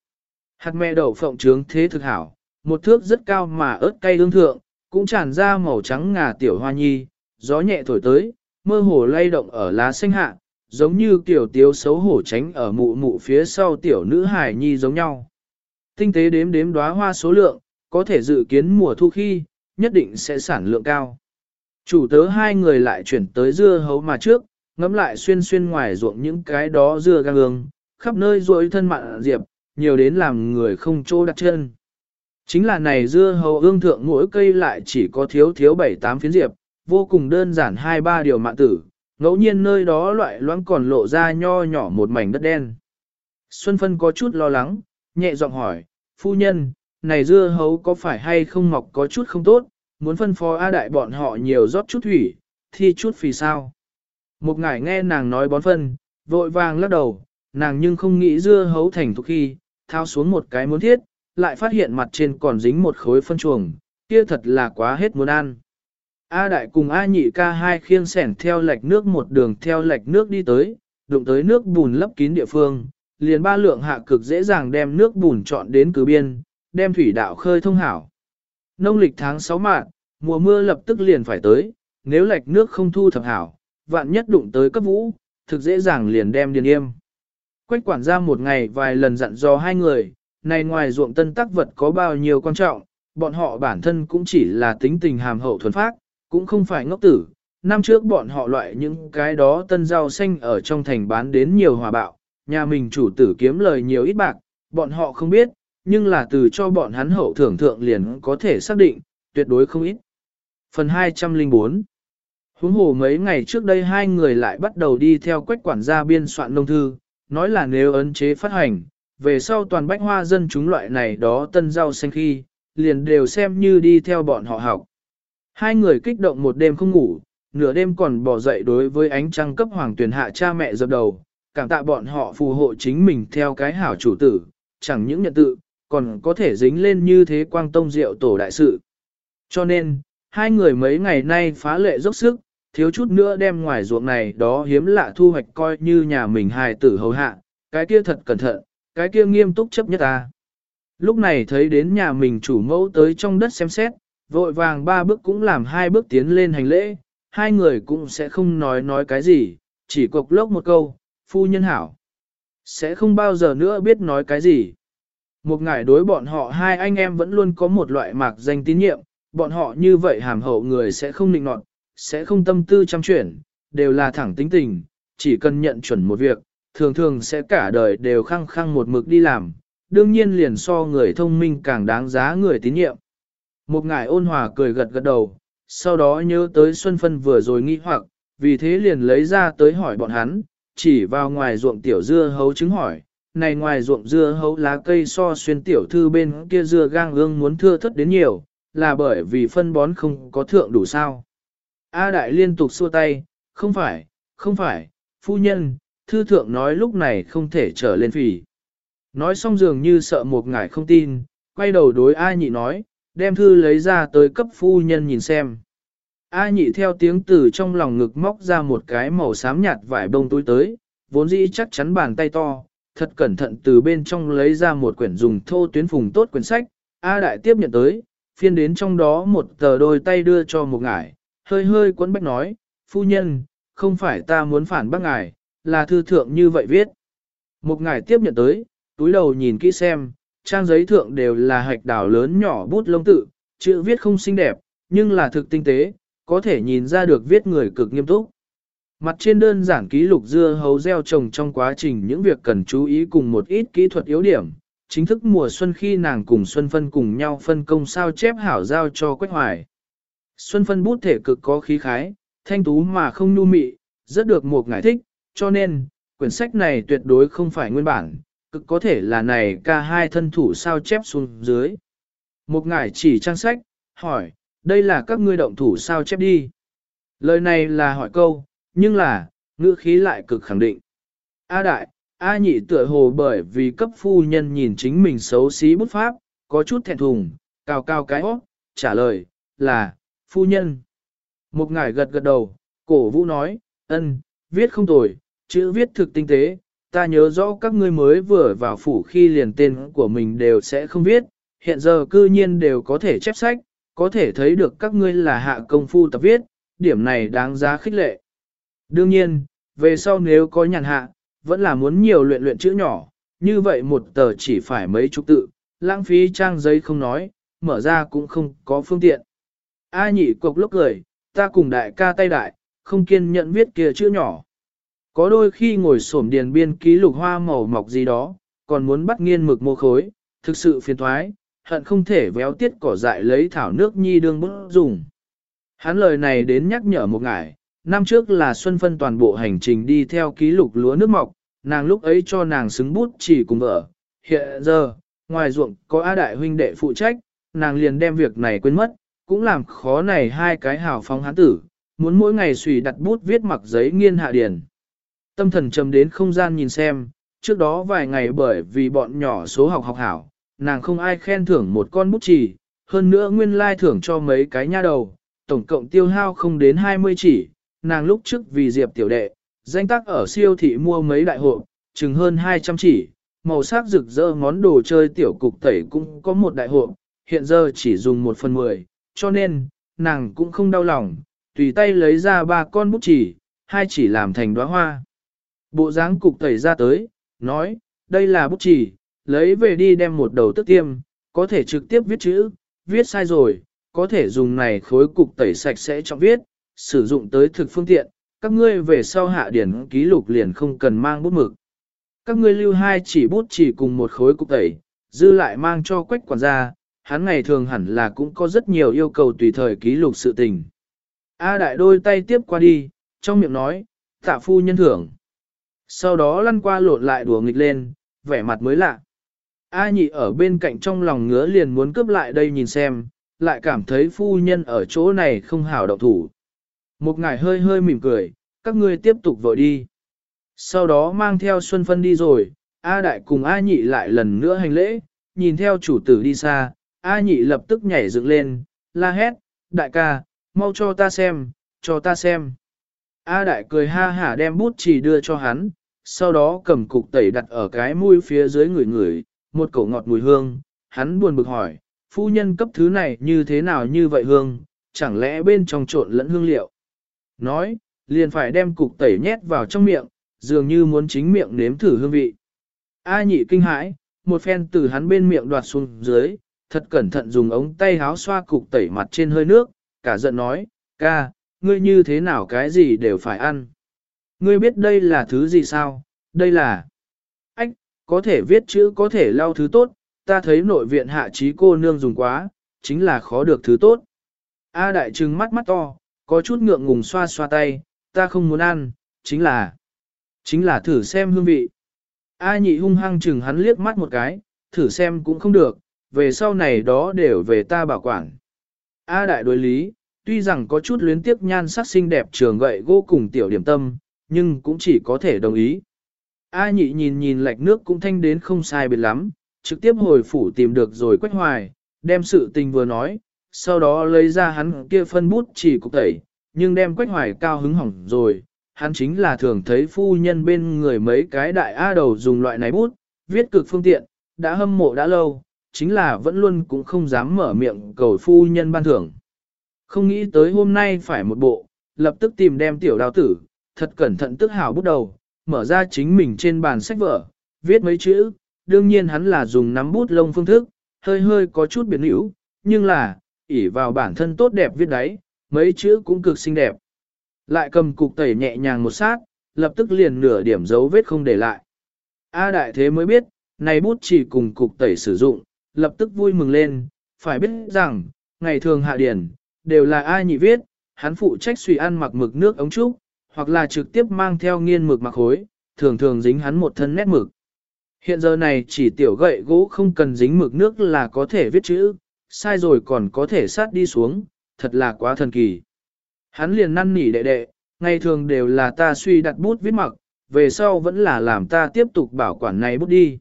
Hạt mè đậu phộng trướng thế thực hảo, một thước rất cao mà ớt cay đương thượng, cũng tràn ra màu trắng ngà tiểu hoa nhi, gió nhẹ thổi tới, mơ hồ lay động ở lá xanh hạ, giống như tiểu tiếu xấu hổ tránh ở mụ mụ phía sau tiểu nữ hải nhi giống nhau. Tinh tế đếm đếm đóa hoa số lượng, có thể dự kiến mùa thu khi, nhất định sẽ sản lượng cao. Chủ tớ hai người lại chuyển tới dưa hấu mà trước, ngắm lại xuyên xuyên ngoài ruộng những cái đó dưa gang ương, khắp nơi rội thân mặn diệp, nhiều đến làm người không chỗ đặt chân. Chính là này dưa hấu ương thượng mỗi cây lại chỉ có thiếu thiếu bảy tám phiến diệp, vô cùng đơn giản hai ba điều mạng tử, ngẫu nhiên nơi đó loại loãng còn lộ ra nho nhỏ một mảnh đất đen. Xuân Phân có chút lo lắng, nhẹ giọng hỏi, phu nhân, này dưa hấu có phải hay không mọc có chút không tốt, muốn phân phó A đại bọn họ nhiều rót chút thủy, thi chút phì sao. Một ngải nghe nàng nói bón phân, vội vàng lắc đầu, nàng nhưng không nghĩ dưa hấu thành thục khi, thao xuống một cái muốn thiết, lại phát hiện mặt trên còn dính một khối phân chuồng, kia thật là quá hết muốn ăn. A đại cùng A nhị ca hai khiêng sẻn theo lệch nước một đường theo lệch nước đi tới, đụng tới nước bùn lấp kín địa phương, liền ba lượng hạ cực dễ dàng đem nước bùn chọn đến cứ biên, đem thủy đạo khơi thông hảo. Nông lịch tháng 6 mạng, mùa mưa lập tức liền phải tới, nếu lệch nước không thu thập hảo, vạn nhất đụng tới cấp vũ, thực dễ dàng liền đem điền yêm. Quách quản gia một ngày vài lần dặn dò hai người, này ngoài ruộng tân tác vật có bao nhiêu quan trọng, bọn họ bản thân cũng chỉ là tính tình hàm hậu thuần phác, cũng không phải ngốc tử. Năm trước bọn họ loại những cái đó tân rau xanh ở trong thành bán đến nhiều hòa bạo, nhà mình chủ tử kiếm lời nhiều ít bạc, bọn họ không biết, nhưng là từ cho bọn hắn hậu thưởng thượng liền có thể xác định, tuyệt đối không ít. Phần 204 Huống hồ mấy ngày trước đây hai người lại bắt đầu đi theo quách quản gia biên soạn nông thư, nói là nếu ấn chế phát hành, về sau toàn bách hoa dân chúng loại này đó tân rau xanh khi, liền đều xem như đi theo bọn họ học. Hai người kích động một đêm không ngủ, nửa đêm còn bỏ dậy đối với ánh trăng cấp hoàng tuyển hạ cha mẹ dập đầu, cảm tạ bọn họ phù hộ chính mình theo cái hảo chủ tử, chẳng những nhận tự, còn có thể dính lên như thế quang tông diệu tổ đại sự. Cho nên, hai người mấy ngày nay phá lệ dốc sức, thiếu chút nữa đem ngoài ruộng này đó hiếm lạ thu hoạch coi như nhà mình hài tử hầu hạ, cái kia thật cẩn thận, cái kia nghiêm túc chấp nhất ta. Lúc này thấy đến nhà mình chủ mẫu tới trong đất xem xét, vội vàng ba bước cũng làm hai bước tiến lên hành lễ, hai người cũng sẽ không nói nói cái gì, chỉ cục lốc một câu, phu nhân hảo. Sẽ không bao giờ nữa biết nói cái gì. Một ngày đối bọn họ hai anh em vẫn luôn có một loại mạc danh tín nhiệm, bọn họ như vậy hàm hậu người sẽ không nịnh nọt, sẽ không tâm tư chăm chuyển, đều là thẳng tính tình, chỉ cần nhận chuẩn một việc, thường thường sẽ cả đời đều khăng khăng một mực đi làm, đương nhiên liền so người thông minh càng đáng giá người tín nhiệm. Một ngài ôn hòa cười gật gật đầu, sau đó nhớ tới Xuân Phân vừa rồi nghi hoặc, vì thế liền lấy ra tới hỏi bọn hắn, chỉ vào ngoài ruộng tiểu dưa hấu chứng hỏi, này ngoài ruộng dưa hấu lá cây so xuyên tiểu thư bên kia dưa gang ương muốn thưa thất đến nhiều, là bởi vì phân bón không có thượng đủ sao. A đại liên tục xua tay, không phải, không phải, phu nhân, thư thượng nói lúc này không thể trở lên phỉ. Nói xong dường như sợ một ngài không tin, quay đầu đối A nhị nói, đem thư lấy ra tới cấp phu nhân nhìn xem. A nhị theo tiếng từ trong lòng ngực móc ra một cái màu xám nhạt vải bông túi tới, vốn dĩ chắc chắn bàn tay to, thật cẩn thận từ bên trong lấy ra một quyển dùng thô tuyến phùng tốt quyển sách, A đại tiếp nhận tới, phiên đến trong đó một tờ đôi tay đưa cho một ngải, hơi hơi quấn bách nói, phu nhân, không phải ta muốn phản bác ngài, là thư thượng như vậy viết. Một ngài tiếp nhận tới, túi đầu nhìn kỹ xem, trang giấy thượng đều là hạch đảo lớn nhỏ bút lông tự, chữ viết không xinh đẹp, nhưng là thực tinh tế, có thể nhìn ra được viết người cực nghiêm túc. Mặt trên đơn giản ký lục dưa hấu gieo trồng trong quá trình những việc cần chú ý cùng một ít kỹ thuật yếu điểm, chính thức mùa xuân khi nàng cùng Xuân Phân cùng nhau phân công sao chép hảo giao cho Quách Hoài. Xuân Phân bút thể cực có khí khái, thanh tú mà không nhu mị, rất được một ngải thích, cho nên, quyển sách này tuyệt đối không phải nguyên bản, cực có thể là này ca hai thân thủ sao chép xuống dưới. Một ngải chỉ trang sách, hỏi, đây là các ngươi động thủ sao chép đi. Lời này là hỏi câu, nhưng là, ngữ khí lại cực khẳng định. A đại, A nhị tựa hồ bởi vì cấp phu nhân nhìn chính mình xấu xí bút pháp, có chút thẹn thùng, cao cao cái hót, trả lời, là, phu nhân. Một ngải gật gật đầu, cổ vũ nói, ân, viết không tồi, chữ viết thực tinh tế, ta nhớ rõ các ngươi mới vừa vào phủ khi liền tên của mình đều sẽ không viết, hiện giờ cư nhiên đều có thể chép sách, có thể thấy được các ngươi là hạ công phu tập viết, điểm này đáng giá khích lệ. Đương nhiên, về sau nếu có nhàn hạ, vẫn là muốn nhiều luyện luyện chữ nhỏ, như vậy một tờ chỉ phải mấy chục tự, lãng phí trang giấy không nói, mở ra cũng không có phương tiện. A nhị cục lúc cười, ta cùng đại ca tay đại, không kiên nhận viết kia chữ nhỏ. Có đôi khi ngồi xổm điền biên ký lục hoa màu mọc gì đó, còn muốn bắt nghiên mực mô khối, thực sự phiền thoái, hận không thể véo tiết cỏ dại lấy thảo nước nhi đương bức dùng. Hắn lời này đến nhắc nhở một ngải, năm trước là Xuân Phân toàn bộ hành trình đi theo ký lục lúa nước mọc, nàng lúc ấy cho nàng xứng bút chỉ cùng vợ. Hiện giờ, ngoài ruộng có A Đại huynh đệ phụ trách, nàng liền đem việc này quên mất, cũng làm khó này hai cái hào phóng hán tử, muốn mỗi ngày xùy đặt bút viết mặc giấy nghiên hạ điển. Tâm thần trầm đến không gian nhìn xem, trước đó vài ngày bởi vì bọn nhỏ số học học hảo, nàng không ai khen thưởng một con bút chỉ, hơn nữa nguyên lai thưởng cho mấy cái nha đầu, tổng cộng tiêu hao không đến 20 chỉ, nàng lúc trước vì diệp tiểu đệ, danh tác ở siêu thị mua mấy đại hộ, chừng hơn 200 chỉ, màu sắc rực rỡ ngón đồ chơi tiểu cục tẩy cũng có một đại hộ, hiện giờ chỉ dùng một phần mười, cho nên, nàng cũng không đau lòng, tùy tay lấy ra ba con bút chỉ, hai chỉ làm thành đóa hoa. Bộ dáng cục tẩy ra tới, nói, đây là bút chỉ, lấy về đi đem một đầu tức tiêm, có thể trực tiếp viết chữ, viết sai rồi, có thể dùng này khối cục tẩy sạch sẽ cho viết, sử dụng tới thực phương tiện, các ngươi về sau hạ điển ký lục liền không cần mang bút mực. Các ngươi lưu hai chỉ bút chỉ cùng một khối cục tẩy, dư lại mang cho quách quản gia, hắn ngày thường hẳn là cũng có rất nhiều yêu cầu tùy thời ký lục sự tình. A đại đôi tay tiếp qua đi, trong miệng nói, tạ phu nhân thưởng. Sau đó lăn qua lộn lại đùa nghịch lên, vẻ mặt mới lạ. A nhị ở bên cạnh trong lòng ngứa liền muốn cướp lại đây nhìn xem, lại cảm thấy phu nhân ở chỗ này không hảo động thủ. Một ngải hơi hơi mỉm cười, các ngươi tiếp tục vội đi. Sau đó mang theo Xuân Phân đi rồi, A Đại cùng A Nhị lại lần nữa hành lễ, nhìn theo chủ tử đi xa, A Nhị lập tức nhảy dựng lên, la hét, đại ca, mau cho ta xem, cho ta xem. A Đại cười ha hả đem bút chỉ đưa cho hắn, sau đó cầm cục tẩy đặt ở cái mũi phía dưới người người, một cổ ngọt mùi hương, hắn buồn bực hỏi, phu nhân cấp thứ này như thế nào như vậy hương, chẳng lẽ bên trong trộn lẫn hương liệu. Nói, liền phải đem cục tẩy nhét vào trong miệng, dường như muốn chính miệng nếm thử hương vị. A nhị kinh hãi, một phen từ hắn bên miệng đoạt xuống dưới, thật cẩn thận dùng ống tay háo xoa cục tẩy mặt trên hơi nước, cả giận nói, ca, ngươi như thế nào cái gì đều phải ăn. Ngươi biết đây là thứ gì sao, đây là... Ách, có thể viết chữ có thể lau thứ tốt, ta thấy nội viện hạ trí cô nương dùng quá, chính là khó được thứ tốt. A đại trừng mắt mắt to, có chút ngượng ngùng xoa xoa tay, ta không muốn ăn, chính là, chính là thử xem hương vị. A nhị hung hăng chừng hắn liếc mắt một cái, thử xem cũng không được, về sau này đó đều về ta bảo quản. A đại đối lý, tuy rằng có chút luyến tiếc nhan sắc xinh đẹp trường gậy gỗ cùng tiểu điểm tâm, nhưng cũng chỉ có thể đồng ý. A nhị nhìn nhìn lạch nước cũng thanh đến không sai biệt lắm, trực tiếp hồi phủ tìm được rồi quách hoài, đem sự tình vừa nói, sau đó lấy ra hắn kia phân bút chỉ cục tẩy, nhưng đem quách hoài cao hứng hỏng rồi, hắn chính là thường thấy phu nhân bên người mấy cái đại A đầu dùng loại này bút, viết cực phương tiện, đã hâm mộ đã lâu, chính là vẫn luôn cũng không dám mở miệng cầu phu nhân ban thưởng. Không nghĩ tới hôm nay phải một bộ, lập tức tìm đem tiểu đào tử, thật cẩn thận tức hào bút đầu, mở ra chính mình trên bàn sách vở, viết mấy chữ, đương nhiên hắn là dùng nắm bút lông phương thức, hơi hơi có chút biến hữu, nhưng là, ỉ vào bản thân tốt đẹp viết đấy, mấy chữ cũng cực xinh đẹp. Lại cầm cục tẩy nhẹ nhàng một sát, lập tức liền nửa điểm dấu vết không để lại. A đại thế mới biết, này bút chỉ cùng cục tẩy sử dụng, lập tức vui mừng lên, phải biết rằng, ngày thường hạ điển, đều là ai nhị viết, hắn phụ trách suy ăn mặc mực nước ống trúc, hoặc là trực tiếp mang theo nghiên mực mặc hối, thường thường dính hắn một thân nét mực. Hiện giờ này chỉ tiểu gậy gỗ không cần dính mực nước là có thể viết chữ, sai rồi còn có thể sát đi xuống, thật là quá thần kỳ. Hắn liền năn nỉ đệ đệ, ngày thường đều là ta suy đặt bút viết mặc, về sau vẫn là làm ta tiếp tục bảo quản này bút đi.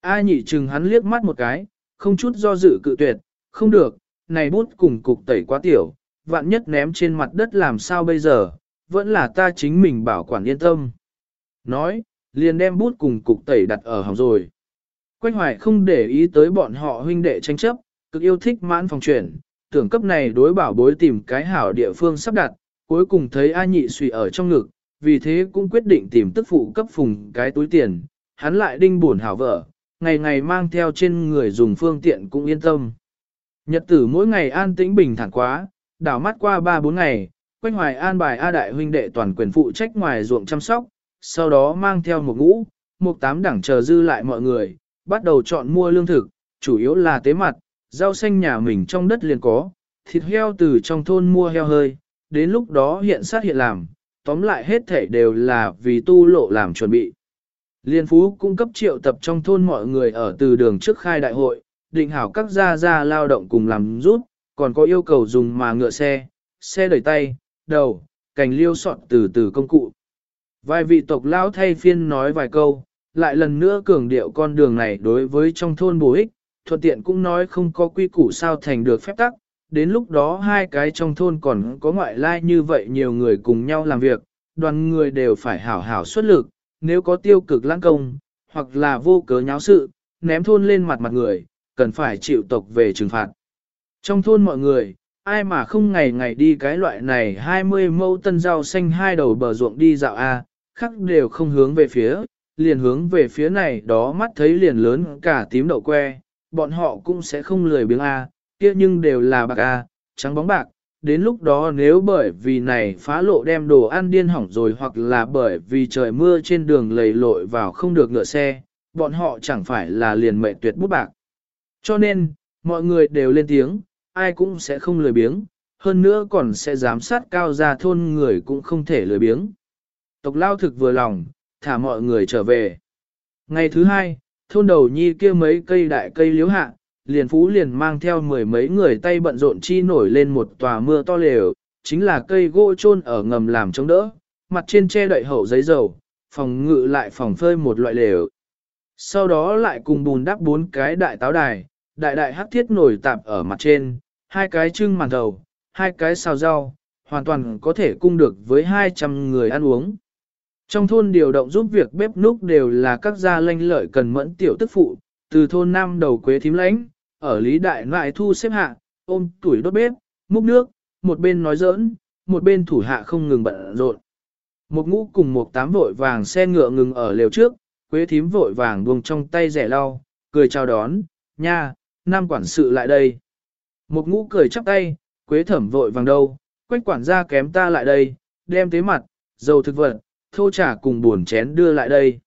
A nhị chừng hắn liếc mắt một cái, không chút do dự cự tuyệt, không được, này bút cùng cục tẩy quá tiểu, vạn nhất ném trên mặt đất làm sao bây giờ, vẫn là ta chính mình bảo quản yên tâm. Nói, liền đem bút cùng cục tẩy đặt ở hỏng rồi. Quách hoài không để ý tới bọn họ huynh đệ tranh chấp, cực yêu thích mãn phòng chuyển, tưởng cấp này đối bảo bối tìm cái hảo địa phương sắp đặt, cuối cùng thấy A nhị suy ở trong ngực, vì thế cũng quyết định tìm tức phụ cấp phùng cái túi tiền, hắn lại đinh buồn hảo vợ, ngày ngày mang theo trên người dùng phương tiện cũng yên tâm. Nhật tử mỗi ngày an tĩnh bình thản quá, đảo mắt qua 3-4 ngày, Quách Hoài an bài A đại huynh đệ toàn quyền phụ trách ngoài ruộng chăm sóc, sau đó mang theo một ngũ, một tám đẳng chờ dư lại mọi người, bắt đầu chọn mua lương thực, chủ yếu là tế mặt, rau xanh nhà mình trong đất liền có, thịt heo từ trong thôn mua heo hơi, đến lúc đó hiện sát hiện làm, tóm lại hết thể đều là vì tu lộ làm chuẩn bị. Liên Phú cung cấp triệu tập trong thôn mọi người ở từ đường trước khai đại hội, định hảo các gia gia lao động cùng làm rút, còn có yêu cầu dùng mà ngựa xe, xe đẩy tay, đầu, cành liêu sọt từ từ công cụ. Vài vị tộc lão thay phiên nói vài câu, lại lần nữa cường điệu con đường này đối với trong thôn bổ ích, thuận tiện cũng nói không có quy củ sao thành được phép tắc, đến lúc đó hai cái trong thôn còn có ngoại lai như vậy nhiều người cùng nhau làm việc, đoàn người đều phải hảo hảo xuất lực, nếu có tiêu cực lãng công, hoặc là vô cớ nháo sự, ném thôn lên mặt mặt người, cần phải chịu tộc về trừng phạt. Trong thôn mọi người, ai mà không ngày ngày đi cái loại này 20 mẫu tân rau xanh hai đầu bờ ruộng đi dạo A, khắc đều không hướng về phía, liền hướng về phía này đó mắt thấy liền lớn cả tím đậu que, bọn họ cũng sẽ không lười biếng A, kia nhưng đều là bạc A, trắng bóng bạc, đến lúc đó nếu bởi vì này phá lộ đem đồ ăn điên hỏng rồi hoặc là bởi vì trời mưa trên đường lầy lội vào không được ngựa xe, bọn họ chẳng phải là liền mệnh tuyệt bút bạc. Cho nên, mọi người đều lên tiếng, ai cũng sẽ không lười biếng, hơn nữa còn sẽ giám sát cao gia thôn người cũng không thể lười biếng. Tộc lao thực vừa lòng, thả mọi người trở về. Ngày thứ hai, thôn đầu nhi kia mấy cây đại cây liếu hạ, liền phú liền mang theo mười mấy người tay bận rộn chi nổi lên một tòa mưa to lều, chính là cây gỗ chôn ở ngầm làm chống đỡ, mặt trên che đậy hậu giấy dầu, phòng ngự lại phòng phơi một loại lều. Sau đó lại cùng bùn đắp bốn cái đại táo đài, đại đại hắc thiết nổi tạp ở mặt trên, hai cái trưng màn đầu, hai cái xào rau, hoàn toàn có thể cung được với 200 người ăn uống. Trong thôn điều động giúp việc bếp núc đều là các gia lanh lợi cần mẫn tiểu tức phụ, từ thôn Nam đầu quế thím lãnh, ở Lý Đại Ngoại thu xếp hạ, ôm tuổi đốt bếp, múc nước, một bên nói giỡn, một bên thủ hạ không ngừng bận rộn. Một ngũ cùng một tám vội vàng xe ngựa ngừng ở lều trước, quế thím vội vàng buông trong tay rẻ lau, cười chào đón, nha, nam quản sự lại đây. Một ngũ cười chắp tay, quế thẩm vội vàng đâu, quách quản gia kém ta lại đây, đem tế mặt, dầu thực vật, thô trả cùng buồn chén đưa lại đây.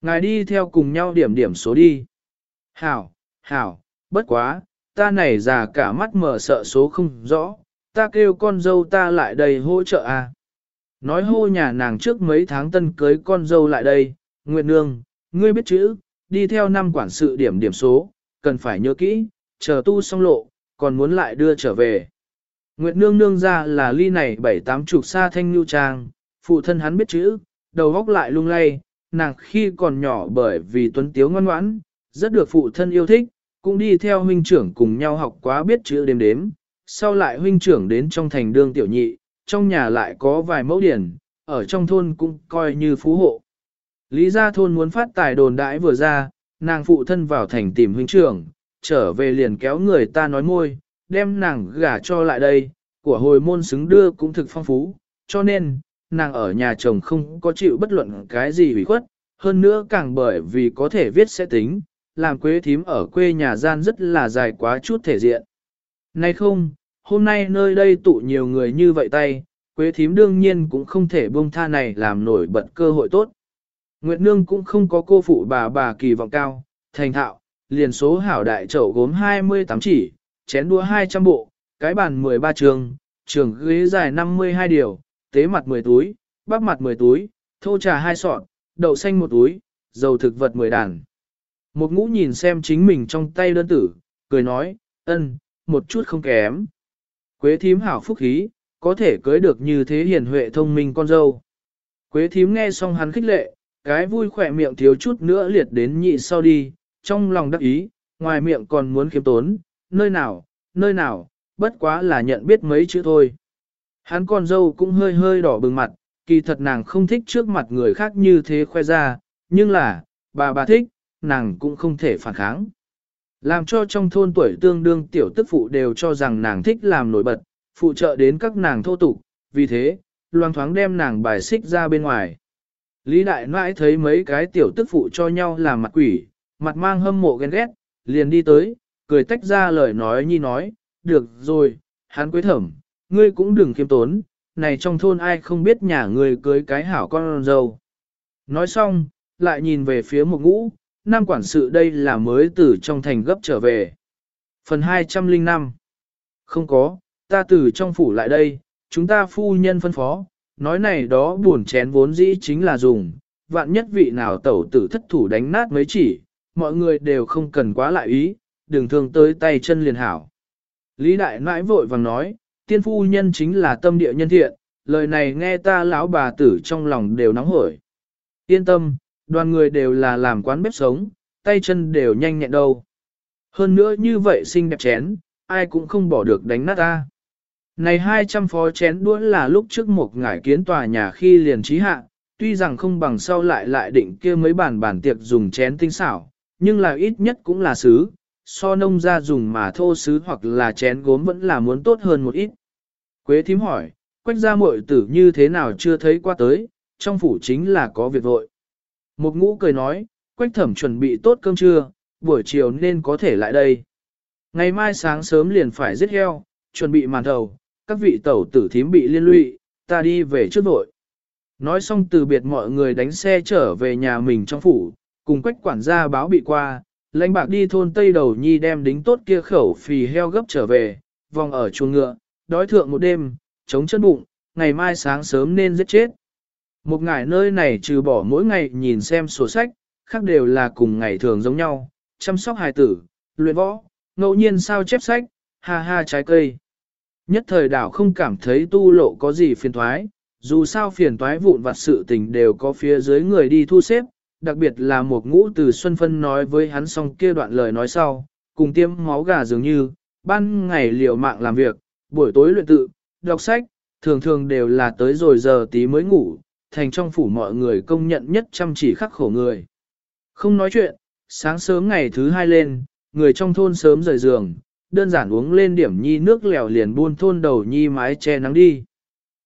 Ngài đi theo cùng nhau điểm điểm số đi. Hảo, hảo, bất quá, ta này già cả mắt mở sợ số không rõ, ta kêu con dâu ta lại đây hỗ trợ à. Nói hô nhà nàng trước mấy tháng tân cưới con dâu lại đây, Nguyệt Nương, ngươi biết chữ, đi theo năm quản sự điểm điểm số, cần phải nhớ kỹ, chờ tu xong lộ, còn muốn lại đưa trở về. Nguyệt Nương nương ra là ly này bảy tám chục xa thanh lưu trang, phụ thân hắn biết chữ, đầu góc lại lung lay, nàng khi còn nhỏ bởi vì tuấn tiếu ngoan ngoãn, rất được phụ thân yêu thích, cũng đi theo huynh trưởng cùng nhau học quá biết chữ đếm đếm, sau lại huynh trưởng đến trong thành đương tiểu nhị, trong nhà lại có vài mẫu điển, ở trong thôn cũng coi như phú hộ. Lý gia thôn muốn phát tài đồn đãi vừa ra, nàng phụ thân vào thành tìm huynh trưởng, trở về liền kéo người ta nói môi, đem nàng gả cho lại đây, của hồi môn xứng đưa cũng thực phong phú, cho nên, nàng ở nhà chồng không có chịu bất luận cái gì ủy khuất, hơn nữa càng bởi vì có thể viết sẽ tính, làm quế thím ở quê nhà gian rất là dài quá chút thể diện. Nay không, hôm nay nơi đây tụ nhiều người như vậy tay, quế thím đương nhiên cũng không thể buông tha này làm nổi bật cơ hội tốt. Nguyệt Nương cũng không có cô phụ bà bà kỳ vọng cao, thành thạo, liền số hảo đại chậu gốm 28 chỉ, chén đũa 200 bộ, cái bàn 13 trường, trường ghế dài 52 điều, tế mặt 10 túi, bắp mặt 10 túi, thô trà 2 sọt, đậu xanh 1 túi, dầu thực vật 10 đàn. Một ngũ nhìn xem chính mình trong tay đơn tử, cười nói, ân, một chút không kém. Quế thím hảo phúc khí, có thể cưới được như thế hiền huệ thông minh con dâu. Quế thím nghe xong hắn khích lệ, cái vui khỏe miệng thiếu chút nữa liệt đến nhị sau đi, trong lòng đắc ý, ngoài miệng còn muốn khiêm tốn, nơi nào, nơi nào, bất quá là nhận biết mấy chữ thôi. Hắn con dâu cũng hơi hơi đỏ bừng mặt, kỳ thật nàng không thích trước mặt người khác như thế khoe ra, nhưng là, bà bà thích, nàng cũng không thể phản kháng. Làm cho trong thôn tuổi tương đương tiểu tức phụ đều cho rằng nàng thích làm nổi bật, phụ trợ đến các nàng thô tục, vì thế, loang thoáng đem nàng bài xích ra bên ngoài. Lý đại nãi thấy mấy cái tiểu tức phụ cho nhau làm mặt quỷ, mặt mang hâm mộ ghen ghét, liền đi tới, cười tách ra lời nói nhi nói, được rồi, hắn quế thẩm, ngươi cũng đừng khiêm tốn, này trong thôn ai không biết nhà ngươi cưới cái hảo con dâu. Nói xong, lại nhìn về phía một ngũ, nam quản sự đây là mới từ trong thành gấp trở về. Phần 205 Không có, ta từ trong phủ lại đây, chúng ta phu nhân phân phó, nói này đó buồn chén vốn dĩ chính là dùng, vạn nhất vị nào tẩu tử thất thủ đánh nát mấy chỉ, mọi người đều không cần quá lại ý, đừng thương tới tay chân liền hảo. Lý đại nãi vội vàng nói, tiên phu nhân chính là tâm địa nhân thiện, lời này nghe ta lão bà tử trong lòng đều nóng hổi. Yên tâm, đoàn người đều là làm quán bếp sống, tay chân đều nhanh nhẹn đâu. Hơn nữa như vậy xinh đẹp chén, ai cũng không bỏ được đánh nát ta. Này 200 phó chén đũa là lúc trước một ngải kiến tòa nhà khi liền trí hạ, tuy rằng không bằng sau lại lại định kia mấy bàn bản tiệc dùng chén tinh xảo, nhưng là ít nhất cũng là sứ, so nông ra dùng mà thô sứ hoặc là chén gốm vẫn là muốn tốt hơn một ít. Quế thím hỏi, quách gia muội tử như thế nào chưa thấy qua tới, trong phủ chính là có việc vội. Một ngũ cười nói, quách thẩm chuẩn bị tốt cơm trưa, buổi chiều nên có thể lại đây. Ngày mai sáng sớm liền phải giết heo, chuẩn bị màn đầu các vị tẩu tử thím bị liên lụy, ta đi về trước vội. Nói xong từ biệt mọi người đánh xe trở về nhà mình trong phủ, cùng quách quản gia báo bị qua, lãnh bạc đi thôn Tây Đầu Nhi đem đính tốt kia khẩu phì heo gấp trở về, vòng ở chuồng ngựa, đói thượng một đêm, chống chân bụng, ngày mai sáng sớm nên giết chết. Một ngày nơi này trừ bỏ mỗi ngày nhìn xem sổ sách, khác đều là cùng ngày thường giống nhau, chăm sóc hài tử, luyện võ, ngẫu nhiên sao chép sách, ha ha trái cây. Nhất thời đảo không cảm thấy tu lộ có gì phiền thoái, dù sao phiền toái vụn vặt sự tình đều có phía dưới người đi thu xếp, đặc biệt là một ngũ từ Xuân Phân nói với hắn xong kia đoạn lời nói sau, cùng tiêm máu gà dường như, ban ngày liều mạng làm việc, buổi tối luyện tự, đọc sách, thường thường đều là tới rồi giờ tí mới ngủ, thành trong phủ mọi người công nhận nhất chăm chỉ khắc khổ người. Không nói chuyện, sáng sớm ngày thứ hai lên, người trong thôn sớm rời giường, đơn giản uống lên điểm nhi nước lèo liền buôn thôn đầu nhi mái che nắng đi.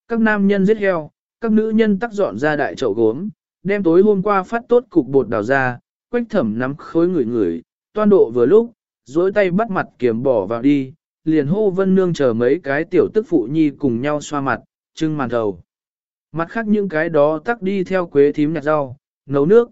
Các nam nhân giết heo, các nữ nhân tắc dọn ra đại chậu gốm, đem tối hôm qua phát tốt cục bột đào ra, quách thẩm nắm khối người người, toan độ vừa lúc, dối tay bắt mặt kiếm bỏ vào đi, liền hô vân nương chờ mấy cái tiểu tức phụ nhi cùng nhau xoa mặt, trưng màn đầu. Mặt khác những cái đó tắc đi theo quế thím nhặt rau, nấu nước.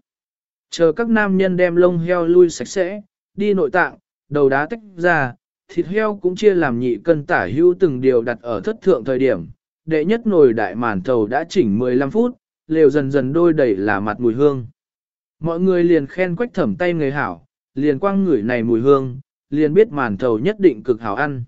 Chờ các nam nhân đem lông heo lui sạch sẽ, đi nội tạng, đầu đá tách ra, thịt heo cũng chia làm nhị cân tả hữu từng điều đặt ở thất thượng thời điểm. Đệ nhất nồi đại màn thầu đã chỉnh 15 phút, lều dần dần đôi đầy là mặt mùi hương. Mọi người liền khen quách thẩm tay người hảo, liền quang ngửi này mùi hương, liền biết màn thầu nhất định cực hảo ăn.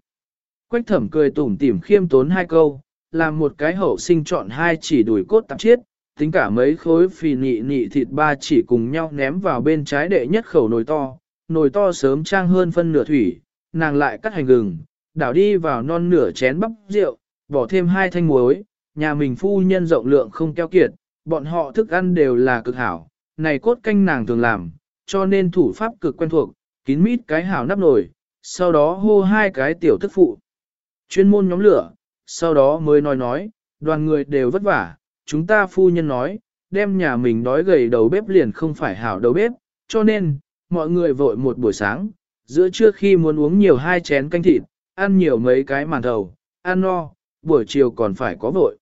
Quách thẩm cười tủm tỉm khiêm tốn hai câu, làm một cái hậu sinh chọn hai chỉ đùi cốt tạp chiết, tính cả mấy khối phì nị nị thịt ba chỉ cùng nhau ném vào bên trái đệ nhất khẩu nồi to, nồi to sớm trang hơn phân nửa thủy, nàng lại cắt hành gừng, đảo đi vào non nửa chén bắp rượu, bỏ thêm hai thanh muối, nhà mình phu nhân rộng lượng không keo kiệt, bọn họ thức ăn đều là cực hảo, này cốt canh nàng thường làm, cho nên thủ pháp cực quen thuộc, kín mít cái hảo nắp nồi, sau đó hô hai cái tiểu thức phụ. Chuyên môn nhóm lửa, sau đó mới nói nói, đoàn người đều vất vả, chúng ta phu nhân nói, đem nhà mình đói gầy đầu bếp liền không phải hảo đầu bếp, cho nên, mọi người vội một buổi sáng, giữa trưa khi muốn uống nhiều hai chén canh thịt, ăn nhiều mấy cái màn thầu, ăn no, buổi chiều còn phải có vội.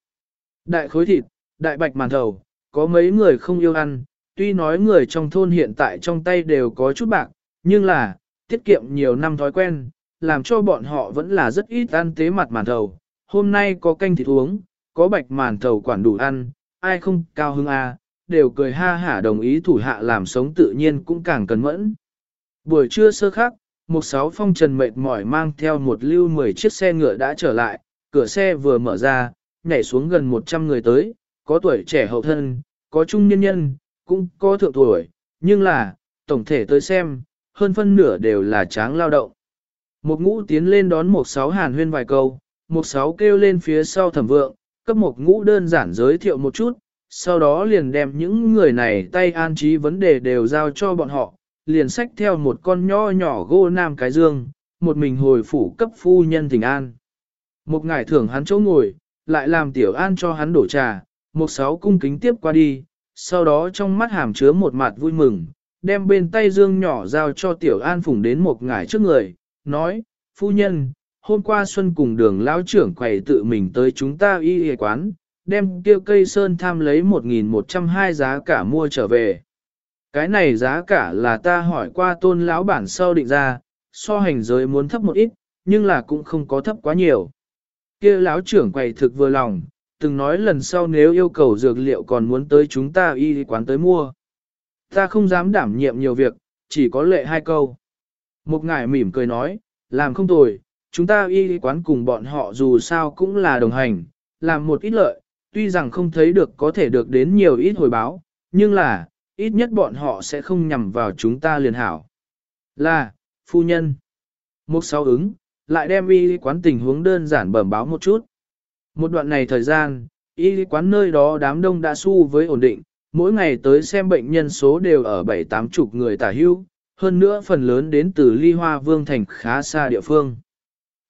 Đại khối thịt, đại bạch màn thầu, có mấy người không yêu ăn, tuy nói người trong thôn hiện tại trong tay đều có chút bạc, nhưng là, tiết kiệm nhiều năm thói quen, làm cho bọn họ vẫn là rất ít ăn tế mặt màn thầu. Hôm nay có canh thịt uống, có bạch màn thầu quản đủ ăn, ai không cao hứng a, à, đều cười ha hả đồng ý thủ hạ làm sống tự nhiên cũng càng cẩn mẫn. Buổi trưa sơ khắc, một sáu phong trần mệt mỏi mang theo một lưu 10 chiếc xe ngựa đã trở lại, cửa xe vừa mở ra, nhảy xuống gần 100 người tới, có tuổi trẻ hậu thân, có trung niên nhân, cũng có thượng tuổi, nhưng là, tổng thể tới xem, hơn phân nửa đều là tráng lao động. Một ngũ tiến lên đón một sáu hàn huyên vài câu, một sáu kêu lên phía sau thẩm vượng, cấp một ngũ đơn giản giới thiệu một chút, sau đó liền đem những người này tay an trí vấn đề đều giao cho bọn họ, liền xách theo một con nho nhỏ gô nam cái dương, một mình hồi phủ cấp phu nhân thỉnh an. Một ngải thưởng hắn chỗ ngồi, lại làm tiểu an cho hắn đổ trà, một sáu cung kính tiếp qua đi, sau đó trong mắt hàm chứa một mặt vui mừng, đem bên tay dương nhỏ giao cho tiểu an phùng đến một ngải trước người, nói, phu nhân, hôm qua Xuân cùng đường lão trưởng quầy tự mình tới chúng ta y y quán, đem tiêu cây sơn tham lấy 1.102 giá cả mua trở về. Cái này giá cả là ta hỏi qua tôn lão bản sau định ra, so hành giới muốn thấp một ít, nhưng là cũng không có thấp quá nhiều. kia lão trưởng quầy thực vừa lòng, từng nói lần sau nếu yêu cầu dược liệu còn muốn tới chúng ta y quán tới mua. Ta không dám đảm nhiệm nhiều việc, chỉ có lệ hai câu. Một ngài mỉm cười nói, làm không tồi, chúng ta y quán cùng bọn họ dù sao cũng là đồng hành, làm một ít lợi, tuy rằng không thấy được có thể được đến nhiều ít hồi báo, nhưng là, ít nhất bọn họ sẽ không nhằm vào chúng ta liền hảo. Là, phu nhân. Một sáu ứng, lại đem y quán tình huống đơn giản bẩm báo một chút. Một đoạn này thời gian, y quán nơi đó đám đông đã su với ổn định, mỗi ngày tới xem bệnh nhân số đều ở bảy tám chục người tả hưu, hơn nữa phần lớn đến từ ly hoa vương thành khá xa địa phương.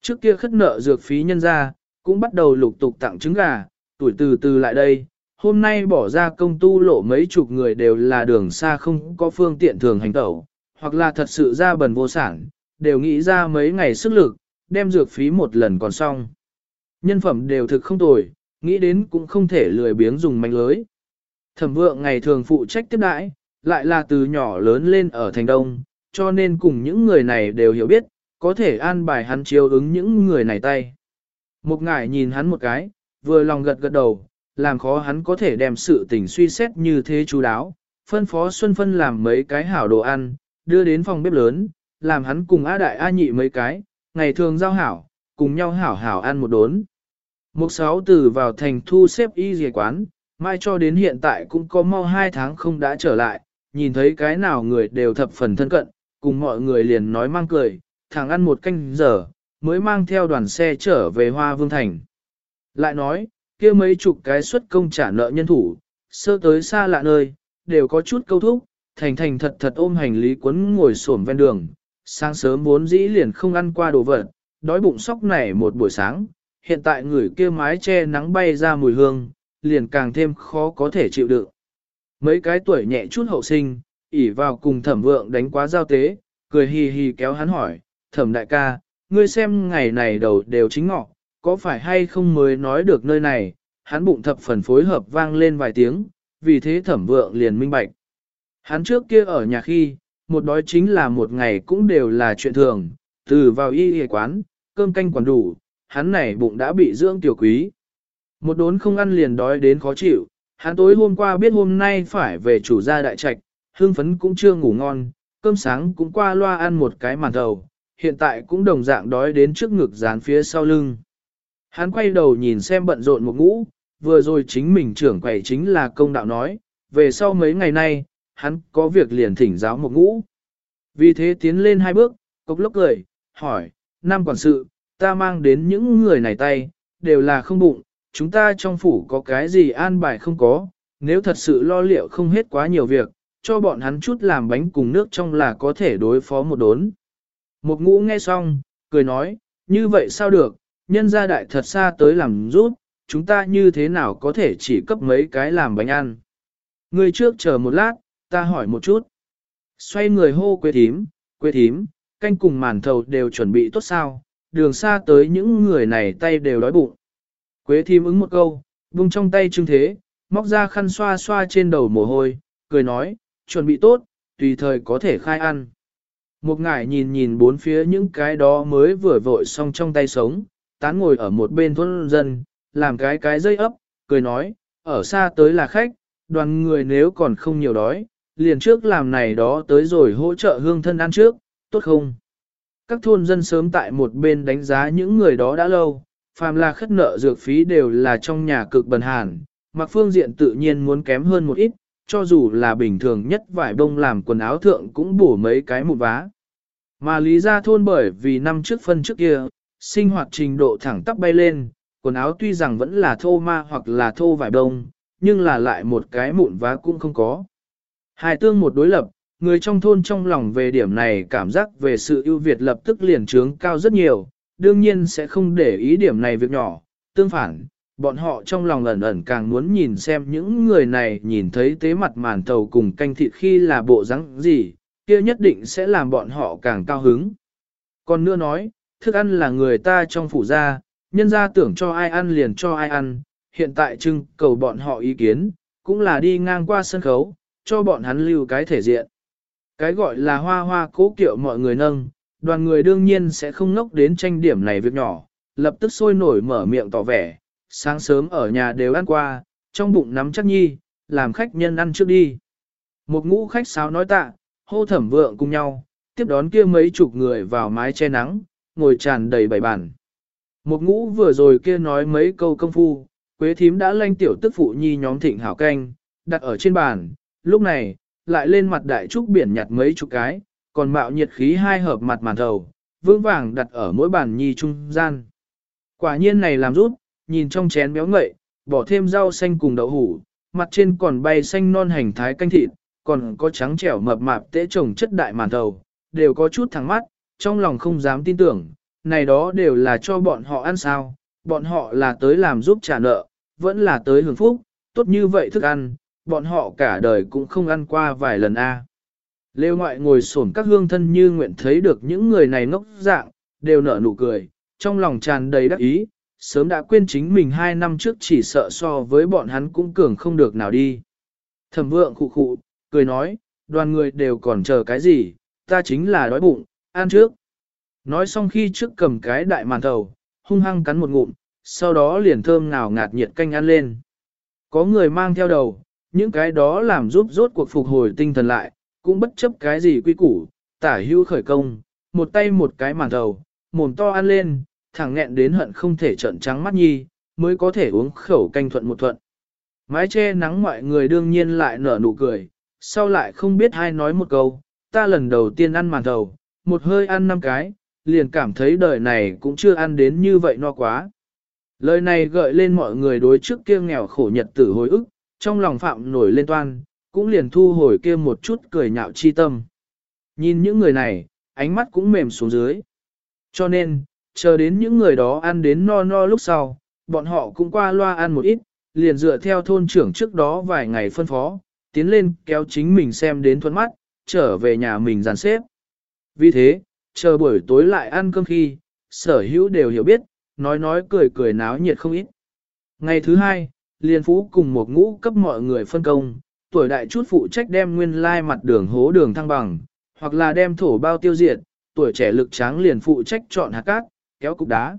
Trước kia khất nợ dược phí nhân ra, cũng bắt đầu lục tục tặng trứng gà, tuổi từ từ lại đây, hôm nay bỏ ra công tu lộ mấy chục người đều là đường xa không có phương tiện thường hành tẩu, hoặc là thật sự ra bần vô sản, đều nghĩ ra mấy ngày sức lực, đem dược phí một lần còn xong. Nhân phẩm đều thực không tồi, nghĩ đến cũng không thể lười biếng dùng manh lưới. Thẩm vượng ngày thường phụ trách tiếp đãi, lại là từ nhỏ lớn lên ở thành đông, cho nên cùng những người này đều hiểu biết, có thể an bài hắn chiếu ứng những người này tay. Một ngải nhìn hắn một cái, vừa lòng gật gật đầu, làm khó hắn có thể đem sự tình suy xét như thế chú đáo, phân phó Xuân Phân làm mấy cái hảo đồ ăn, đưa đến phòng bếp lớn, làm hắn cùng A Đại A Nhị mấy cái, ngày thường giao hảo, cùng nhau hảo hảo ăn một đốn. Mục sáu từ vào thành thu xếp y dề quán, mai cho đến hiện tại cũng có mau hai tháng không đã trở lại, nhìn thấy cái nào người đều thập phần thân cận, cùng mọi người liền nói mang cười, thẳng ăn một canh giờ, mới mang theo đoàn xe trở về Hoa Vương Thành. Lại nói, kia mấy chục cái xuất công trả nợ nhân thủ, sơ tới xa lạ nơi, đều có chút câu thúc, thành thành thật thật ôm hành lý quấn ngồi xổm ven đường, sáng sớm vốn dĩ liền không ăn qua đồ vật, đói bụng sóc nảy một buổi sáng, hiện tại người kia mái che nắng bay ra mùi hương, liền càng thêm khó có thể chịu đựng. Mấy cái tuổi nhẹ chút hậu sinh, ỉ vào cùng thẩm vượng đánh quá giao tế, cười hì hì kéo hắn hỏi, thẩm đại ca, ngươi xem ngày này đầu đều chính ngọ, có phải hay không mới nói được nơi này, hắn bụng thập phần phối hợp vang lên vài tiếng, vì thế thẩm vượng liền minh bạch. Hắn trước kia ở nhà khi, một đói chính là một ngày cũng đều là chuyện thường, từ vào y y quán, cơm canh quản đủ, hắn này bụng đã bị dưỡng tiểu quý. Một đốn không ăn liền đói đến khó chịu, hắn tối hôm qua biết hôm nay phải về chủ gia đại trạch, hương phấn cũng chưa ngủ ngon, cơm sáng cũng qua loa ăn một cái màn thầu, hiện tại cũng đồng dạng đói đến trước ngực dán phía sau lưng. Hắn quay đầu nhìn xem bận rộn một ngũ, vừa rồi chính mình trưởng quầy chính là công đạo nói, về sau mấy ngày nay, hắn có việc liền thỉnh giáo một ngũ. Vì thế tiến lên hai bước, cốc lốc cười, hỏi, Nam quản sự, ta mang đến những người này tay, đều là không bụng, chúng ta trong phủ có cái gì an bài không có, nếu thật sự lo liệu không hết quá nhiều việc, cho bọn hắn chút làm bánh cùng nước trong là có thể đối phó một đốn. Một ngũ nghe xong, cười nói, như vậy sao được, nhân gia đại thật xa tới làm rút, chúng ta như thế nào có thể chỉ cấp mấy cái làm bánh ăn. Người trước chờ một lát, ta hỏi một chút. Xoay người hô quê thím, quê thím, canh cùng màn thầu đều chuẩn bị tốt sao, đường xa tới những người này tay đều đói bụng. Quế thím ứng một câu, vung trong tay trưng thế, móc ra khăn xoa xoa trên đầu mồ hôi, cười nói, chuẩn bị tốt, tùy thời có thể khai ăn. Một ngải nhìn nhìn bốn phía những cái đó mới vừa vội xong trong tay sống, tán ngồi ở một bên thôn dân, làm cái cái dây ấp, cười nói, ở xa tới là khách, đoàn người nếu còn không nhiều đói, liền trước làm này đó tới rồi hỗ trợ hương thân ăn trước, tốt không? Các thôn dân sớm tại một bên đánh giá những người đó đã lâu, phàm là khất nợ dược phí đều là trong nhà cực bần hàn, mặc phương diện tự nhiên muốn kém hơn một ít, cho dù là bình thường nhất vải bông làm quần áo thượng cũng bổ mấy cái một vá. Mà lý ra thôn bởi vì năm trước phân trước kia, sinh hoạt trình độ thẳng tắp bay lên, quần áo tuy rằng vẫn là thô ma hoặc là thô vải đông, nhưng là lại một cái mụn vá cũng không có. Hai tương một đối lập, người trong thôn trong lòng về điểm này cảm giác về sự ưu việt lập tức liền trướng cao rất nhiều, đương nhiên sẽ không để ý điểm này việc nhỏ, tương phản, bọn họ trong lòng ẩn ẩn càng muốn nhìn xem những người này nhìn thấy tế mặt màn thầu cùng canh thịt khi là bộ rắn gì, kia nhất định sẽ làm bọn họ càng cao hứng. Còn nữa nói, thức ăn là người ta trong phủ gia, nhân gia tưởng cho ai ăn liền cho ai ăn, hiện tại trưng cầu bọn họ ý kiến, cũng là đi ngang qua sân khấu, cho bọn hắn lưu cái thể diện. Cái gọi là hoa hoa cố kiệu mọi người nâng, đoàn người đương nhiên sẽ không ngốc đến tranh điểm này việc nhỏ, lập tức sôi nổi mở miệng tỏ vẻ, sáng sớm ở nhà đều ăn qua, trong bụng nắm chắc nhi, làm khách nhân ăn trước đi. Một ngũ khách sáo nói tạ, hô thẩm vượng cùng nhau, tiếp đón kia mấy chục người vào mái che nắng, ngồi tràn đầy bảy bàn. Một ngũ vừa rồi kia nói mấy câu công phu, Quế thím đã lanh tiểu tức phụ nhi nhóm thịnh hảo canh, đặt ở trên bàn, lúc này, lại lên mặt đại trúc biển nhặt mấy chục cái, còn mạo nhiệt khí hai hợp mặt màn thầu, vững vàng đặt ở mỗi bàn nhi trung gian. Quả nhiên này làm rút, nhìn trong chén béo ngậy, bỏ thêm rau xanh cùng đậu hủ, mặt trên còn bay xanh non hành thái canh thịt, còn có trắng trẻo mập mạp tễ trồng chất đại màn thầu, đều có chút thẳng mắt, trong lòng không dám tin tưởng, này đó đều là cho bọn họ ăn sao, bọn họ là tới làm giúp trả nợ, vẫn là tới hưởng phúc, tốt như vậy thức ăn, bọn họ cả đời cũng không ăn qua vài lần a. À. Lêu ngoại ngồi xổm các hương thân như nguyện thấy được những người này ngốc dạng, đều nở nụ cười, trong lòng tràn đầy đắc ý, sớm đã quên chính mình hai năm trước chỉ sợ so với bọn hắn cũng cường không được nào đi. Thẩm vượng khụ khụ, cười nói, đoàn người đều còn chờ cái gì, ta chính là đói bụng, ăn trước. Nói xong khi trước cầm cái đại màn thầu, hung hăng cắn một ngụm, sau đó liền thơm ngào ngạt nhiệt canh ăn lên. Có người mang theo đầu, những cái đó làm giúp rốt cuộc phục hồi tinh thần lại, cũng bất chấp cái gì quy củ, tả hưu khởi công, một tay một cái màn đầu, mồm to ăn lên, thẳng nghẹn đến hận không thể trợn trắng mắt nhi, mới có thể uống khẩu canh thuận một thuận. Mái che nắng mọi người đương nhiên lại nở nụ cười, sau lại không biết ai nói một câu, ta lần đầu tiên ăn màn đầu, một hơi ăn năm cái, liền cảm thấy đời này cũng chưa ăn đến như vậy no quá. Lời này gợi lên mọi người đối trước kia nghèo khổ nhật tử hồi ức, trong lòng phạm nổi lên toan, cũng liền thu hồi kia một chút cười nhạo chi tâm. Nhìn những người này, ánh mắt cũng mềm xuống dưới. Cho nên, chờ đến những người đó ăn đến no no lúc sau, bọn họ cũng qua loa ăn một ít, liền dựa theo thôn trưởng trước đó vài ngày phân phó, tiến lên kéo chính mình xem đến thuận mắt, trở về nhà mình dàn xếp. Vì thế, chờ buổi tối lại ăn cơm khi, sở hữu đều hiểu biết, nói nói cười cười náo nhiệt không ít. Ngày thứ hai, liên phú cùng một ngũ cấp mọi người phân công, tuổi đại chút phụ trách đem nguyên lai mặt đường hố đường thăng bằng, hoặc là đem thổ bao tiêu diệt, tuổi trẻ lực tráng liền phụ trách chọn hạt cát, kéo cục đá.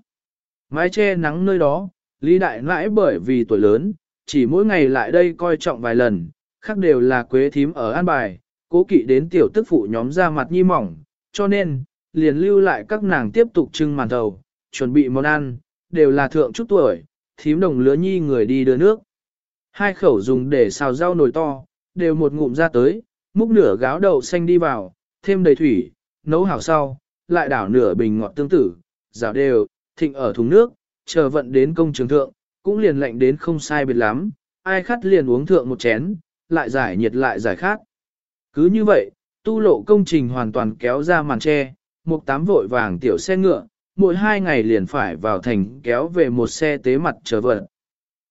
Mái che nắng nơi đó, Lý Đại Nãi bởi vì tuổi lớn, chỉ mỗi ngày lại đây coi trọng vài lần, khác đều là quế thím ở an bài, cố kỵ đến tiểu tức phụ nhóm ra mặt nhi mỏng, cho nên, liền lưu lại các nàng tiếp tục trưng màn thầu, chuẩn bị món ăn, đều là thượng chút tuổi, thím đồng lứa nhi người đi đưa nước. Hai khẩu dùng để xào rau nồi to, đều một ngụm ra tới, múc nửa gáo đậu xanh đi vào, thêm đầy thủy, nấu hảo sau, lại đảo nửa bình ngọt tương tử, rào đều, thịnh ở thùng nước, chờ vận đến công trường thượng, cũng liền lạnh đến không sai biệt lắm, ai khát liền uống thượng một chén, lại giải nhiệt lại giải khát. Cứ như vậy, tu lộ công trình hoàn toàn kéo ra màn tre, một tám vội vàng tiểu xe ngựa, mỗi hai ngày liền phải vào thành kéo về một xe tế mặt trở vật.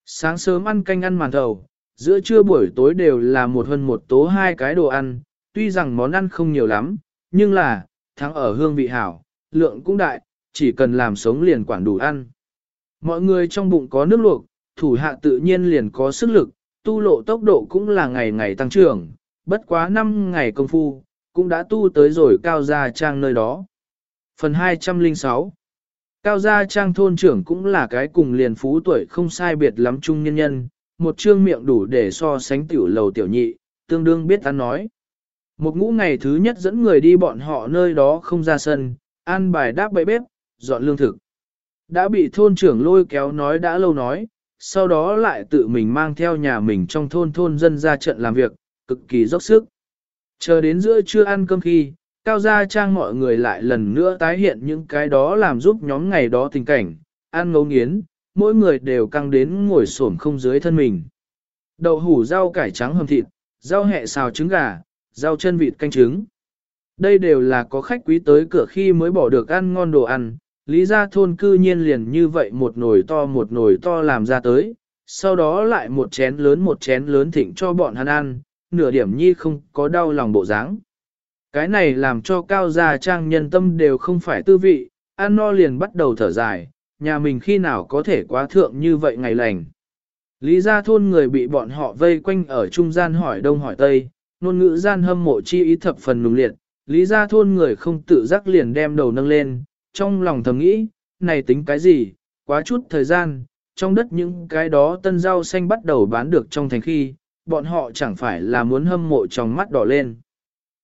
Sáng sớm ăn canh ăn màn thầu, giữa trưa buổi tối đều là một hơn một tố hai cái đồ ăn, tuy rằng món ăn không nhiều lắm, nhưng là, thắng ở hương vị hảo, lượng cũng đại, chỉ cần làm sống liền quản đủ ăn. Mọi người trong bụng có nước luộc, thủ hạ tự nhiên liền có sức lực, tu lộ tốc độ cũng là ngày ngày tăng trưởng, bất quá 5 ngày công phu, cũng đã tu tới rồi cao gia trang nơi đó. Phần 206 Cao gia trang thôn trưởng cũng là cái cùng liền phú tuổi không sai biệt lắm trung nhân nhân, một trương miệng đủ để so sánh tiểu lầu tiểu nhị, tương đương biết ăn nói. Một ngũ ngày thứ nhất dẫn người đi bọn họ nơi đó không ra sân, ăn bài đáp bậy bếp, dọn lương thực. Đã bị thôn trưởng lôi kéo nói đã lâu nói, sau đó lại tự mình mang theo nhà mình trong thôn thôn dân ra trận làm việc, cực kỳ dốc sức. Chờ đến giữa trưa ăn cơm khi, Cao gia trang mọi người lại lần nữa tái hiện những cái đó làm giúp nhóm ngày đó tình cảnh, ăn ngấu nghiến, mỗi người đều căng đến ngồi xổm không dưới thân mình. Đậu hủ rau cải trắng hầm thịt, rau hẹ xào trứng gà, rau chân vịt canh trứng. Đây đều là có khách quý tới cửa khi mới bỏ được ăn ngon đồ ăn, lý gia thôn cư nhiên liền như vậy một nồi to một nồi to làm ra tới, sau đó lại một chén lớn một chén lớn thịnh cho bọn hắn ăn, nửa điểm nhi không có đau lòng bộ dáng. Cái này làm cho cao gia trang nhân tâm đều không phải tư vị, ăn no liền bắt đầu thở dài, nhà mình khi nào có thể quá thượng như vậy ngày lành. Lý gia thôn người bị bọn họ vây quanh ở trung gian hỏi đông hỏi tây, ngôn ngữ gian hâm mộ chi ý thập phần nùng liệt, lý gia thôn người không tự giác liền đem đầu nâng lên, trong lòng thầm nghĩ, này tính cái gì, quá chút thời gian, trong đất những cái đó tân rau xanh bắt đầu bán được trong thành khi, bọn họ chẳng phải là muốn hâm mộ trong mắt đỏ lên.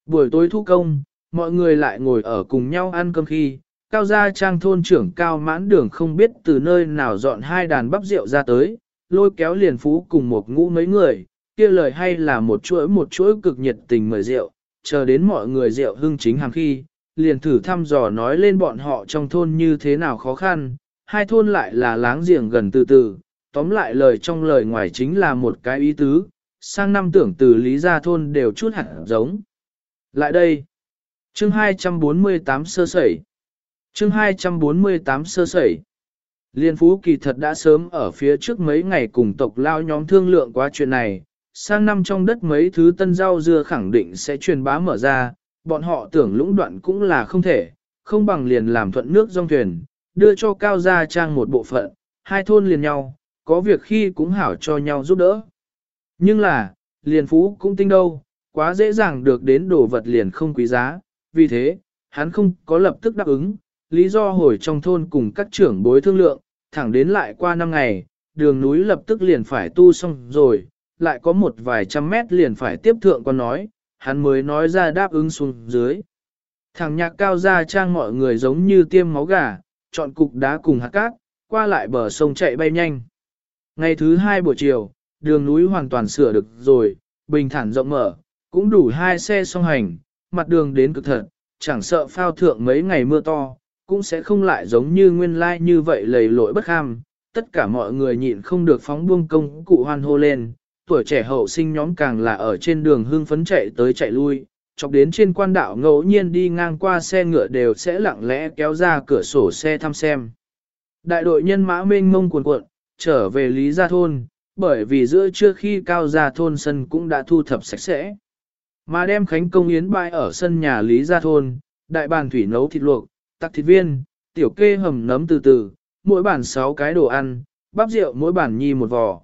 Buổi tối thu công, mọi người lại ngồi ở cùng nhau ăn cơm khi, cao gia trang thôn trưởng cao mãn đường không biết từ nơi nào dọn hai đàn bắp rượu ra tới, lôi kéo liền phú cùng một ngũ mấy người, kia lời hay là một chuỗi một chuỗi cực nhiệt tình mời rượu, chờ đến mọi người rượu hưng chính hàng khi, liền thử thăm dò nói lên bọn họ trong thôn như thế nào khó khăn, hai thôn lại là láng giềng gần từ từ, tóm lại lời trong lời ngoài chính là một cái ý tứ, sang năm tưởng từ lý gia thôn đều chút hẳn giống. Lại đây, chương 248 sơ sẩy, chương 248 sơ sẩy. Liên Phú kỳ thật đã sớm ở phía trước mấy ngày cùng tộc lao nhóm thương lượng qua chuyện này, sang năm trong đất mấy thứ tân rau dưa khẳng định sẽ truyền bá mở ra, bọn họ tưởng lũng đoạn cũng là không thể, không bằng liền làm thuận nước dòng thuyền, đưa cho cao gia trang một bộ phận, hai thôn liền nhau, có việc khi cũng hảo cho nhau giúp đỡ. Nhưng là, liền phú cũng tinh đâu, quá dễ dàng được đến đồ vật liền không quý giá, vì thế, hắn không có lập tức đáp ứng, lý do hồi trong thôn cùng các trưởng bối thương lượng, thẳng đến lại qua năm ngày, đường núi lập tức liền phải tu xong rồi, lại có một vài trăm mét liền phải tiếp thượng con nói, hắn mới nói ra đáp ứng xuống dưới. Thằng nhạc cao ra trang mọi người giống như tiêm máu gà, chọn cục đá cùng hạt cát, qua lại bờ sông chạy bay nhanh. Ngày thứ hai buổi chiều, đường núi hoàn toàn sửa được rồi, bình thản rộng mở, cũng đủ hai xe song hành, mặt đường đến cực thật, chẳng sợ phao thượng mấy ngày mưa to, cũng sẽ không lại giống như nguyên lai như vậy lầy lội bất ham. Tất cả mọi người nhịn không được phóng buông công cụ hoan hô lên, tuổi trẻ hậu sinh nhóm càng là ở trên đường hương phấn chạy tới chạy lui, chọc đến trên quan đạo ngẫu nhiên đi ngang qua xe ngựa đều sẽ lặng lẽ kéo ra cửa sổ xe thăm xem. Đại đội nhân mã mênh mông cuồn cuộn, trở về Lý Gia Thôn, bởi vì giữa trưa khi cao gia thôn sân cũng đã thu thập sạch sẽ. Mà đem khánh công yến bãi ở sân nhà Lý Gia Thôn, đại bàn thủy nấu thịt luộc, tắc thịt viên, tiểu kê hầm nấm từ từ, mỗi bàn 6 cái đồ ăn, bắp rượu mỗi bàn nhi một vò.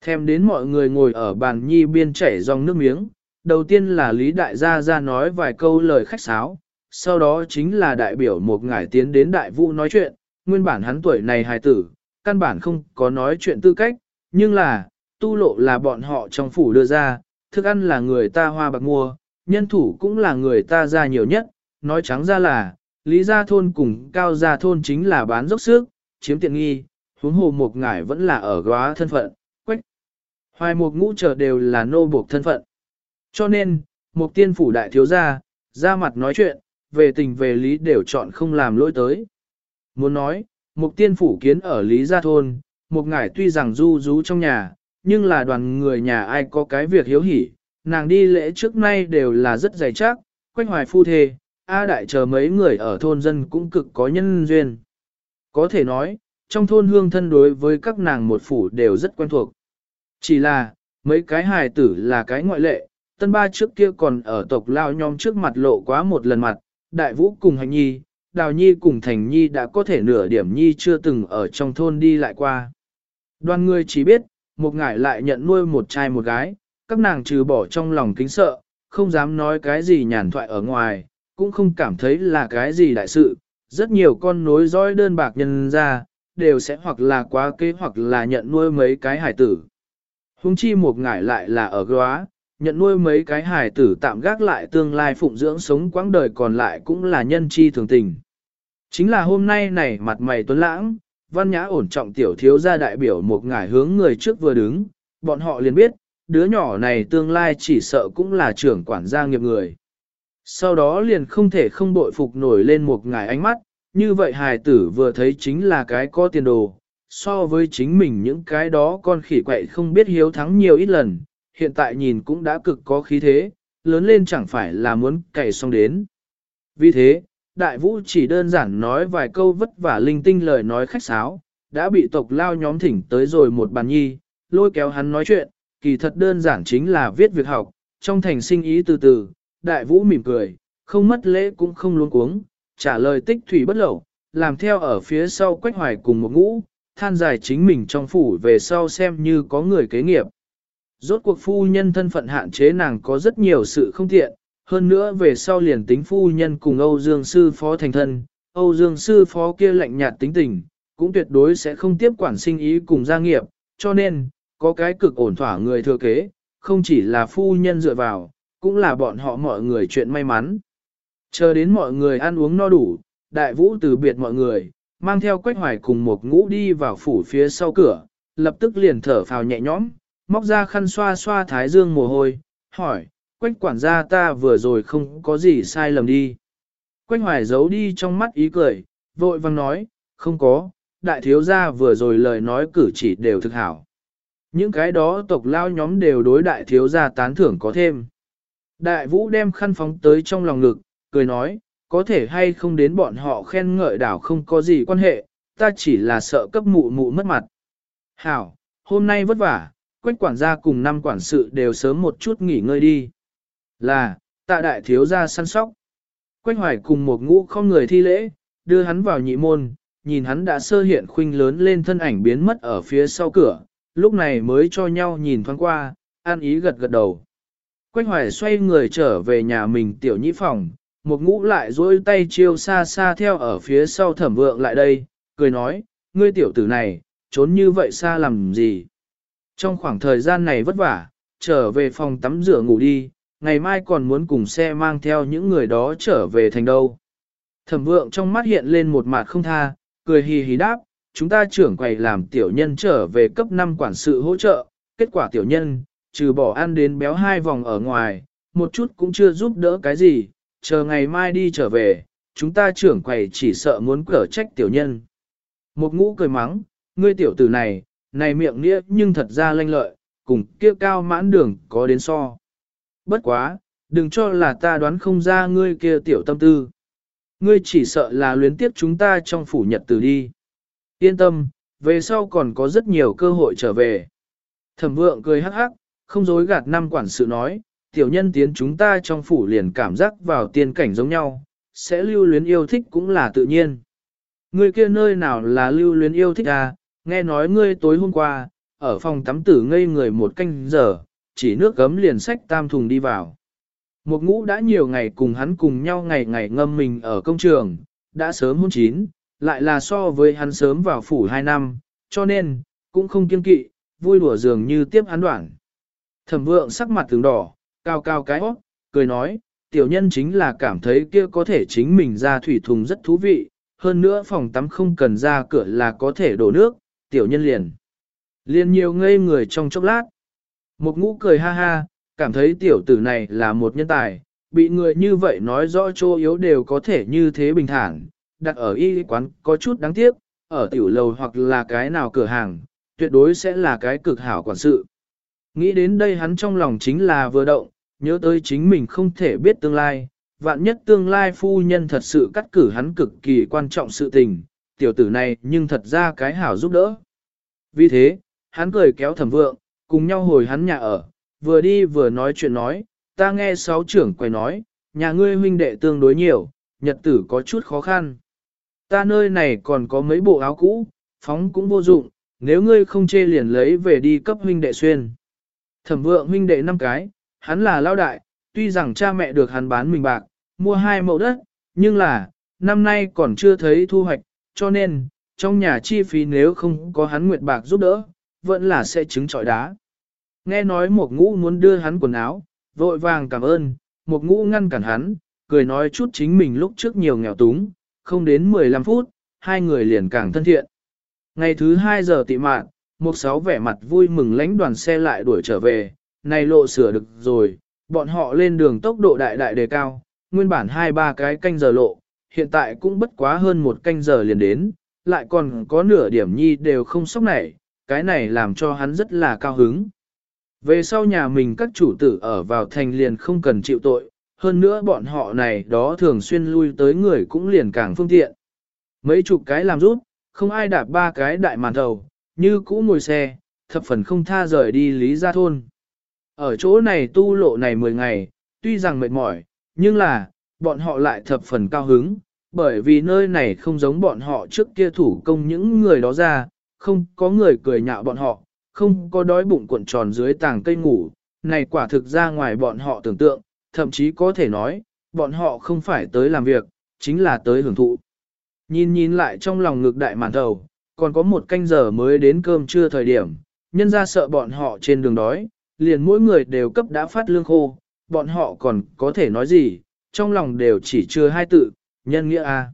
Thêm đến mọi người ngồi ở bàn nhi biên chảy dòng nước miếng, đầu tiên là Lý Đại Gia ra nói vài câu lời khách sáo, sau đó chính là đại biểu một ngải tiến đến đại vũ nói chuyện, nguyên bản hắn tuổi này hài tử, căn bản không có nói chuyện tư cách, nhưng là, tu lộ là bọn họ trong phủ đưa ra, thức ăn là người ta hoa bạc mua, nhân thủ cũng là người ta ra nhiều nhất, nói trắng ra là, Lý Gia Thôn cùng Cao Gia Thôn chính là bán dốc sức, chiếm tiện nghi, huống hồ một ngải vẫn là ở góa thân phận, quách. Hoài một ngũ trở đều là nô buộc thân phận. Cho nên, một tiên phủ đại thiếu gia, ra mặt nói chuyện, về tình về lý đều chọn không làm lỗi tới. Muốn nói, một tiên phủ kiến ở Lý Gia Thôn, một ngải tuy rằng du rú trong nhà, nhưng là đoàn người nhà ai có cái việc hiếu hỉ, nàng đi lễ trước nay đều là rất dày chắc, quanh hoài phu thê, A đại chờ mấy người ở thôn dân cũng cực có nhân duyên. Có thể nói, trong thôn hương thân đối với các nàng một phủ đều rất quen thuộc. Chỉ là, mấy cái hài tử là cái ngoại lệ, tân ba trước kia còn ở tộc lao nhom trước mặt lộ quá một lần mặt, đại vũ cùng hành nhi, đào nhi cùng thành nhi đã có thể nửa điểm nhi chưa từng ở trong thôn đi lại qua. Đoàn người chỉ biết, một ngải lại nhận nuôi một trai một gái, các nàng trừ bỏ trong lòng kính sợ, không dám nói cái gì nhàn thoại ở ngoài, cũng không cảm thấy là cái gì đại sự. Rất nhiều con nối dõi đơn bạc nhân ra, đều sẽ hoặc là quá kế hoặc là nhận nuôi mấy cái hải tử. Hùng chi một ngải lại là ở góa, nhận nuôi mấy cái hải tử tạm gác lại tương lai phụng dưỡng sống quãng đời còn lại cũng là nhân chi thường tình. Chính là hôm nay này mặt mày tuấn lãng, văn nhã ổn trọng tiểu thiếu gia đại biểu một ngải hướng người trước vừa đứng, bọn họ liền biết, đứa nhỏ này tương lai chỉ sợ cũng là trưởng quản gia nghiệp người. Sau đó liền không thể không bội phục nổi lên một ngài ánh mắt, như vậy hài tử vừa thấy chính là cái có tiền đồ, so với chính mình những cái đó con khỉ quậy không biết hiếu thắng nhiều ít lần, hiện tại nhìn cũng đã cực có khí thế, lớn lên chẳng phải là muốn cày xong đến. Vì thế, đại vũ chỉ đơn giản nói vài câu vất vả linh tinh lời nói khách sáo, đã bị tộc lao nhóm thỉnh tới rồi một bàn nhi, lôi kéo hắn nói chuyện, kỳ thật đơn giản chính là viết việc học, trong thành sinh ý từ từ, đại vũ mỉm cười, không mất lễ cũng không luống cuống, trả lời tích thủy bất lậu, làm theo ở phía sau quách hoài cùng một ngũ, than dài chính mình trong phủ về sau xem như có người kế nghiệp. Rốt cuộc phu nhân thân phận hạn chế nàng có rất nhiều sự không tiện, hơn nữa về sau liền tính phu nhân cùng Âu Dương Sư Phó thành thân, Âu Dương Sư Phó kia lạnh nhạt tính tình, cũng tuyệt đối sẽ không tiếp quản sinh ý cùng gia nghiệp, cho nên, có cái cực ổn thỏa người thừa kế, không chỉ là phu nhân dựa vào, cũng là bọn họ mọi người chuyện may mắn. Chờ đến mọi người ăn uống no đủ, đại vũ từ biệt mọi người, mang theo quách hoài cùng một ngũ đi vào phủ phía sau cửa, lập tức liền thở phào nhẹ nhõm, móc ra khăn xoa xoa thái dương mồ hôi, hỏi, quách quản gia ta vừa rồi không có gì sai lầm đi. Quách hoài giấu đi trong mắt ý cười, vội vang nói, không có, đại thiếu gia vừa rồi lời nói cử chỉ đều thực hảo. Những cái đó tộc lao nhóm đều đối đại thiếu gia tán thưởng có thêm. Đại vũ đem khăn phóng tới trong lòng ngực, cười nói, có thể hay không đến bọn họ khen ngợi đảo không có gì quan hệ, ta chỉ là sợ cấp mụ mụ mất mặt. Hảo, hôm nay vất vả, quách quản gia cùng năm quản sự đều sớm một chút nghỉ ngơi đi. Là, tạ đại thiếu gia săn sóc. Quách hoài cùng một ngũ không người thi lễ, đưa hắn vào nhị môn, nhìn hắn đã sơ hiện khuynh lớn lên thân ảnh biến mất ở phía sau cửa, lúc này mới cho nhau nhìn thoáng qua, an ý gật gật đầu. Quách hoài xoay người trở về nhà mình tiểu nhĩ phòng, một ngũ lại dối tay chiêu xa xa theo ở phía sau thẩm vượng lại đây, cười nói, ngươi tiểu tử này, trốn như vậy xa làm gì? Trong khoảng thời gian này vất vả, trở về phòng tắm rửa ngủ đi, ngày mai còn muốn cùng xe mang theo những người đó trở về thành đâu. Thẩm vượng trong mắt hiện lên một mặt không tha, cười hì hì đáp, chúng ta trưởng quầy làm tiểu nhân trở về cấp 5 quản sự hỗ trợ, kết quả tiểu nhân, trừ bỏ ăn đến béo hai vòng ở ngoài, một chút cũng chưa giúp đỡ cái gì, chờ ngày mai đi trở về, chúng ta trưởng quầy chỉ sợ muốn cở trách tiểu nhân. Một ngũ cười mắng, ngươi tiểu tử này, này miệng nghĩa nhưng thật ra lanh lợi, cùng kia cao mãn đường có đến so. Bất quá, đừng cho là ta đoán không ra ngươi kia tiểu tâm tư. Ngươi chỉ sợ là luyến tiếp chúng ta trong phủ nhật từ đi. Yên tâm, về sau còn có rất nhiều cơ hội trở về. Thẩm vượng cười hắc hắc, không dối gạt năm quản sự nói, tiểu nhân tiến chúng ta trong phủ liền cảm giác vào tiên cảnh giống nhau, sẽ lưu luyến yêu thích cũng là tự nhiên. Ngươi kia nơi nào là lưu luyến yêu thích à, nghe nói ngươi tối hôm qua, ở phòng tắm tử ngây người một canh giờ, chỉ nước gấm liền sách tam thùng đi vào. Một ngũ đã nhiều ngày cùng hắn cùng nhau ngày ngày ngâm mình ở công trường, đã sớm hôn chín, lại là so với hắn sớm vào phủ hai năm, cho nên, cũng không kiên kỵ, vui đùa dường như tiếp hắn đoạn. Thẩm vượng sắc mặt tướng đỏ, cao cao cái hót, cười nói, tiểu nhân chính là cảm thấy kia có thể chính mình ra thủy thùng rất thú vị, hơn nữa phòng tắm không cần ra cửa là có thể đổ nước, tiểu nhân liền. Liền nhiều ngây người trong chốc lát. Một ngũ cười ha ha, cảm thấy tiểu tử này là một nhân tài, bị người như vậy nói rõ chỗ yếu đều có thể như thế bình thản, đặt ở y quán có chút đáng tiếc, ở tiểu lầu hoặc là cái nào cửa hàng, tuyệt đối sẽ là cái cực hảo quản sự. Nghĩ đến đây hắn trong lòng chính là vừa động, nhớ tới chính mình không thể biết tương lai, vạn nhất tương lai phu nhân thật sự cắt cử hắn cực kỳ quan trọng sự tình, tiểu tử này nhưng thật ra cái hảo giúp đỡ. Vì thế, hắn cười kéo thẩm vượng, cùng nhau hồi hắn nhà ở, vừa đi vừa nói chuyện nói, ta nghe sáu trưởng quay nói, nhà ngươi huynh đệ tương đối nhiều, nhật tử có chút khó khăn. Ta nơi này còn có mấy bộ áo cũ, phóng cũng vô dụng, nếu ngươi không chê liền lấy về đi cấp huynh đệ xuyên. Thẩm vượng huynh đệ năm cái, hắn là lao đại, tuy rằng cha mẹ được hắn bán mình bạc, mua hai mẫu đất, nhưng là, năm nay còn chưa thấy thu hoạch, cho nên, trong nhà chi phí nếu không có hắn nguyệt bạc giúp đỡ, vẫn là sẽ trứng trọi đá. Nghe nói một ngũ muốn đưa hắn quần áo, vội vàng cảm ơn, một ngũ ngăn cản hắn, cười nói chút chính mình lúc trước nhiều nghèo túng, không đến 15 phút, hai người liền càng thân thiện. Ngày thứ 2 giờ tị mạn, một sáu vẻ mặt vui mừng lãnh đoàn xe lại đuổi trở về, này lộ sửa được rồi, bọn họ lên đường tốc độ đại đại đề cao, nguyên bản hai ba cái canh giờ lộ, hiện tại cũng bất quá hơn một canh giờ liền đến, lại còn có nửa điểm nhi đều không sốc nảy, cái này làm cho hắn rất là cao hứng. Về sau nhà mình các chủ tử ở vào thành liền không cần chịu tội, hơn nữa bọn họ này đó thường xuyên lui tới người cũng liền càng phương tiện. Mấy chục cái làm rút, không ai đạp ba cái đại màn đầu, như cũ ngồi xe, thập phần không tha rời đi lý gia thôn. Ở chỗ này tu lộ này 10 ngày, tuy rằng mệt mỏi, nhưng là, bọn họ lại thập phần cao hứng, bởi vì nơi này không giống bọn họ trước kia thủ công những người đó ra, không có người cười nhạo bọn họ, không có đói bụng cuộn tròn dưới tàng cây ngủ, này quả thực ra ngoài bọn họ tưởng tượng, thậm chí có thể nói, bọn họ không phải tới làm việc, chính là tới hưởng thụ. Nhìn nhìn lại trong lòng ngực đại màn đầu, còn có một canh giờ mới đến cơm trưa thời điểm, nhân ra sợ bọn họ trên đường đói, liền mỗi người đều cấp đã phát lương khô, bọn họ còn có thể nói gì, trong lòng đều chỉ chưa hai tự, nhân nghĩa a. À.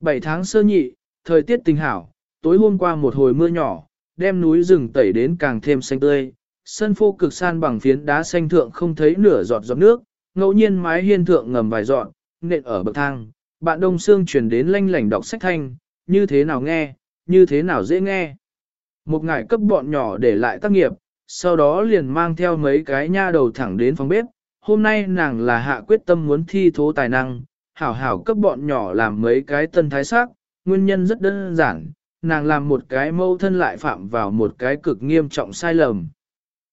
7 tháng sơ nhị, thời tiết tình hảo, tối hôm qua một hồi mưa nhỏ, đem núi rừng tẩy đến càng thêm xanh tươi, sân phô cực san bằng phiến đá xanh thượng không thấy nửa giọt giọt nước, ngẫu nhiên mái hiên thượng ngầm vài dọn, nện ở bậc thang, bạn đông xương truyền đến lanh lảnh đọc sách thanh, như thế nào nghe, như thế nào dễ nghe. Một ngải cấp bọn nhỏ để lại tác nghiệp, sau đó liền mang theo mấy cái nha đầu thẳng đến phòng bếp. Hôm nay nàng là hạ quyết tâm muốn thi thố tài năng, hảo hảo cấp bọn nhỏ làm mấy cái tân thái sắc, nguyên nhân rất đơn giản, nàng làm một cái mâu thân lại phạm vào một cái cực nghiêm trọng sai lầm.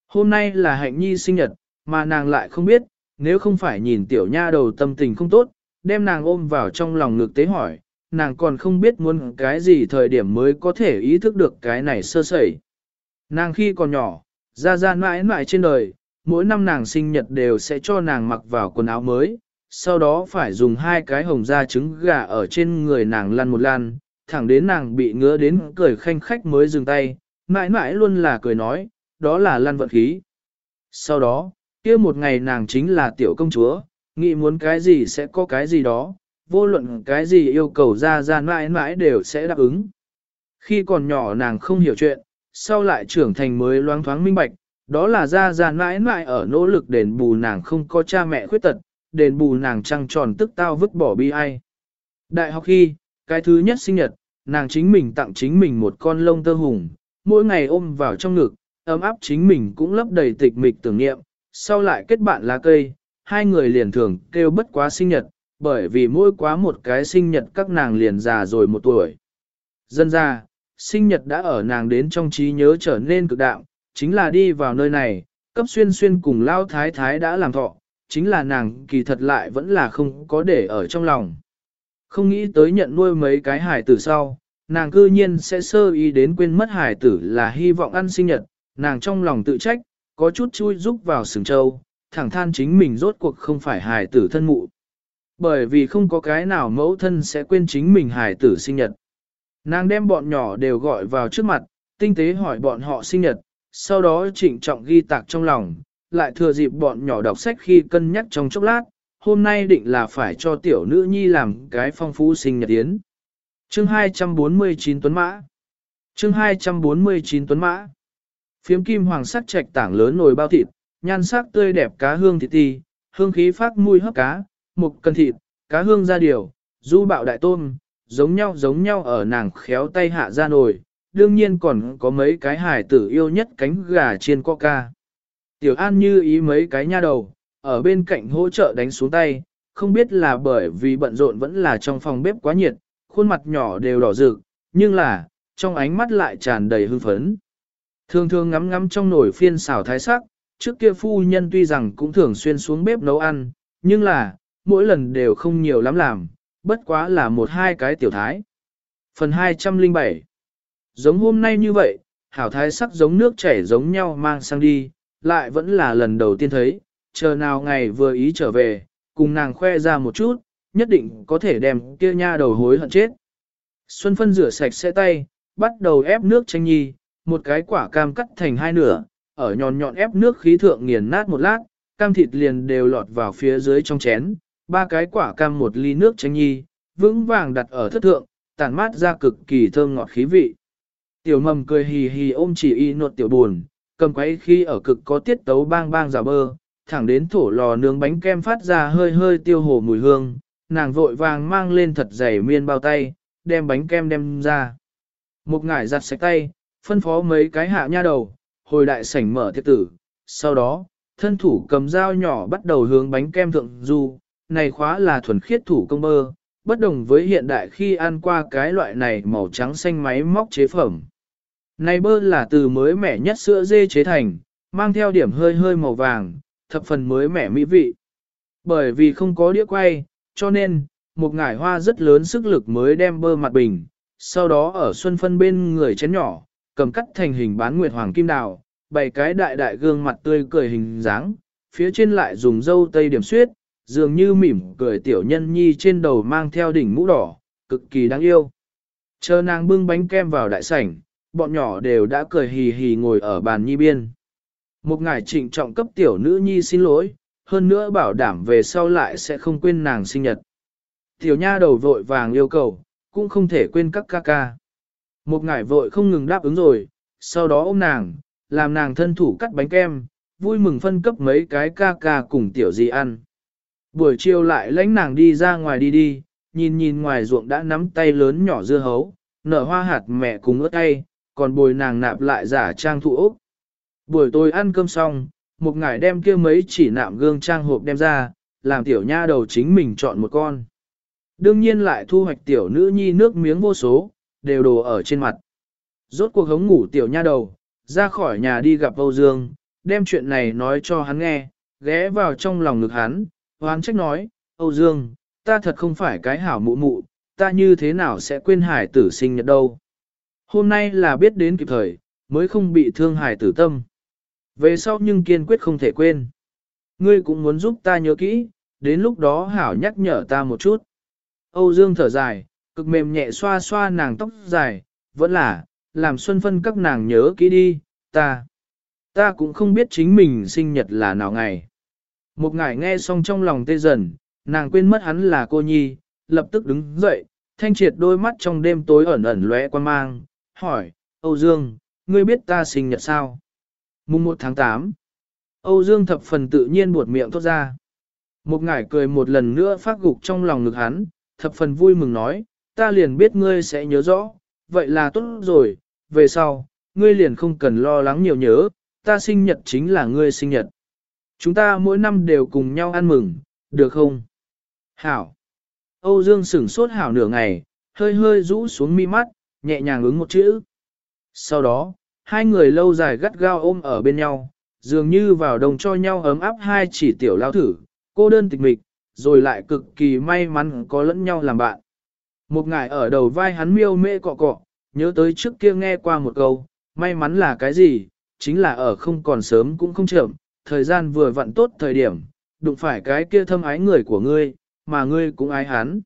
Hôm nay là hạnh nhi sinh nhật, mà nàng lại không biết, nếu không phải nhìn tiểu nha đầu tâm tình không tốt, đem nàng ôm vào trong lòng ngực tế hỏi, nàng còn không biết muốn cái gì thời điểm mới có thể ý thức được cái này sơ sẩy. Nàng khi còn nhỏ, ra ra mãi mãi trên đời, mỗi năm nàng sinh nhật đều sẽ cho nàng mặc vào quần áo mới, sau đó phải dùng hai cái hồng da trứng gà ở trên người nàng lăn một lăn, thẳng đến nàng bị ngứa đến cười khanh khách mới dừng tay, mãi mãi luôn là cười nói, đó là lăn vận khí. Sau đó, kia một ngày nàng chính là tiểu công chúa, nghĩ muốn cái gì sẽ có cái gì đó, vô luận cái gì yêu cầu ra ra mãi mãi đều sẽ đáp ứng. Khi còn nhỏ nàng không hiểu chuyện, sau lại trưởng thành mới loáng thoáng minh bạch, đó là ra ra mãi mãi ở nỗ lực đền bù nàng không có cha mẹ khuyết tật, đền bù nàng trăng tròn tức tao vứt bỏ bi ai. Đại học khi, cái thứ nhất sinh nhật, nàng chính mình tặng chính mình một con lông tơ hùng, mỗi ngày ôm vào trong ngực, ấm áp chính mình cũng lấp đầy tịch mịch tưởng niệm, sau lại kết bạn lá cây, hai người liền thường kêu bất quá sinh nhật, bởi vì mỗi quá một cái sinh nhật các nàng liền già rồi một tuổi. Dân ra, sinh nhật đã ở nàng đến trong trí nhớ trở nên cực đạo, chính là đi vào nơi này, cấp xuyên xuyên cùng lao thái thái đã làm thọ, chính là nàng kỳ thật lại vẫn là không có để ở trong lòng. Không nghĩ tới nhận nuôi mấy cái hải tử sau, nàng cư nhiên sẽ sơ ý đến quên mất hải tử là hy vọng ăn sinh nhật, nàng trong lòng tự trách, có chút chui rúc vào sừng châu, thẳng than chính mình rốt cuộc không phải hải tử thân mụ. Bởi vì không có cái nào mẫu thân sẽ quên chính mình hải tử sinh nhật. Nàng đem bọn nhỏ đều gọi vào trước mặt, tinh tế hỏi bọn họ sinh nhật, sau đó trịnh trọng ghi tạc trong lòng, lại thừa dịp bọn nhỏ đọc sách khi cân nhắc trong chốc lát, hôm nay định là phải cho tiểu nữ nhi làm cái phong phú sinh nhật yến. Chương 249 Tuấn Mã Chương 249 Tuấn Mã Phiếm kim hoàng sắc trạch tảng lớn nồi bao thịt, nhan sắc tươi đẹp cá hương thịt ti, hương khí phát mùi hấp cá, mục cân thịt, cá hương ra điều, du bạo đại tôm, giống nhau giống nhau ở nàng khéo tay hạ ra nồi, đương nhiên còn có mấy cái hải tử yêu nhất cánh gà chiên coca. Tiểu An như ý mấy cái nha đầu, ở bên cạnh hỗ trợ đánh xuống tay, không biết là bởi vì bận rộn vẫn là trong phòng bếp quá nhiệt, khuôn mặt nhỏ đều đỏ rực, nhưng là, trong ánh mắt lại tràn đầy hưng phấn. Thường thường ngắm ngắm trong nồi phiên xào thái sắc, trước kia phu nhân tuy rằng cũng thường xuyên xuống bếp nấu ăn, nhưng là, mỗi lần đều không nhiều lắm làm, bất quá là một hai cái tiểu thái. Phần 207 Giống hôm nay như vậy, hảo thái sắc giống nước chảy giống nhau mang sang đi, lại vẫn là lần đầu tiên thấy, chờ nào ngày vừa ý trở về, cùng nàng khoe ra một chút, nhất định có thể đem kia nha đầu hối hận chết. Xuân phân rửa sạch sẽ tay, bắt đầu ép nước chanh nhi, một cái quả cam cắt thành hai nửa, ở nhọn nhọn ép nước khí thượng nghiền nát một lát, cam thịt liền đều lọt vào phía dưới trong chén, ba cái quả cam một ly nước chanh nhi, vững vàng đặt ở thất thượng, tản mát ra cực kỳ thơm ngọt khí vị. Tiểu mầm cười hì hì ôm chỉ y nột tiểu buồn, cầm quấy khi ở cực có tiết tấu bang bang giả bơ, thẳng đến thổ lò nướng bánh kem phát ra hơi hơi tiêu hồ mùi hương, nàng vội vàng mang lên thật dày miên bao tay, đem bánh kem đem ra. Một ngải giặt sạch tay, phân phó mấy cái hạ nha đầu, hồi đại sảnh mở thiết tử, sau đó, thân thủ cầm dao nhỏ bắt đầu hướng bánh kem thượng du, này khóa là thuần khiết thủ công bơ, bất đồng với hiện đại khi ăn qua cái loại này màu trắng xanh máy móc chế phẩm. Này bơ là từ mới mẻ nhất sữa dê chế thành, mang theo điểm hơi hơi màu vàng, thập phần mới mẻ mỹ vị. Bởi vì không có đĩa quay, cho nên, một ngải hoa rất lớn sức lực mới đem bơ mặt bình, sau đó ở xuân phân bên người chén nhỏ, cầm cắt thành hình bán nguyệt hoàng kim đào, bày cái đại đại gương mặt tươi cười hình dáng, phía trên lại dùng dâu tây điểm suyết, dường như mỉm cười tiểu nhân nhi trên đầu mang theo đỉnh mũ đỏ, cực kỳ đáng yêu. Chờ nàng bưng bánh kem vào đại sảnh, bọn nhỏ đều đã cười hì hì ngồi ở bàn nhi biên. Một ngài trịnh trọng cấp tiểu nữ nhi xin lỗi, hơn nữa bảo đảm về sau lại sẽ không quên nàng sinh nhật. Tiểu nha đầu vội vàng yêu cầu, cũng không thể quên các ca ca. Một ngải vội không ngừng đáp ứng rồi, sau đó ôm nàng, làm nàng thân thủ cắt bánh kem, vui mừng phân cấp mấy cái ca ca cùng tiểu gì ăn. Buổi chiều lại lãnh nàng đi ra ngoài đi đi, nhìn nhìn ngoài ruộng đã nắm tay lớn nhỏ dưa hấu, nở hoa hạt mẹ cùng ớt tay, còn bồi nàng nạp lại giả trang thụ ốc. Buổi tối ăn cơm xong, một ngải đem kia mấy chỉ nạm gương trang hộp đem ra, làm tiểu nha đầu chính mình chọn một con. Đương nhiên lại thu hoạch tiểu nữ nhi nước miếng vô số, đều đồ ở trên mặt. Rốt cuộc hống ngủ tiểu nha đầu, ra khỏi nhà đi gặp Âu Dương, đem chuyện này nói cho hắn nghe, ghé vào trong lòng ngực hắn, hoán trách nói, Âu Dương, ta thật không phải cái hảo mụ mụ, ta như thế nào sẽ quên hải tử sinh nhật đâu. Hôm nay là biết đến kịp thời, mới không bị thương hải tử tâm. Về sau nhưng kiên quyết không thể quên. Ngươi cũng muốn giúp ta nhớ kỹ, đến lúc đó hảo nhắc nhở ta một chút. Âu Dương thở dài, cực mềm nhẹ xoa xoa nàng tóc dài, vẫn là, làm xuân phân các nàng nhớ kỹ đi, ta. Ta cũng không biết chính mình sinh nhật là nào ngày. Một ngày nghe xong trong lòng tê dần, nàng quên mất hắn là cô nhi, lập tức đứng dậy, thanh triệt đôi mắt trong đêm tối ẩn ẩn lóe quan mang, hỏi, Âu Dương, ngươi biết ta sinh nhật sao? Mùng 1 tháng 8. Âu Dương thập phần tự nhiên buột miệng thốt ra. Một ngải cười một lần nữa phát gục trong lòng ngực hắn, thập phần vui mừng nói, ta liền biết ngươi sẽ nhớ rõ, vậy là tốt rồi, về sau, ngươi liền không cần lo lắng nhiều nhớ, ta sinh nhật chính là ngươi sinh nhật. Chúng ta mỗi năm đều cùng nhau ăn mừng, được không? Hảo. Âu Dương sửng sốt hảo nửa ngày, hơi hơi rũ xuống mi mắt, nhẹ nhàng ứng một chữ. Sau đó, hai người lâu dài gắt gao ôm ở bên nhau, dường như vào đồng cho nhau ấm áp hai chỉ tiểu lao thử, cô đơn tịch mịch, rồi lại cực kỳ may mắn có lẫn nhau làm bạn. Một ngày ở đầu vai hắn miêu mê cọ cọ, nhớ tới trước kia nghe qua một câu, may mắn là cái gì, chính là ở không còn sớm cũng không chậm, thời gian vừa vặn tốt thời điểm, đụng phải cái kia thâm ái người của ngươi, mà ngươi cũng ái hắn.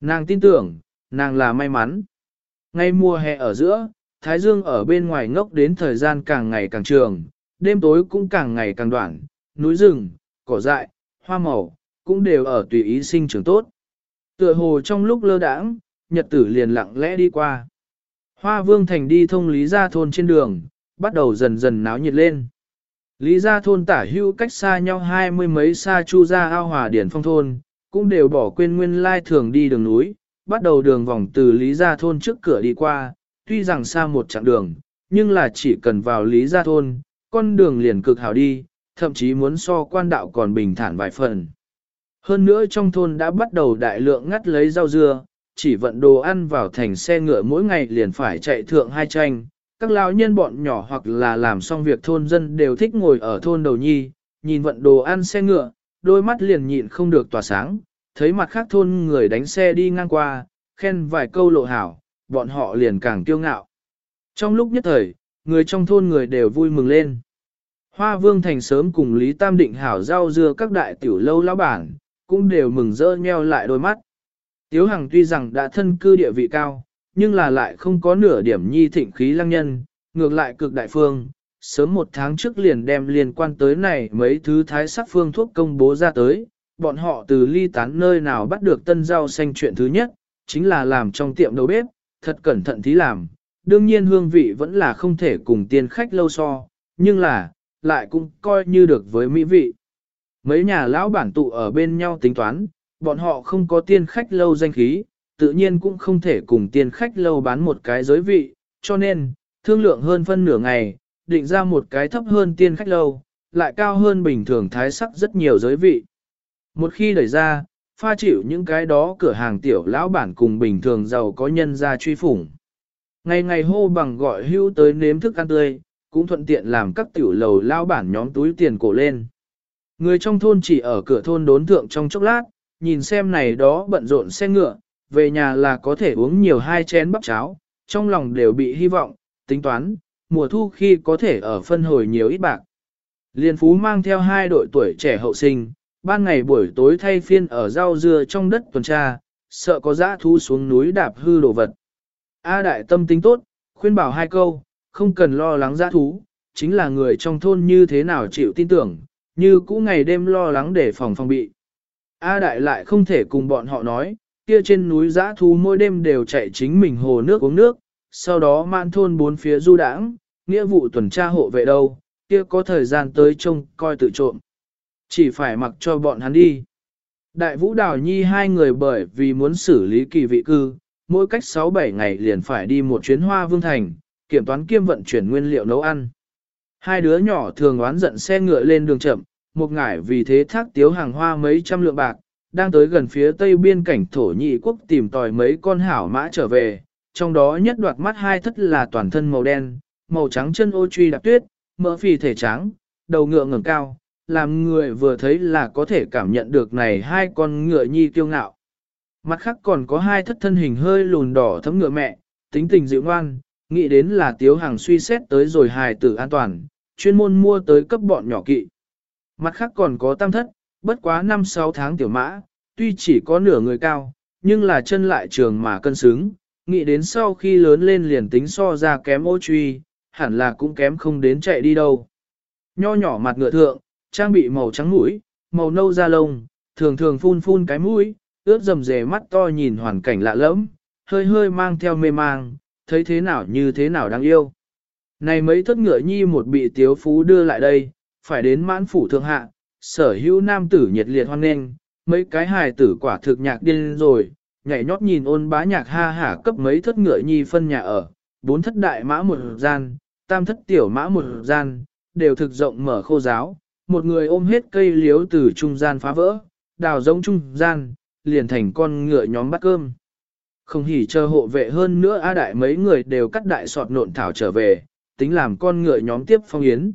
Nàng tin tưởng, nàng là may mắn. Ngay mùa hè ở giữa, Thái Dương ở bên ngoài ngốc đến thời gian càng ngày càng trường, đêm tối cũng càng ngày càng đoạn, núi rừng, cỏ dại, hoa màu, cũng đều ở tùy ý sinh trưởng tốt. Tựa hồ trong lúc lơ đãng, nhật tử liền lặng lẽ đi qua. Hoa vương thành đi thông Lý Gia Thôn trên đường, bắt đầu dần dần náo nhiệt lên. Lý Gia Thôn tả hữu cách xa nhau hai mươi mấy xa chu ra ao hòa điển phong thôn, cũng đều bỏ quên nguyên lai thường đi đường núi, bắt đầu đường vòng từ Lý Gia Thôn trước cửa đi qua, tuy rằng xa một chặng đường, nhưng là chỉ cần vào Lý Gia Thôn, con đường liền cực hảo đi, thậm chí muốn so quan đạo còn bình thản vài phần. Hơn nữa trong thôn đã bắt đầu đại lượng ngắt lấy rau dưa, chỉ vận đồ ăn vào thành xe ngựa mỗi ngày liền phải chạy thượng hai tranh. Các lão nhân bọn nhỏ hoặc là làm xong việc thôn dân đều thích ngồi ở thôn đầu nhi, nhìn vận đồ ăn xe ngựa, đôi mắt liền nhịn không được tỏa sáng, thấy mặt khác thôn người đánh xe đi ngang qua, khen vài câu lộ hảo, bọn họ liền càng kiêu ngạo. Trong lúc nhất thời, người trong thôn người đều vui mừng lên. Hoa Vương Thành sớm cùng Lý Tam Định hảo giao dưa các đại tiểu lâu lão bản, cũng đều mừng rỡ nheo lại đôi mắt. Tiếu Hằng tuy rằng đã thân cư địa vị cao, nhưng là lại không có nửa điểm nhi thịnh khí lăng nhân, ngược lại cực đại phương. Sớm một tháng trước liền đem liên quan tới này mấy thứ thái sắc phương thuốc công bố ra tới, bọn họ từ ly tán nơi nào bắt được tân rau xanh chuyện thứ nhất, chính là làm trong tiệm đầu bếp, thật cẩn thận thí làm. Đương nhiên hương vị vẫn là không thể cùng tiên khách lâu so, nhưng là, lại cũng coi như được với mỹ vị. mấy nhà lão bản tụ ở bên nhau tính toán, bọn họ không có tiên khách lâu danh khí, tự nhiên cũng không thể cùng tiên khách lâu bán một cái giới vị, cho nên, thương lượng hơn phân nửa ngày, định ra một cái thấp hơn tiên khách lâu, lại cao hơn bình thường thái sắc rất nhiều giới vị. Một khi đẩy ra, pha chịu những cái đó cửa hàng tiểu lão bản cùng bình thường giàu có nhân ra truy phủng. Ngày ngày hô bằng gọi hưu tới nếm thức ăn tươi, cũng thuận tiện làm các tiểu lầu lão bản nhóm túi tiền cổ lên. Người trong thôn chỉ ở cửa thôn đốn thượng trong chốc lát, nhìn xem này đó bận rộn xe ngựa, về nhà là có thể uống nhiều hai chén bắp cháo, trong lòng đều bị hy vọng, tính toán, mùa thu khi có thể ở phân hồi nhiều ít bạc. Liên Phú mang theo hai đội tuổi trẻ hậu sinh, ban ngày buổi tối thay phiên ở rau dưa trong đất tuần tra, sợ có dã thu xuống núi đạp hư đồ vật. A đại tâm tính tốt, khuyên bảo hai câu, không cần lo lắng dã thú, chính là người trong thôn như thế nào chịu tin tưởng, như cũ ngày đêm lo lắng để phòng phòng bị. A đại lại không thể cùng bọn họ nói, kia trên núi dã thú mỗi đêm đều chạy chính mình hồ nước uống nước, sau đó mạn thôn bốn phía du đãng, nghĩa vụ tuần tra hộ vệ đâu, kia có thời gian tới trông coi tự trộm. Chỉ phải mặc cho bọn hắn đi. Đại vũ đào nhi hai người bởi vì muốn xử lý kỳ vị cư, mỗi cách 6-7 ngày liền phải đi một chuyến hoa vương thành, kiểm toán kiêm vận chuyển nguyên liệu nấu ăn. Hai đứa nhỏ thường oán giận xe ngựa lên đường chậm, một ngải vì thế thác tiếu hàng hoa mấy trăm lượng bạc, đang tới gần phía tây biên cảnh thổ nhị quốc tìm tòi mấy con hảo mã trở về, trong đó nhất đoạt mắt hai thất là toàn thân màu đen, màu trắng chân ô truy đạp tuyết, mỡ phì thể trắng, đầu ngựa ngẩng cao, làm người vừa thấy là có thể cảm nhận được này hai con ngựa nhi kiêu ngạo. Mặt khác còn có hai thất thân hình hơi lùn đỏ thấm ngựa mẹ, tính tình dịu ngoan, nghĩ đến là tiếu hàng suy xét tới rồi hài tử an toàn, chuyên môn mua tới cấp bọn nhỏ kỵ. Mặt khác còn có tam thất, bất quá 5-6 tháng tiểu mã, tuy chỉ có nửa người cao, nhưng là chân lại trường mà cân xứng, nghĩ đến sau khi lớn lên liền tính so ra kém ô truy, hẳn là cũng kém không đến chạy đi đâu. Nho nhỏ mặt ngựa thượng, trang bị màu trắng mũi, màu nâu da lông, thường thường phun phun cái mũi, ướt dầm dề mắt to nhìn hoàn cảnh lạ lẫm, hơi hơi mang theo mê mang, thấy thế nào như thế nào đáng yêu. Này mấy thất ngựa nhi một bị tiếu phú đưa lại đây, phải đến mãn phủ thượng hạ, sở hữu nam tử nhiệt liệt hoan nghênh, mấy cái hài tử quả thực nhạc điên rồi, nhảy nhót nhìn ôn bá nhạc ha hả cấp mấy thất ngựa nhi phân nhà ở, bốn thất đại mã một gian, tam thất tiểu mã một gian, đều thực rộng mở khô giáo, một người ôm hết cây liếu từ trung gian phá vỡ, đào giống trung gian, liền thành con ngựa nhóm bắt cơm. Không hỉ chờ hộ vệ hơn nữa A đại mấy người đều cắt đại sọt nộn thảo trở về, tính làm con ngựa nhóm tiếp phong yến.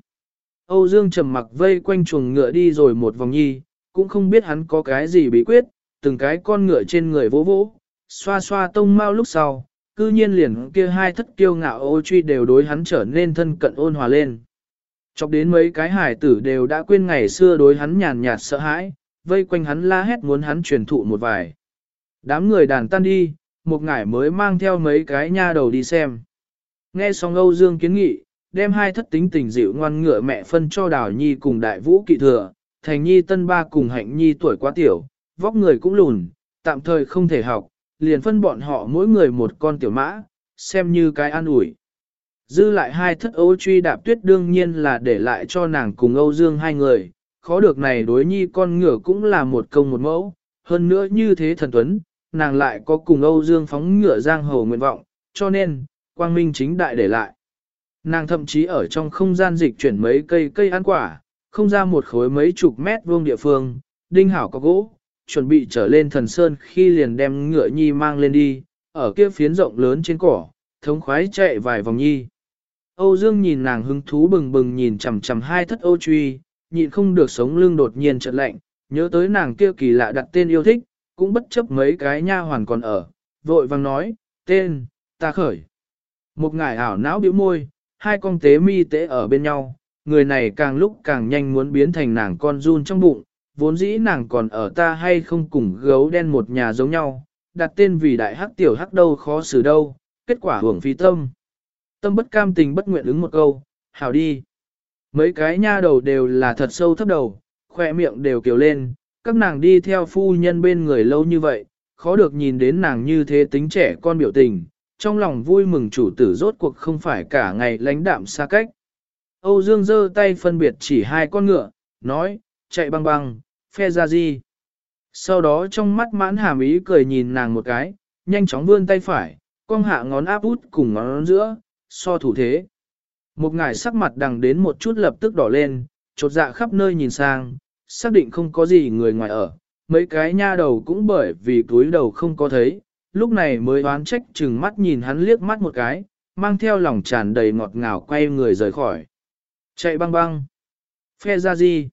Âu Dương trầm mặc vây quanh chuồng ngựa đi rồi một vòng nhi, cũng không biết hắn có cái gì bí quyết, từng cái con ngựa trên người vỗ vỗ, xoa xoa tông mau lúc sau, cư nhiên liền kia hai thất kiêu ngạo ô truy đều đối hắn trở nên thân cận ôn hòa lên. Chọc đến mấy cái hải tử đều đã quên ngày xưa đối hắn nhàn nhạt sợ hãi, vây quanh hắn la hét muốn hắn truyền thụ một vài. Đám người đàn tan đi, một ngải mới mang theo mấy cái nha đầu đi xem. Nghe xong Âu Dương kiến nghị, đem hai thất tính tình dịu ngoan ngựa mẹ phân cho Đào Nhi cùng Đại Vũ kỵ thừa, Thành Nhi tân ba cùng Hạnh Nhi tuổi quá tiểu, vóc người cũng lùn, tạm thời không thể học, liền phân bọn họ mỗi người một con tiểu mã, xem như cái an ủi. Dư lại hai thất Âu truy đạp tuyết đương nhiên là để lại cho nàng cùng Âu Dương hai người, khó được này đối nhi con ngựa cũng là một công một mẫu, hơn nữa như thế thần tuấn, nàng lại có cùng Âu Dương phóng ngựa giang hồ nguyện vọng, cho nên, quang minh chính đại để lại. Nàng thậm chí ở trong không gian dịch chuyển mấy cây cây ăn quả, không ra một khối mấy chục mét vuông địa phương, đinh hảo có gỗ, chuẩn bị trở lên thần sơn khi liền đem ngựa nhi mang lên đi, ở kia phiến rộng lớn trên cỏ, thống khoái chạy vài vòng nhi. Âu Dương nhìn nàng hứng thú bừng bừng nhìn chằm chằm hai thất Âu truy, nhịn không được sống lưng đột nhiên chợt lạnh, nhớ tới nàng kia kỳ lạ đặt tên yêu thích, cũng bất chấp mấy cái nha hoàn còn ở, vội vang nói, tên, ta khởi. Một ngải ảo não bĩu môi, hai con tế mi tế ở bên nhau, người này càng lúc càng nhanh muốn biến thành nàng con run trong bụng, vốn dĩ nàng còn ở ta hay không cùng gấu đen một nhà giống nhau, đặt tên vì đại hắc tiểu hắc đâu khó xử đâu, kết quả hưởng phí tâm. Tâm bất cam tình bất nguyện ứng một câu, hảo đi. Mấy cái nha đầu đều là thật sâu thấp đầu, khoe miệng đều kiều lên, các nàng đi theo phu nhân bên người lâu như vậy, khó được nhìn đến nàng như thế tính trẻ con biểu tình, trong lòng vui mừng chủ tử rốt cuộc không phải cả ngày lãnh đạm xa cách. Âu Dương giơ tay phân biệt chỉ hai con ngựa, nói, chạy băng băng, phe ra gì. Sau đó trong mắt mãn hàm ý cười nhìn nàng một cái, nhanh chóng vươn tay phải, cong hạ ngón áp út cùng ngón giữa, so thủ thế. Một ngải sắc mặt đằng đến một chút lập tức đỏ lên, chột dạ khắp nơi nhìn sang, xác định không có gì người ngoài ở. Mấy cái nha đầu cũng bởi vì túi đầu không có thấy, lúc này mới oán trách chừng mắt nhìn hắn liếc mắt một cái, mang theo lòng tràn đầy ngọt ngào quay người rời khỏi. Chạy băng băng. Phe ra gì?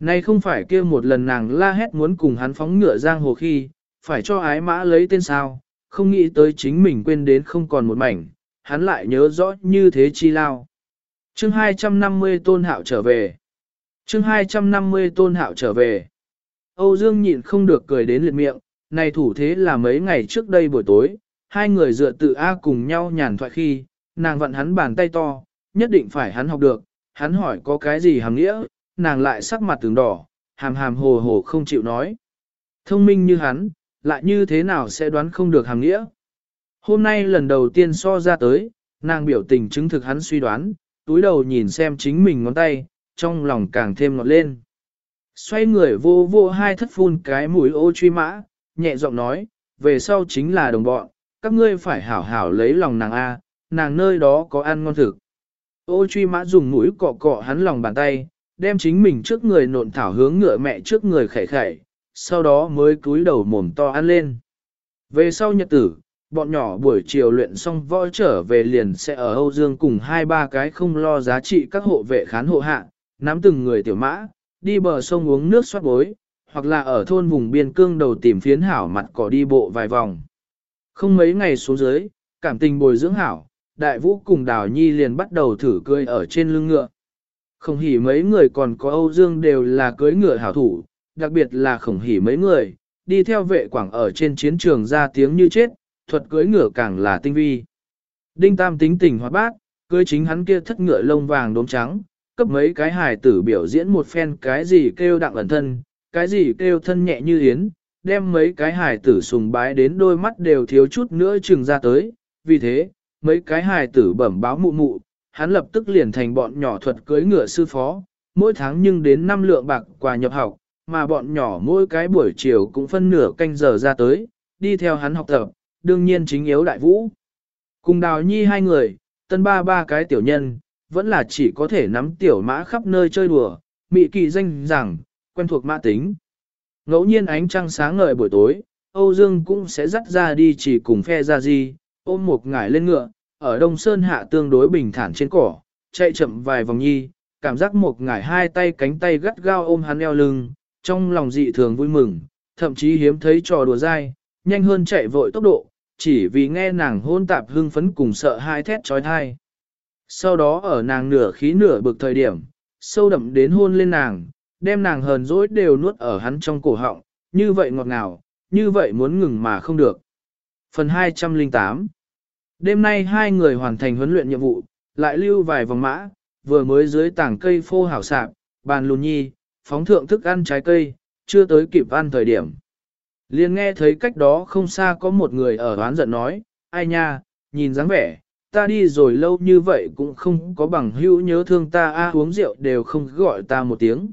Này không phải kia một lần nàng la hét muốn cùng hắn phóng ngựa giang hồ khi, phải cho ái mã lấy tên sao, không nghĩ tới chính mình quên đến không còn một mảnh, hắn lại nhớ rõ như thế chi lao. chương 250 tôn hạo trở về. chương 250 tôn hạo trở về. Âu Dương nhịn không được cười đến liệt miệng, này thủ thế là mấy ngày trước đây buổi tối, hai người dựa tự A cùng nhau nhàn thoại khi, nàng vặn hắn bàn tay to, nhất định phải hắn học được, hắn hỏi có cái gì hàm nghĩa, nàng lại sắc mặt tướng đỏ, hàm hàm hồ hồ không chịu nói. Thông minh như hắn, lại như thế nào sẽ đoán không được hàm nghĩa. Hôm nay lần đầu tiên so ra tới, nàng biểu tình chứng thực hắn suy đoán, túi đầu nhìn xem chính mình ngón tay, trong lòng càng thêm ngọt lên. Xoay người vô vô hai thất phun cái mũi ô truy mã, nhẹ giọng nói, về sau chính là đồng bọn, các ngươi phải hảo hảo lấy lòng nàng A, nàng nơi đó có ăn ngon thực. Ô truy mã dùng mũi cọ cọ hắn lòng bàn tay, đem chính mình trước người nộn thảo hướng ngựa mẹ trước người khẩy khẩy, sau đó mới cúi đầu mồm to ăn lên. Về sau nhật tử, bọn nhỏ buổi chiều luyện xong võ trở về liền sẽ ở Âu Dương cùng hai ba cái không lo giá trị các hộ vệ khán hộ hạ, nắm từng người tiểu mã, đi bờ sông uống nước xoát bối, hoặc là ở thôn vùng biên cương đầu tìm phiến hảo mặt cỏ đi bộ vài vòng. Không mấy ngày xuống dưới, cảm tình bồi dưỡng hảo, đại vũ cùng đào nhi liền bắt đầu thử cười ở trên lưng ngựa. Không hỉ mấy người còn có Âu Dương đều là cưới ngựa hảo thủ, đặc biệt là khổng hỉ mấy người, đi theo vệ quảng ở trên chiến trường ra tiếng như chết, thuật cưỡi ngựa càng là tinh vi. Đinh Tam tính tình hoạt bát, cưỡi chính hắn kia thất ngựa lông vàng đốm trắng, cấp mấy cái hài tử biểu diễn một phen cái gì kêu đặng ẩn thân, cái gì kêu thân nhẹ như yến, đem mấy cái hài tử sùng bái đến đôi mắt đều thiếu chút nữa chừng ra tới, vì thế, mấy cái hài tử bẩm báo mụ mụ, hắn lập tức liền thành bọn nhỏ thuật cưới ngựa sư phó, mỗi tháng nhưng đến năm lượng bạc quà nhập học, mà bọn nhỏ mỗi cái buổi chiều cũng phân nửa canh giờ ra tới, đi theo hắn học tập, đương nhiên chính yếu đại vũ. Cùng đào nhi hai người, tân ba ba cái tiểu nhân, vẫn là chỉ có thể nắm tiểu mã khắp nơi chơi đùa, mị kỳ danh rằng, quen thuộc mã tính. Ngẫu nhiên ánh trăng sáng ngời buổi tối, Âu Dương cũng sẽ dắt ra đi chỉ cùng phe ra gì, ôm một ngải lên ngựa, ở Đông Sơn hạ tương đối bình thản trên cỏ, chạy chậm vài vòng nhi, cảm giác một ngải hai tay cánh tay gắt gao ôm hắn eo lưng, trong lòng dị thường vui mừng, thậm chí hiếm thấy trò đùa dai, nhanh hơn chạy vội tốc độ, chỉ vì nghe nàng hôn tạp hưng phấn cùng sợ hai thét trói thai. Sau đó ở nàng nửa khí nửa bực thời điểm, sâu đậm đến hôn lên nàng, đem nàng hờn dỗi đều nuốt ở hắn trong cổ họng, như vậy ngọt ngào, như vậy muốn ngừng mà không được. Phần 208 Đêm nay hai người hoàn thành huấn luyện nhiệm vụ, lại lưu vài vòng mã, vừa mới dưới tảng cây phô hảo sạp, bàn lùn nhi, phóng thượng thức ăn trái cây, chưa tới kịp ăn thời điểm. Liền nghe thấy cách đó không xa có một người ở đoán giận nói, ai nha, nhìn dáng vẻ, ta đi rồi lâu như vậy cũng không có bằng hữu nhớ thương ta a uống rượu đều không gọi ta một tiếng.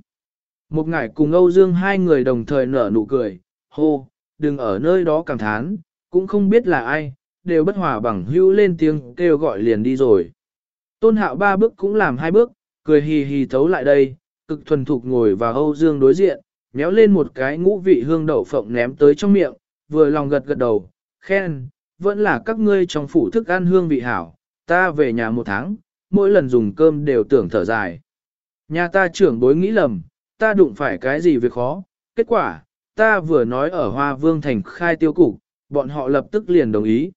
Một ngày cùng Âu Dương hai người đồng thời nở nụ cười, hô, đừng ở nơi đó cảm thán, cũng không biết là ai, đều bất hòa bằng hữu lên tiếng kêu gọi liền đi rồi. Tôn hạo ba bước cũng làm hai bước, cười hì hì thấu lại đây, cực thuần thục ngồi vào Âu Dương đối diện, méo lên một cái ngũ vị hương đậu phộng ném tới trong miệng, vừa lòng gật gật đầu, khen, vẫn là các ngươi trong phủ thức ăn hương vị hảo, ta về nhà một tháng, mỗi lần dùng cơm đều tưởng thở dài. Nhà ta trưởng bối nghĩ lầm, ta đụng phải cái gì việc khó, kết quả, ta vừa nói ở Hoa Vương Thành khai tiêu cục, bọn họ lập tức liền đồng ý.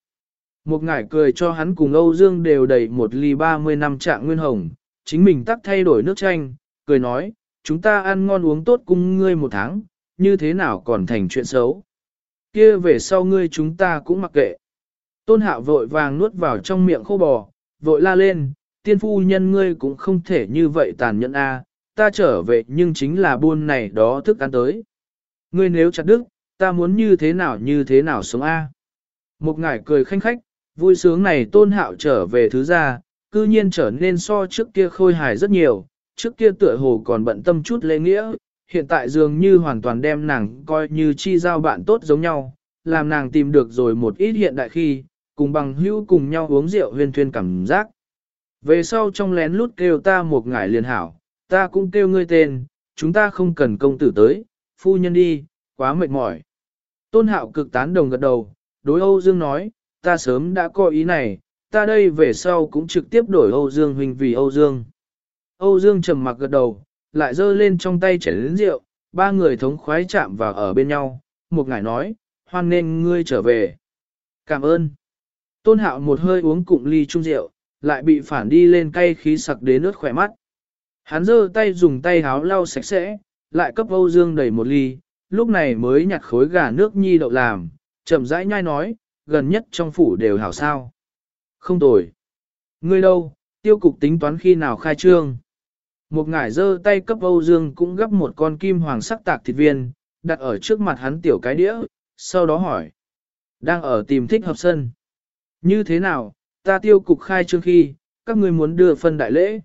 Một ngải cười cho hắn cùng Âu Dương đều đầy một ly 30 năm trạng nguyên hồng, chính mình tắt thay đổi nước chanh, cười nói, chúng ta ăn ngon uống tốt cùng ngươi một tháng, như thế nào còn thành chuyện xấu. kia về sau ngươi chúng ta cũng mặc kệ. Tôn hạo vội vàng nuốt vào trong miệng khô bò, vội la lên, tiên phu nhân ngươi cũng không thể như vậy tàn nhẫn a, ta trở về nhưng chính là buôn này đó thức ăn tới. Ngươi nếu chặt đức, ta muốn như thế nào như thế nào sống a. Một ngải cười khanh khách, vui sướng này tôn hạo trở về thứ ra cư nhiên trở nên so trước kia khôi hài rất nhiều, trước kia tựa hồ còn bận tâm chút lễ nghĩa, hiện tại dường như hoàn toàn đem nàng coi như chi giao bạn tốt giống nhau, làm nàng tìm được rồi một ít hiện đại khi, cùng bằng hữu cùng nhau uống rượu huyên thuyên cảm giác. Về sau trong lén lút kêu ta một ngải liền hảo, ta cũng kêu ngươi tên, chúng ta không cần công tử tới, phu nhân đi, quá mệt mỏi. Tôn hạo cực tán đồng gật đầu, đối Âu Dương nói, ta sớm đã có ý này, ta đây về sau cũng trực tiếp đổi Âu Dương huynh vì Âu Dương. Âu Dương trầm mặc gật đầu, lại giơ lên trong tay chảy lớn rượu, ba người thống khoái chạm vào ở bên nhau, một ngải nói, hoan nên ngươi trở về. Cảm ơn. Tôn hạo một hơi uống cụm ly chung rượu, lại bị phản đi lên cay khí sặc đến ướt khỏe mắt. Hắn giơ tay dùng tay háo lau sạch sẽ, lại cấp Âu Dương đầy một ly, lúc này mới nhặt khối gà nước nhi đậu làm, chậm rãi nhai nói, gần nhất trong phủ đều hảo sao. Không tồi. Ngươi đâu, tiêu cục tính toán khi nào khai trương. Một ngải giơ tay cấp Âu Dương cũng gấp một con kim hoàng sắc tạc thịt viên, đặt ở trước mặt hắn tiểu cái đĩa, sau đó hỏi. Đang ở tìm thích hợp sân. Như thế nào, ta tiêu cục khai trương khi, các ngươi muốn đưa phân đại lễ.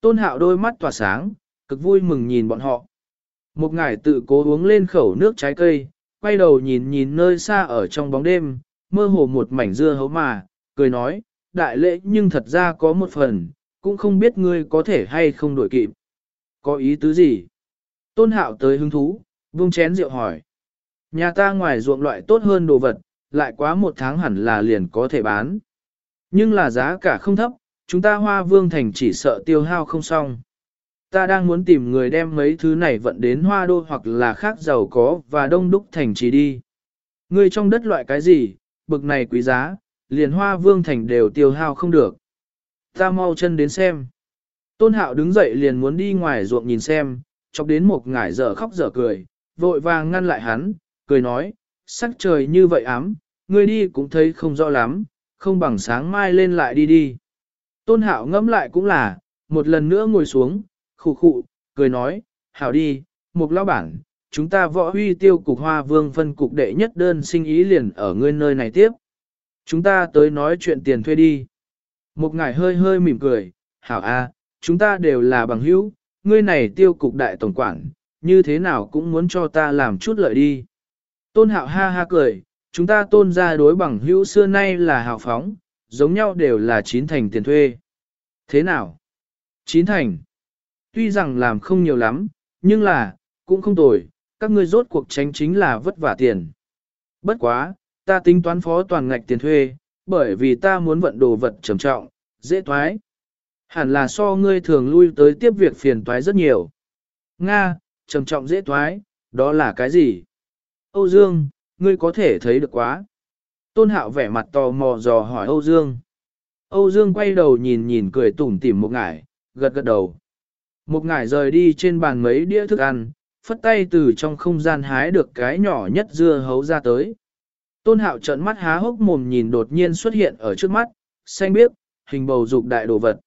Tôn hạo đôi mắt tỏa sáng, cực vui mừng nhìn bọn họ. Một ngải tự cố uống lên khẩu nước trái cây, quay đầu nhìn nhìn nơi xa ở trong bóng đêm, mơ hồ một mảnh dưa hấu mà, cười nói, đại lễ nhưng thật ra có một phần, cũng không biết ngươi có thể hay không đổi kịp. Có ý tứ gì? Tôn hạo tới hứng thú, vung chén rượu hỏi. Nhà ta ngoài ruộng loại tốt hơn đồ vật, lại quá một tháng hẳn là liền có thể bán. Nhưng là giá cả không thấp, chúng ta hoa vương thành chỉ sợ tiêu hao không xong. Ta đang muốn tìm người đem mấy thứ này vận đến hoa đô hoặc là khác giàu có và đông đúc thành trì đi. Ngươi trong đất loại cái gì, bực này quý giá, liền hoa vương thành đều tiêu hao không được. Ta mau chân đến xem. Tôn hạo đứng dậy liền muốn đi ngoài ruộng nhìn xem, chọc đến một ngải dở khóc dở cười, vội vàng ngăn lại hắn, cười nói, sắc trời như vậy ám, ngươi đi cũng thấy không rõ lắm, không bằng sáng mai lên lại đi đi. Tôn hạo ngẫm lại cũng là, một lần nữa ngồi xuống, khụ khụ, cười nói, hảo đi, một lão bản, chúng ta võ huy tiêu cục hoa vương phân cục đệ nhất đơn sinh ý liền ở ngươi nơi này tiếp. Chúng ta tới nói chuyện tiền thuê đi. Một ngải hơi hơi mỉm cười, hảo a, chúng ta đều là bằng hữu, ngươi này tiêu cục đại tổng quản, như thế nào cũng muốn cho ta làm chút lợi đi. Tôn hạo ha ha cười, chúng ta tôn ra đối bằng hữu xưa nay là hào phóng, giống nhau đều là chín thành tiền thuê. Thế nào? Chín thành. Tuy rằng làm không nhiều lắm, nhưng là, cũng không tồi, các ngươi rốt cuộc tránh chính là vất vả tiền. Bất quá, ta tính toán phó toàn ngạch tiền thuê, bởi vì ta muốn vận đồ vật trầm trọng, dễ thoái. Hẳn là so ngươi thường lui tới tiếp việc phiền toái rất nhiều. Nga, trầm trọng dễ thoái, đó là cái gì? Âu Dương, ngươi có thể thấy được quá. Tôn Hạo vẻ mặt tò mò dò hỏi Âu Dương. Âu Dương quay đầu nhìn nhìn cười tủm tỉm một ngải, gật gật đầu. Một ngải rời đi trên bàn mấy đĩa thức ăn, phất tay từ trong không gian hái được cái nhỏ nhất dưa hấu ra tới. Tôn hạo trợn mắt há hốc mồm nhìn đột nhiên xuất hiện ở trước mắt, xanh biếc, hình bầu dục đại đồ vật.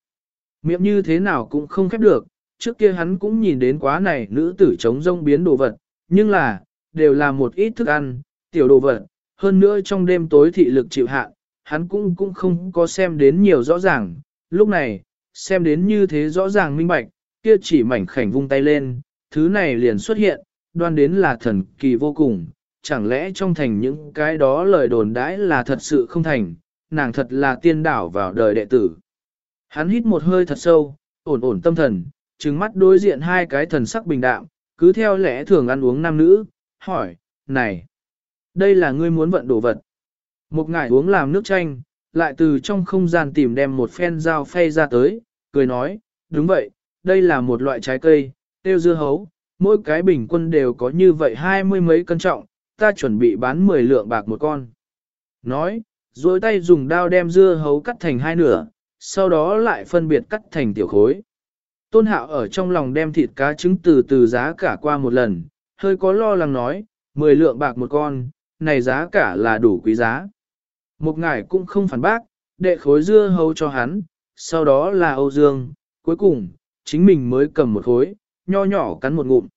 Miệng như thế nào cũng không khép được, trước kia hắn cũng nhìn đến quá này nữ tử chống rông biến đồ vật, nhưng là, đều là một ít thức ăn, tiểu đồ vật, hơn nữa trong đêm tối thị lực chịu hạn, hắn cũng cũng không có xem đến nhiều rõ ràng, lúc này, xem đến như thế rõ ràng minh bạch, kia chỉ mảnh khảnh vung tay lên, thứ này liền xuất hiện, đoan đến là thần kỳ vô cùng, chẳng lẽ trong thành những cái đó lời đồn đãi là thật sự không thành, nàng thật là tiên đảo vào đời đệ tử. Hắn hít một hơi thật sâu, ổn ổn tâm thần, trừng mắt đối diện hai cái thần sắc bình đạm, cứ theo lẽ thường ăn uống nam nữ, hỏi, này, đây là ngươi muốn vận đồ vật. Một ngải uống làm nước chanh, lại từ trong không gian tìm đem một phen dao phay ra tới, cười nói, đúng vậy, đây là một loại trái cây, tiêu dưa hấu, mỗi cái bình quân đều có như vậy hai mươi mấy cân trọng, ta chuẩn bị bán 10 lượng bạc một con. Nói, rồi tay dùng dao đem dưa hấu cắt thành hai nửa, sau đó lại phân biệt cắt thành tiểu khối. Tôn hạo ở trong lòng đem thịt cá trứng từ từ giá cả qua một lần, hơi có lo lắng nói, 10 lượng bạc một con, này giá cả là đủ quý giá. Một ngải cũng không phản bác, đệ khối dưa hấu cho hắn, sau đó là Âu Dương, cuối cùng, chính mình mới cầm một khối, nho nhỏ cắn một ngụm.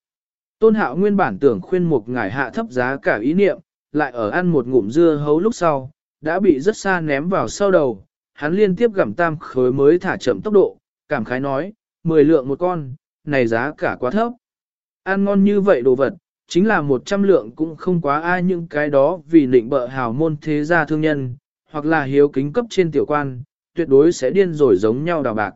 Tôn hạo nguyên bản tưởng khuyên một ngải hạ thấp giá cả ý niệm, lại ở ăn một ngụm dưa hấu lúc sau, đã bị rất xa ném vào sau đầu, hắn liên tiếp gặm tam khối mới thả chậm tốc độ, cảm khái nói, 10 lượng một con, này giá cả quá thấp. Ăn ngon như vậy đồ vật, chính là một trăm lượng cũng không quá ai những cái đó vì định bợ hào môn thế gia thương nhân, hoặc là hiếu kính cấp trên tiểu quan, tuyệt đối sẽ điên rồi giống nhau đào bạc.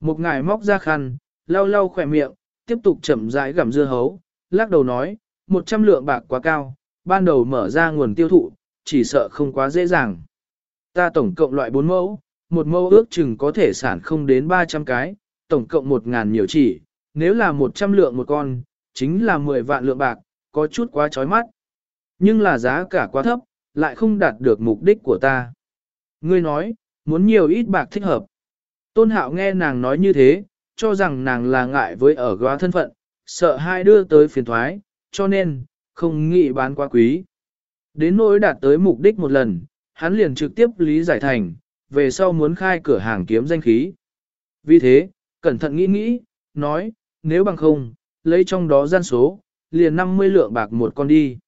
Một ngài móc ra khăn, lau lau khỏe miệng, tiếp tục chậm rãi gặm dưa hấu, lắc đầu nói, một trăm lượng bạc quá cao, ban đầu mở ra nguồn tiêu thụ, chỉ sợ không quá dễ dàng. Ta tổng cộng loại 4 mẫu, một mẫu ước chừng có thể sản không đến 300 cái, tổng cộng 1.000 nhiều chỉ, nếu là 100 lượng một con, chính là 10 vạn lượng bạc, có chút quá chói mắt. Nhưng là giá cả quá thấp, lại không đạt được mục đích của ta. Ngươi nói, muốn nhiều ít bạc thích hợp. Tôn hạo nghe nàng nói như thế, cho rằng nàng là ngại với ở góa thân phận, sợ hai đưa tới phiền thoái, cho nên, không nghĩ bán quá quý. Đến nỗi đạt tới mục đích một lần, hắn liền trực tiếp lý giải thành, về sau muốn khai cửa hàng kiếm danh khí. Vì thế, cẩn thận nghĩ nghĩ, nói, nếu bằng không, lấy trong đó gian số, liền 50 lượng bạc một con đi.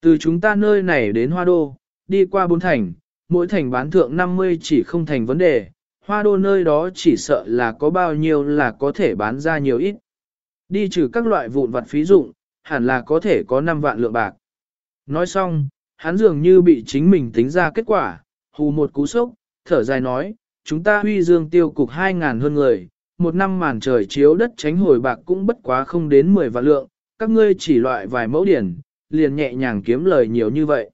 Từ chúng ta nơi này đến Hoa Đô, đi qua bốn thành, mỗi thành bán thượng 50 chỉ không thành vấn đề, Hoa Đô nơi đó chỉ sợ là có bao nhiêu là có thể bán ra nhiều ít. Đi trừ các loại vụn vặt phí dụng, hẳn là có thể có 5 vạn lượng bạc. Nói xong, hắn dường như bị chính mình tính ra kết quả, hù một cú sốc, thở dài nói, chúng ta huy dương tiêu cục 2.000 hơn người, một năm màn trời chiếu đất tránh hồi bạc cũng bất quá không đến 10 vạn lượng, các ngươi chỉ loại vài mẫu điển, liền nhẹ nhàng kiếm lời nhiều như vậy.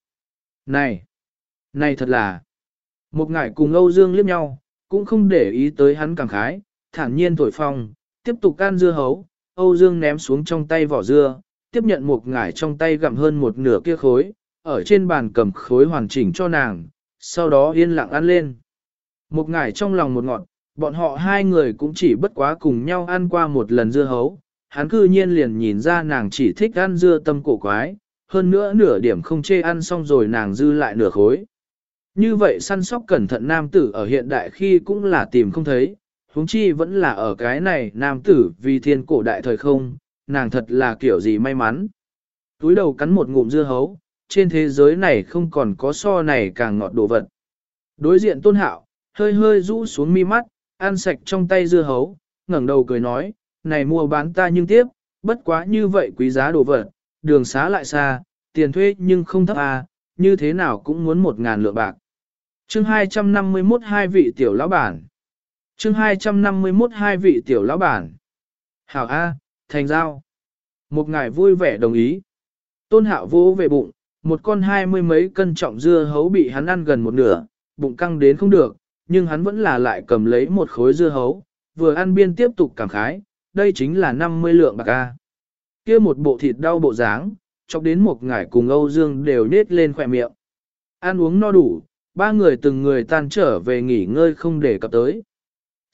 Này, này thật là, một ngải cùng Âu Dương liếc nhau, cũng không để ý tới hắn cảm khái, thản nhiên thổi phong, tiếp tục can dưa hấu, Âu Dương ném xuống trong tay vỏ dưa, tiếp nhận một ngải trong tay gặm hơn một nửa kia khối, ở trên bàn cầm khối hoàn chỉnh cho nàng, sau đó yên lặng ăn lên. Một ngải trong lòng một ngọn, bọn họ hai người cũng chỉ bất quá cùng nhau ăn qua một lần dưa hấu, hắn cư nhiên liền nhìn ra nàng chỉ thích ăn dưa tâm cổ quái, hơn nữa nửa điểm không chê ăn xong rồi nàng dư lại nửa khối. Như vậy săn sóc cẩn thận nam tử ở hiện đại khi cũng là tìm không thấy, huống chi vẫn là ở cái này nam tử vì thiên cổ đại thời không, nàng thật là kiểu gì may mắn. Túi đầu cắn một ngụm dưa hấu, trên thế giới này không còn có so này càng ngọt đồ vật. Đối diện tôn hạo, hơi hơi rũ xuống mi mắt, ăn sạch trong tay dưa hấu, ngẩng đầu cười nói, này mua bán ta nhưng tiếp, bất quá như vậy quý giá đồ vật, đường xá lại xa, tiền thuê nhưng không thấp à, như thế nào cũng muốn một ngàn lượng bạc. Chương 251 hai vị tiểu lão bản. Chương 251 hai vị tiểu lão bản. Hảo A, thành giao. Một ngài vui vẻ đồng ý. Tôn hạo vô về bụng, một con hai mươi mấy cân trọng dưa hấu bị hắn ăn gần một nửa, bụng căng đến không được, nhưng hắn vẫn là lại cầm lấy một khối dưa hấu, vừa ăn biên tiếp tục cảm khái, đây chính là 50 lượng bạc A. kia một bộ thịt đau bộ dáng, chọc đến một ngải cùng Âu Dương đều nết lên khỏe miệng. Ăn uống no đủ, ba người từng người tan trở về nghỉ ngơi không để cập tới.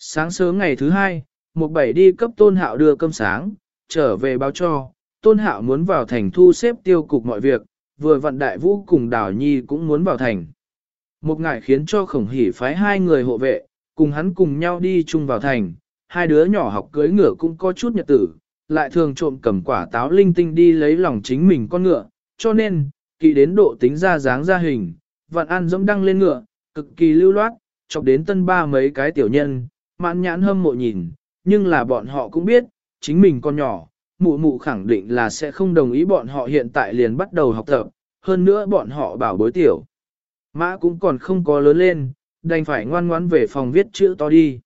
Sáng sớm ngày thứ hai, một bảy đi cấp tôn hạo đưa cơm sáng, trở về báo cho, tôn hạo muốn vào thành thu xếp tiêu cục mọi việc, vừa vận đại vũ cùng đảo nhi cũng muốn vào thành. Một ngại khiến cho khổng hỉ phái hai người hộ vệ, cùng hắn cùng nhau đi chung vào thành, hai đứa nhỏ học cưới ngựa cũng có chút nhật tử, lại thường trộm cầm quả táo linh tinh đi lấy lòng chính mình con ngựa, cho nên, kỵ đến độ tính ra dáng ra hình, vạn an dẫm đăng lên ngựa, cực kỳ lưu loát, chọc đến tân ba mấy cái tiểu nhân, mãn nhãn hâm mộ nhìn, nhưng là bọn họ cũng biết, chính mình con nhỏ, mụ mụ khẳng định là sẽ không đồng ý bọn họ hiện tại liền bắt đầu học tập, hơn nữa bọn họ bảo bối tiểu. Mã cũng còn không có lớn lên, đành phải ngoan ngoãn về phòng viết chữ to đi.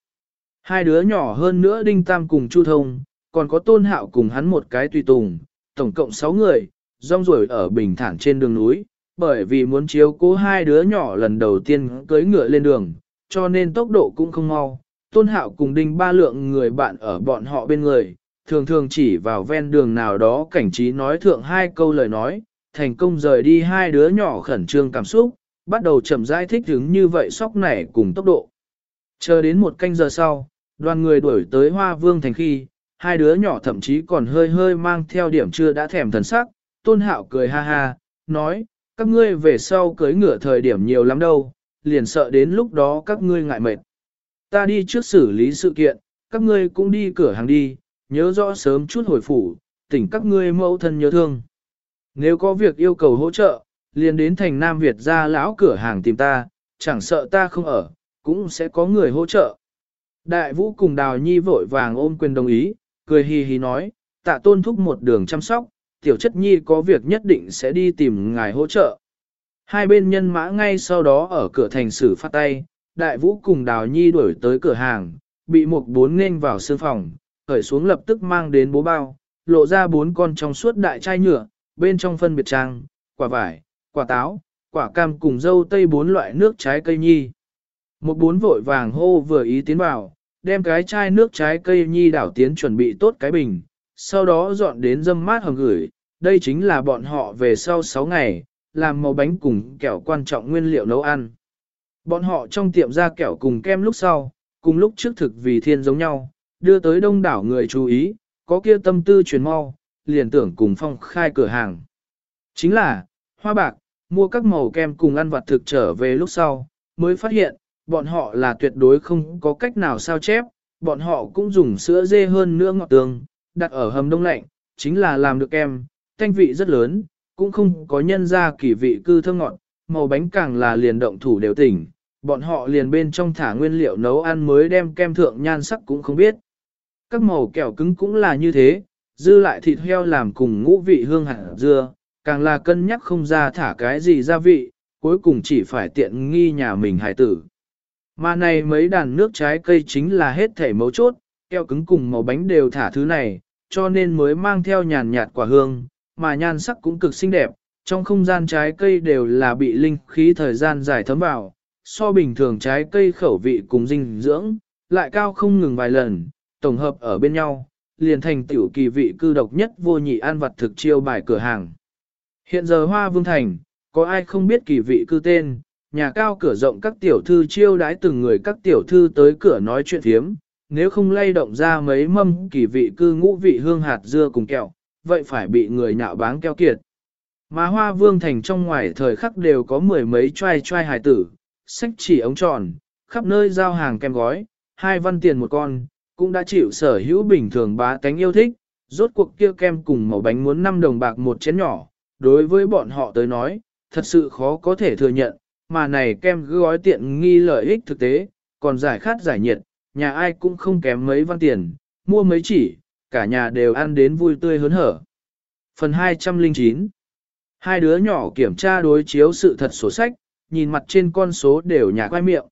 Hai đứa nhỏ hơn nữa Đinh Tam cùng Chu Thông, còn có Tôn Hạo cùng hắn một cái tùy tùng, tổng cộng 6 người, rong ruổi ở bình thản trên đường núi, bởi vì muốn chiếu cố hai đứa nhỏ lần đầu tiên cưới ngựa lên đường, cho nên tốc độ cũng không mau. Tôn Hạo cùng Đinh Ba Lượng người bạn ở bọn họ bên người, thường thường chỉ vào ven đường nào đó cảnh trí nói thượng hai câu lời nói, thành công rời đi hai đứa nhỏ khẩn trương cảm xúc, bắt đầu chậm rãi thích ứng như vậy sóc nảy cùng tốc độ. Chờ đến một canh giờ sau, đoàn người đuổi tới Hoa Vương thành khi, hai đứa nhỏ thậm chí còn hơi hơi mang theo điểm chưa đã thèm thần sắc, tôn hạo cười ha ha, nói, các ngươi về sau cưới ngựa thời điểm nhiều lắm đâu, liền sợ đến lúc đó các ngươi ngại mệt. Ta đi trước xử lý sự kiện, các ngươi cũng đi cửa hàng đi, nhớ rõ sớm chút hồi phủ, tỉnh các ngươi mẫu thân nhớ thương. Nếu có việc yêu cầu hỗ trợ, liền đến thành Nam Việt ra lão cửa hàng tìm ta, chẳng sợ ta không ở, cũng sẽ có người hỗ trợ. Đại vũ cùng đào nhi vội vàng ôm quyền đồng ý, cười hì hì nói, tạ tôn thúc một đường chăm sóc, tiểu chất nhi có việc nhất định sẽ đi tìm ngài hỗ trợ. Hai bên nhân mã ngay sau đó ở cửa thành xử phát tay, đại vũ cùng đào nhi đuổi tới cửa hàng, bị một bốn nên vào sương phòng, khởi xuống lập tức mang đến bố bao, lộ ra bốn con trong suốt đại chai nhựa, bên trong phân biệt trang, quả vải, quả táo, quả cam cùng dâu tây bốn loại nước trái cây nhi. Một bốn vội vàng hô vừa ý tiến vào, đem cái chai nước trái cây nhi đảo tiến chuẩn bị tốt cái bình, sau đó dọn đến dâm mát hầm gửi, đây chính là bọn họ về sau 6 ngày, làm màu bánh cùng kẹo quan trọng nguyên liệu nấu ăn. Bọn họ trong tiệm ra kẹo cùng kem lúc sau, cùng lúc trước thực vì thiên giống nhau, đưa tới đông đảo người chú ý, có kia tâm tư truyền mau, liền tưởng cùng phong khai cửa hàng. Chính là, hoa bạc, mua các màu kem cùng ăn vặt thực trở về lúc sau, mới phát hiện, bọn họ là tuyệt đối không có cách nào sao chép, bọn họ cũng dùng sữa dê hơn nữa ngọt tường, đặt ở hầm đông lạnh, chính là làm được kem, thanh vị rất lớn, cũng không có nhân ra kỳ vị cư thơm ngọt, màu bánh càng là liền động thủ đều tỉnh, bọn họ liền bên trong thả nguyên liệu nấu ăn mới đem kem thượng nhan sắc cũng không biết. Các màu kẹo cứng cũng là như thế, dư lại thịt heo làm cùng ngũ vị hương hạt dưa, càng là cân nhắc không ra thả cái gì gia vị, cuối cùng chỉ phải tiện nghi nhà mình hải tử. Mà này mấy đàn nước trái cây chính là hết thể mấu chốt, keo cứng cùng màu bánh đều thả thứ này, cho nên mới mang theo nhàn nhạt quả hương, mà nhan sắc cũng cực xinh đẹp, trong không gian trái cây đều là bị linh khí thời gian dài thấm vào, so bình thường trái cây khẩu vị cùng dinh dưỡng, lại cao không ngừng vài lần, tổng hợp ở bên nhau, liền thành tiểu kỳ vị cư độc nhất vô nhị an vật thực chiêu bài cửa hàng. Hiện giờ Hoa Vương Thành, có ai không biết kỳ vị cư tên, nhà cao cửa rộng các tiểu thư chiêu đãi từng người các tiểu thư tới cửa nói chuyện thiếm, nếu không lay động ra mấy mâm kỳ vị cư ngũ vị hương hạt dưa cùng kẹo, vậy phải bị người nhạo báng keo kiệt. Mà Hoa Vương Thành trong ngoài thời khắc đều có mười mấy trai trai hài tử, sách chỉ ống tròn, khắp nơi giao hàng kem gói, hai văn tiền một con, cũng đã chịu sở hữu bình thường bá tánh yêu thích, rốt cuộc kia kem cùng màu bánh muốn 5 đồng bạc một chén nhỏ, đối với bọn họ tới nói, thật sự khó có thể thừa nhận, mà này kem gói tiện nghi lợi ích thực tế, còn giải khát giải nhiệt, nhà ai cũng không kém mấy văn tiền, mua mấy chỉ, cả nhà đều ăn đến vui tươi hớn hở. Phần 209 Hai đứa nhỏ kiểm tra đối chiếu sự thật sổ sách, nhìn mặt trên con số đều nhả quay miệng.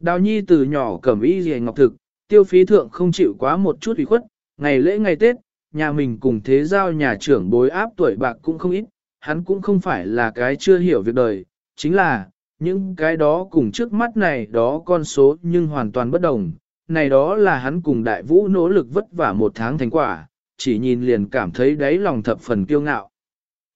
Đào nhi từ nhỏ cầm y gì ngọc thực, tiêu phí thượng không chịu quá một chút ủy khuất, ngày lễ ngày Tết, nhà mình cùng thế giao nhà trưởng bối áp tuổi bạc cũng không ít, hắn cũng không phải là cái chưa hiểu việc đời, chính là, những cái đó cùng trước mắt này đó con số nhưng hoàn toàn bất đồng, này đó là hắn cùng đại vũ nỗ lực vất vả một tháng thành quả, chỉ nhìn liền cảm thấy đáy lòng thập phần kiêu ngạo.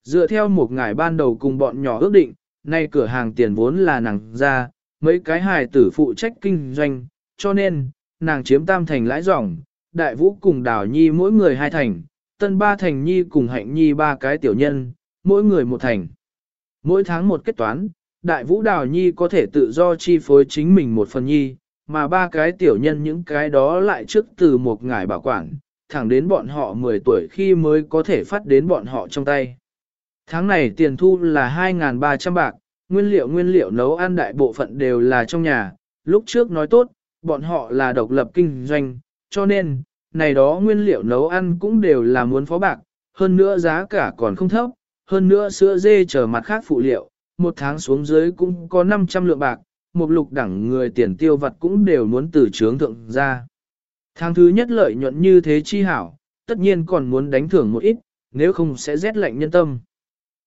Dựa theo một ngày ban đầu cùng bọn nhỏ ước định, nay cửa hàng tiền vốn là nàng ra, mấy cái hài tử phụ trách kinh doanh, cho nên, nàng chiếm tam thành lãi ròng, đại vũ cùng đào nhi mỗi người hai thành, tân ba thành nhi cùng hạnh nhi ba cái tiểu nhân, mỗi người một thành. Mỗi tháng một kết toán, đại vũ đào nhi có thể tự do chi phối chính mình một phần nhi, mà ba cái tiểu nhân những cái đó lại trước từ một ngải bảo quản, thẳng đến bọn họ 10 tuổi khi mới có thể phát đến bọn họ trong tay. Tháng này tiền thu là 2.300 bạc, nguyên liệu nguyên liệu nấu ăn đại bộ phận đều là trong nhà, lúc trước nói tốt, bọn họ là độc lập kinh doanh, cho nên, này đó nguyên liệu nấu ăn cũng đều là muốn phó bạc, hơn nữa giá cả còn không thấp, hơn nữa sữa dê chờ mặt khác phụ liệu, một tháng xuống dưới cũng có 500 lượng bạc, một lục đẳng người tiền tiêu vật cũng đều muốn từ trướng thượng ra. Tháng thứ nhất lợi nhuận như thế chi hảo, tất nhiên còn muốn đánh thưởng một ít, nếu không sẽ rét lạnh nhân tâm.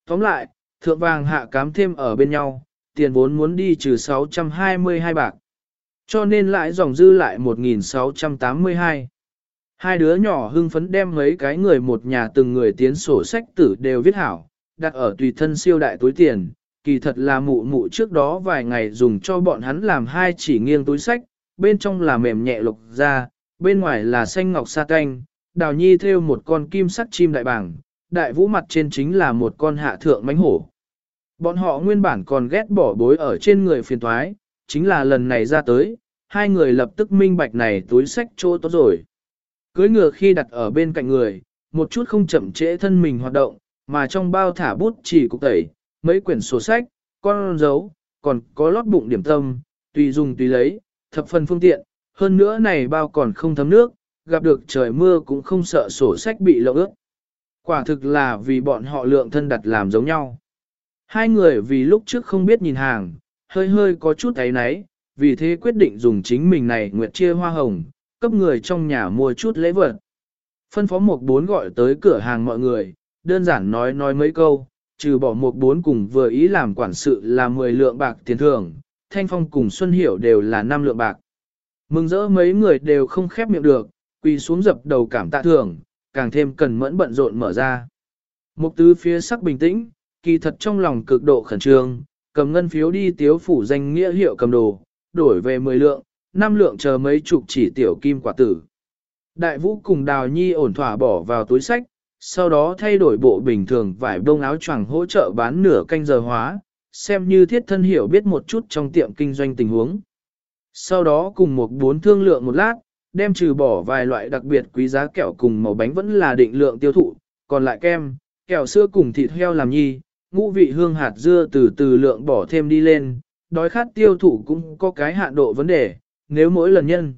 Tóm lại, thượng vàng hạ cám thêm ở bên nhau, tiền vốn muốn đi trừ 622 bạc. Cho nên lại dòng dư lại 1682. Hai đứa nhỏ hưng phấn đem mấy cái người một nhà từng người tiến sổ sách tử đều viết hảo, đặt ở tùy thân siêu đại túi tiền, kỳ thật là mụ mụ trước đó vài ngày dùng cho bọn hắn làm hai chỉ nghiêng túi sách, bên trong là mềm nhẹ lục ra, bên ngoài là xanh ngọc sa canh, đào nhi theo một con kim sắt chim đại bảng, đại vũ mặt trên chính là một con hạ thượng mánh hổ. Bọn họ nguyên bản còn ghét bỏ bối ở trên người phiền thoái, chính là lần này ra tới, hai người lập tức minh bạch này túi sách chỗ tốt rồi. Cưới ngựa khi đặt ở bên cạnh người, một chút không chậm trễ thân mình hoạt động, mà trong bao thả bút chỉ cục tẩy, mấy quyển sổ sách, con dấu, còn có lót bụng điểm tâm, tùy dùng tùy lấy, thập phần phương tiện, hơn nữa này bao còn không thấm nước, gặp được trời mưa cũng không sợ sổ sách bị lậu ướt. Quả thực là vì bọn họ lượng thân đặt làm giống nhau. Hai người vì lúc trước không biết nhìn hàng, hơi hơi có chút thấy náy, vì thế quyết định dùng chính mình này nguyệt chia hoa hồng, cấp người trong nhà mua chút lễ vật. Phân phó một bốn gọi tới cửa hàng mọi người, đơn giản nói nói mấy câu, trừ bỏ một bốn cùng vừa ý làm quản sự là 10 lượng bạc tiền thưởng, Thanh Phong cùng Xuân Hiểu đều là 5 lượng bạc. Mừng rỡ mấy người đều không khép miệng được, quỳ xuống dập đầu cảm tạ thưởng, càng thêm cần mẫn bận rộn mở ra. Mục tứ phía sắc bình tĩnh, kỳ thật trong lòng cực độ khẩn trương, cầm ngân phiếu đi tiếu phủ danh nghĩa hiệu cầm đồ, đổi về 10 lượng, 5 lượng chờ mấy chục chỉ tiểu kim quả tử. Đại vũ cùng đào nhi ổn thỏa bỏ vào túi sách, sau đó thay đổi bộ bình thường vải bông áo choàng hỗ trợ bán nửa canh giờ hóa, xem như thiết thân hiểu biết một chút trong tiệm kinh doanh tình huống. Sau đó cùng một bốn thương lượng một lát, đem trừ bỏ vài loại đặc biệt quý giá kẹo cùng màu bánh vẫn là định lượng tiêu thụ, còn lại kem, kẹo sữa cùng thịt heo làm nhi, ngũ vị hương hạt dưa từ từ lượng bỏ thêm đi lên, đói khát tiêu thụ cũng có cái hạn độ vấn đề, nếu mỗi lần nhân.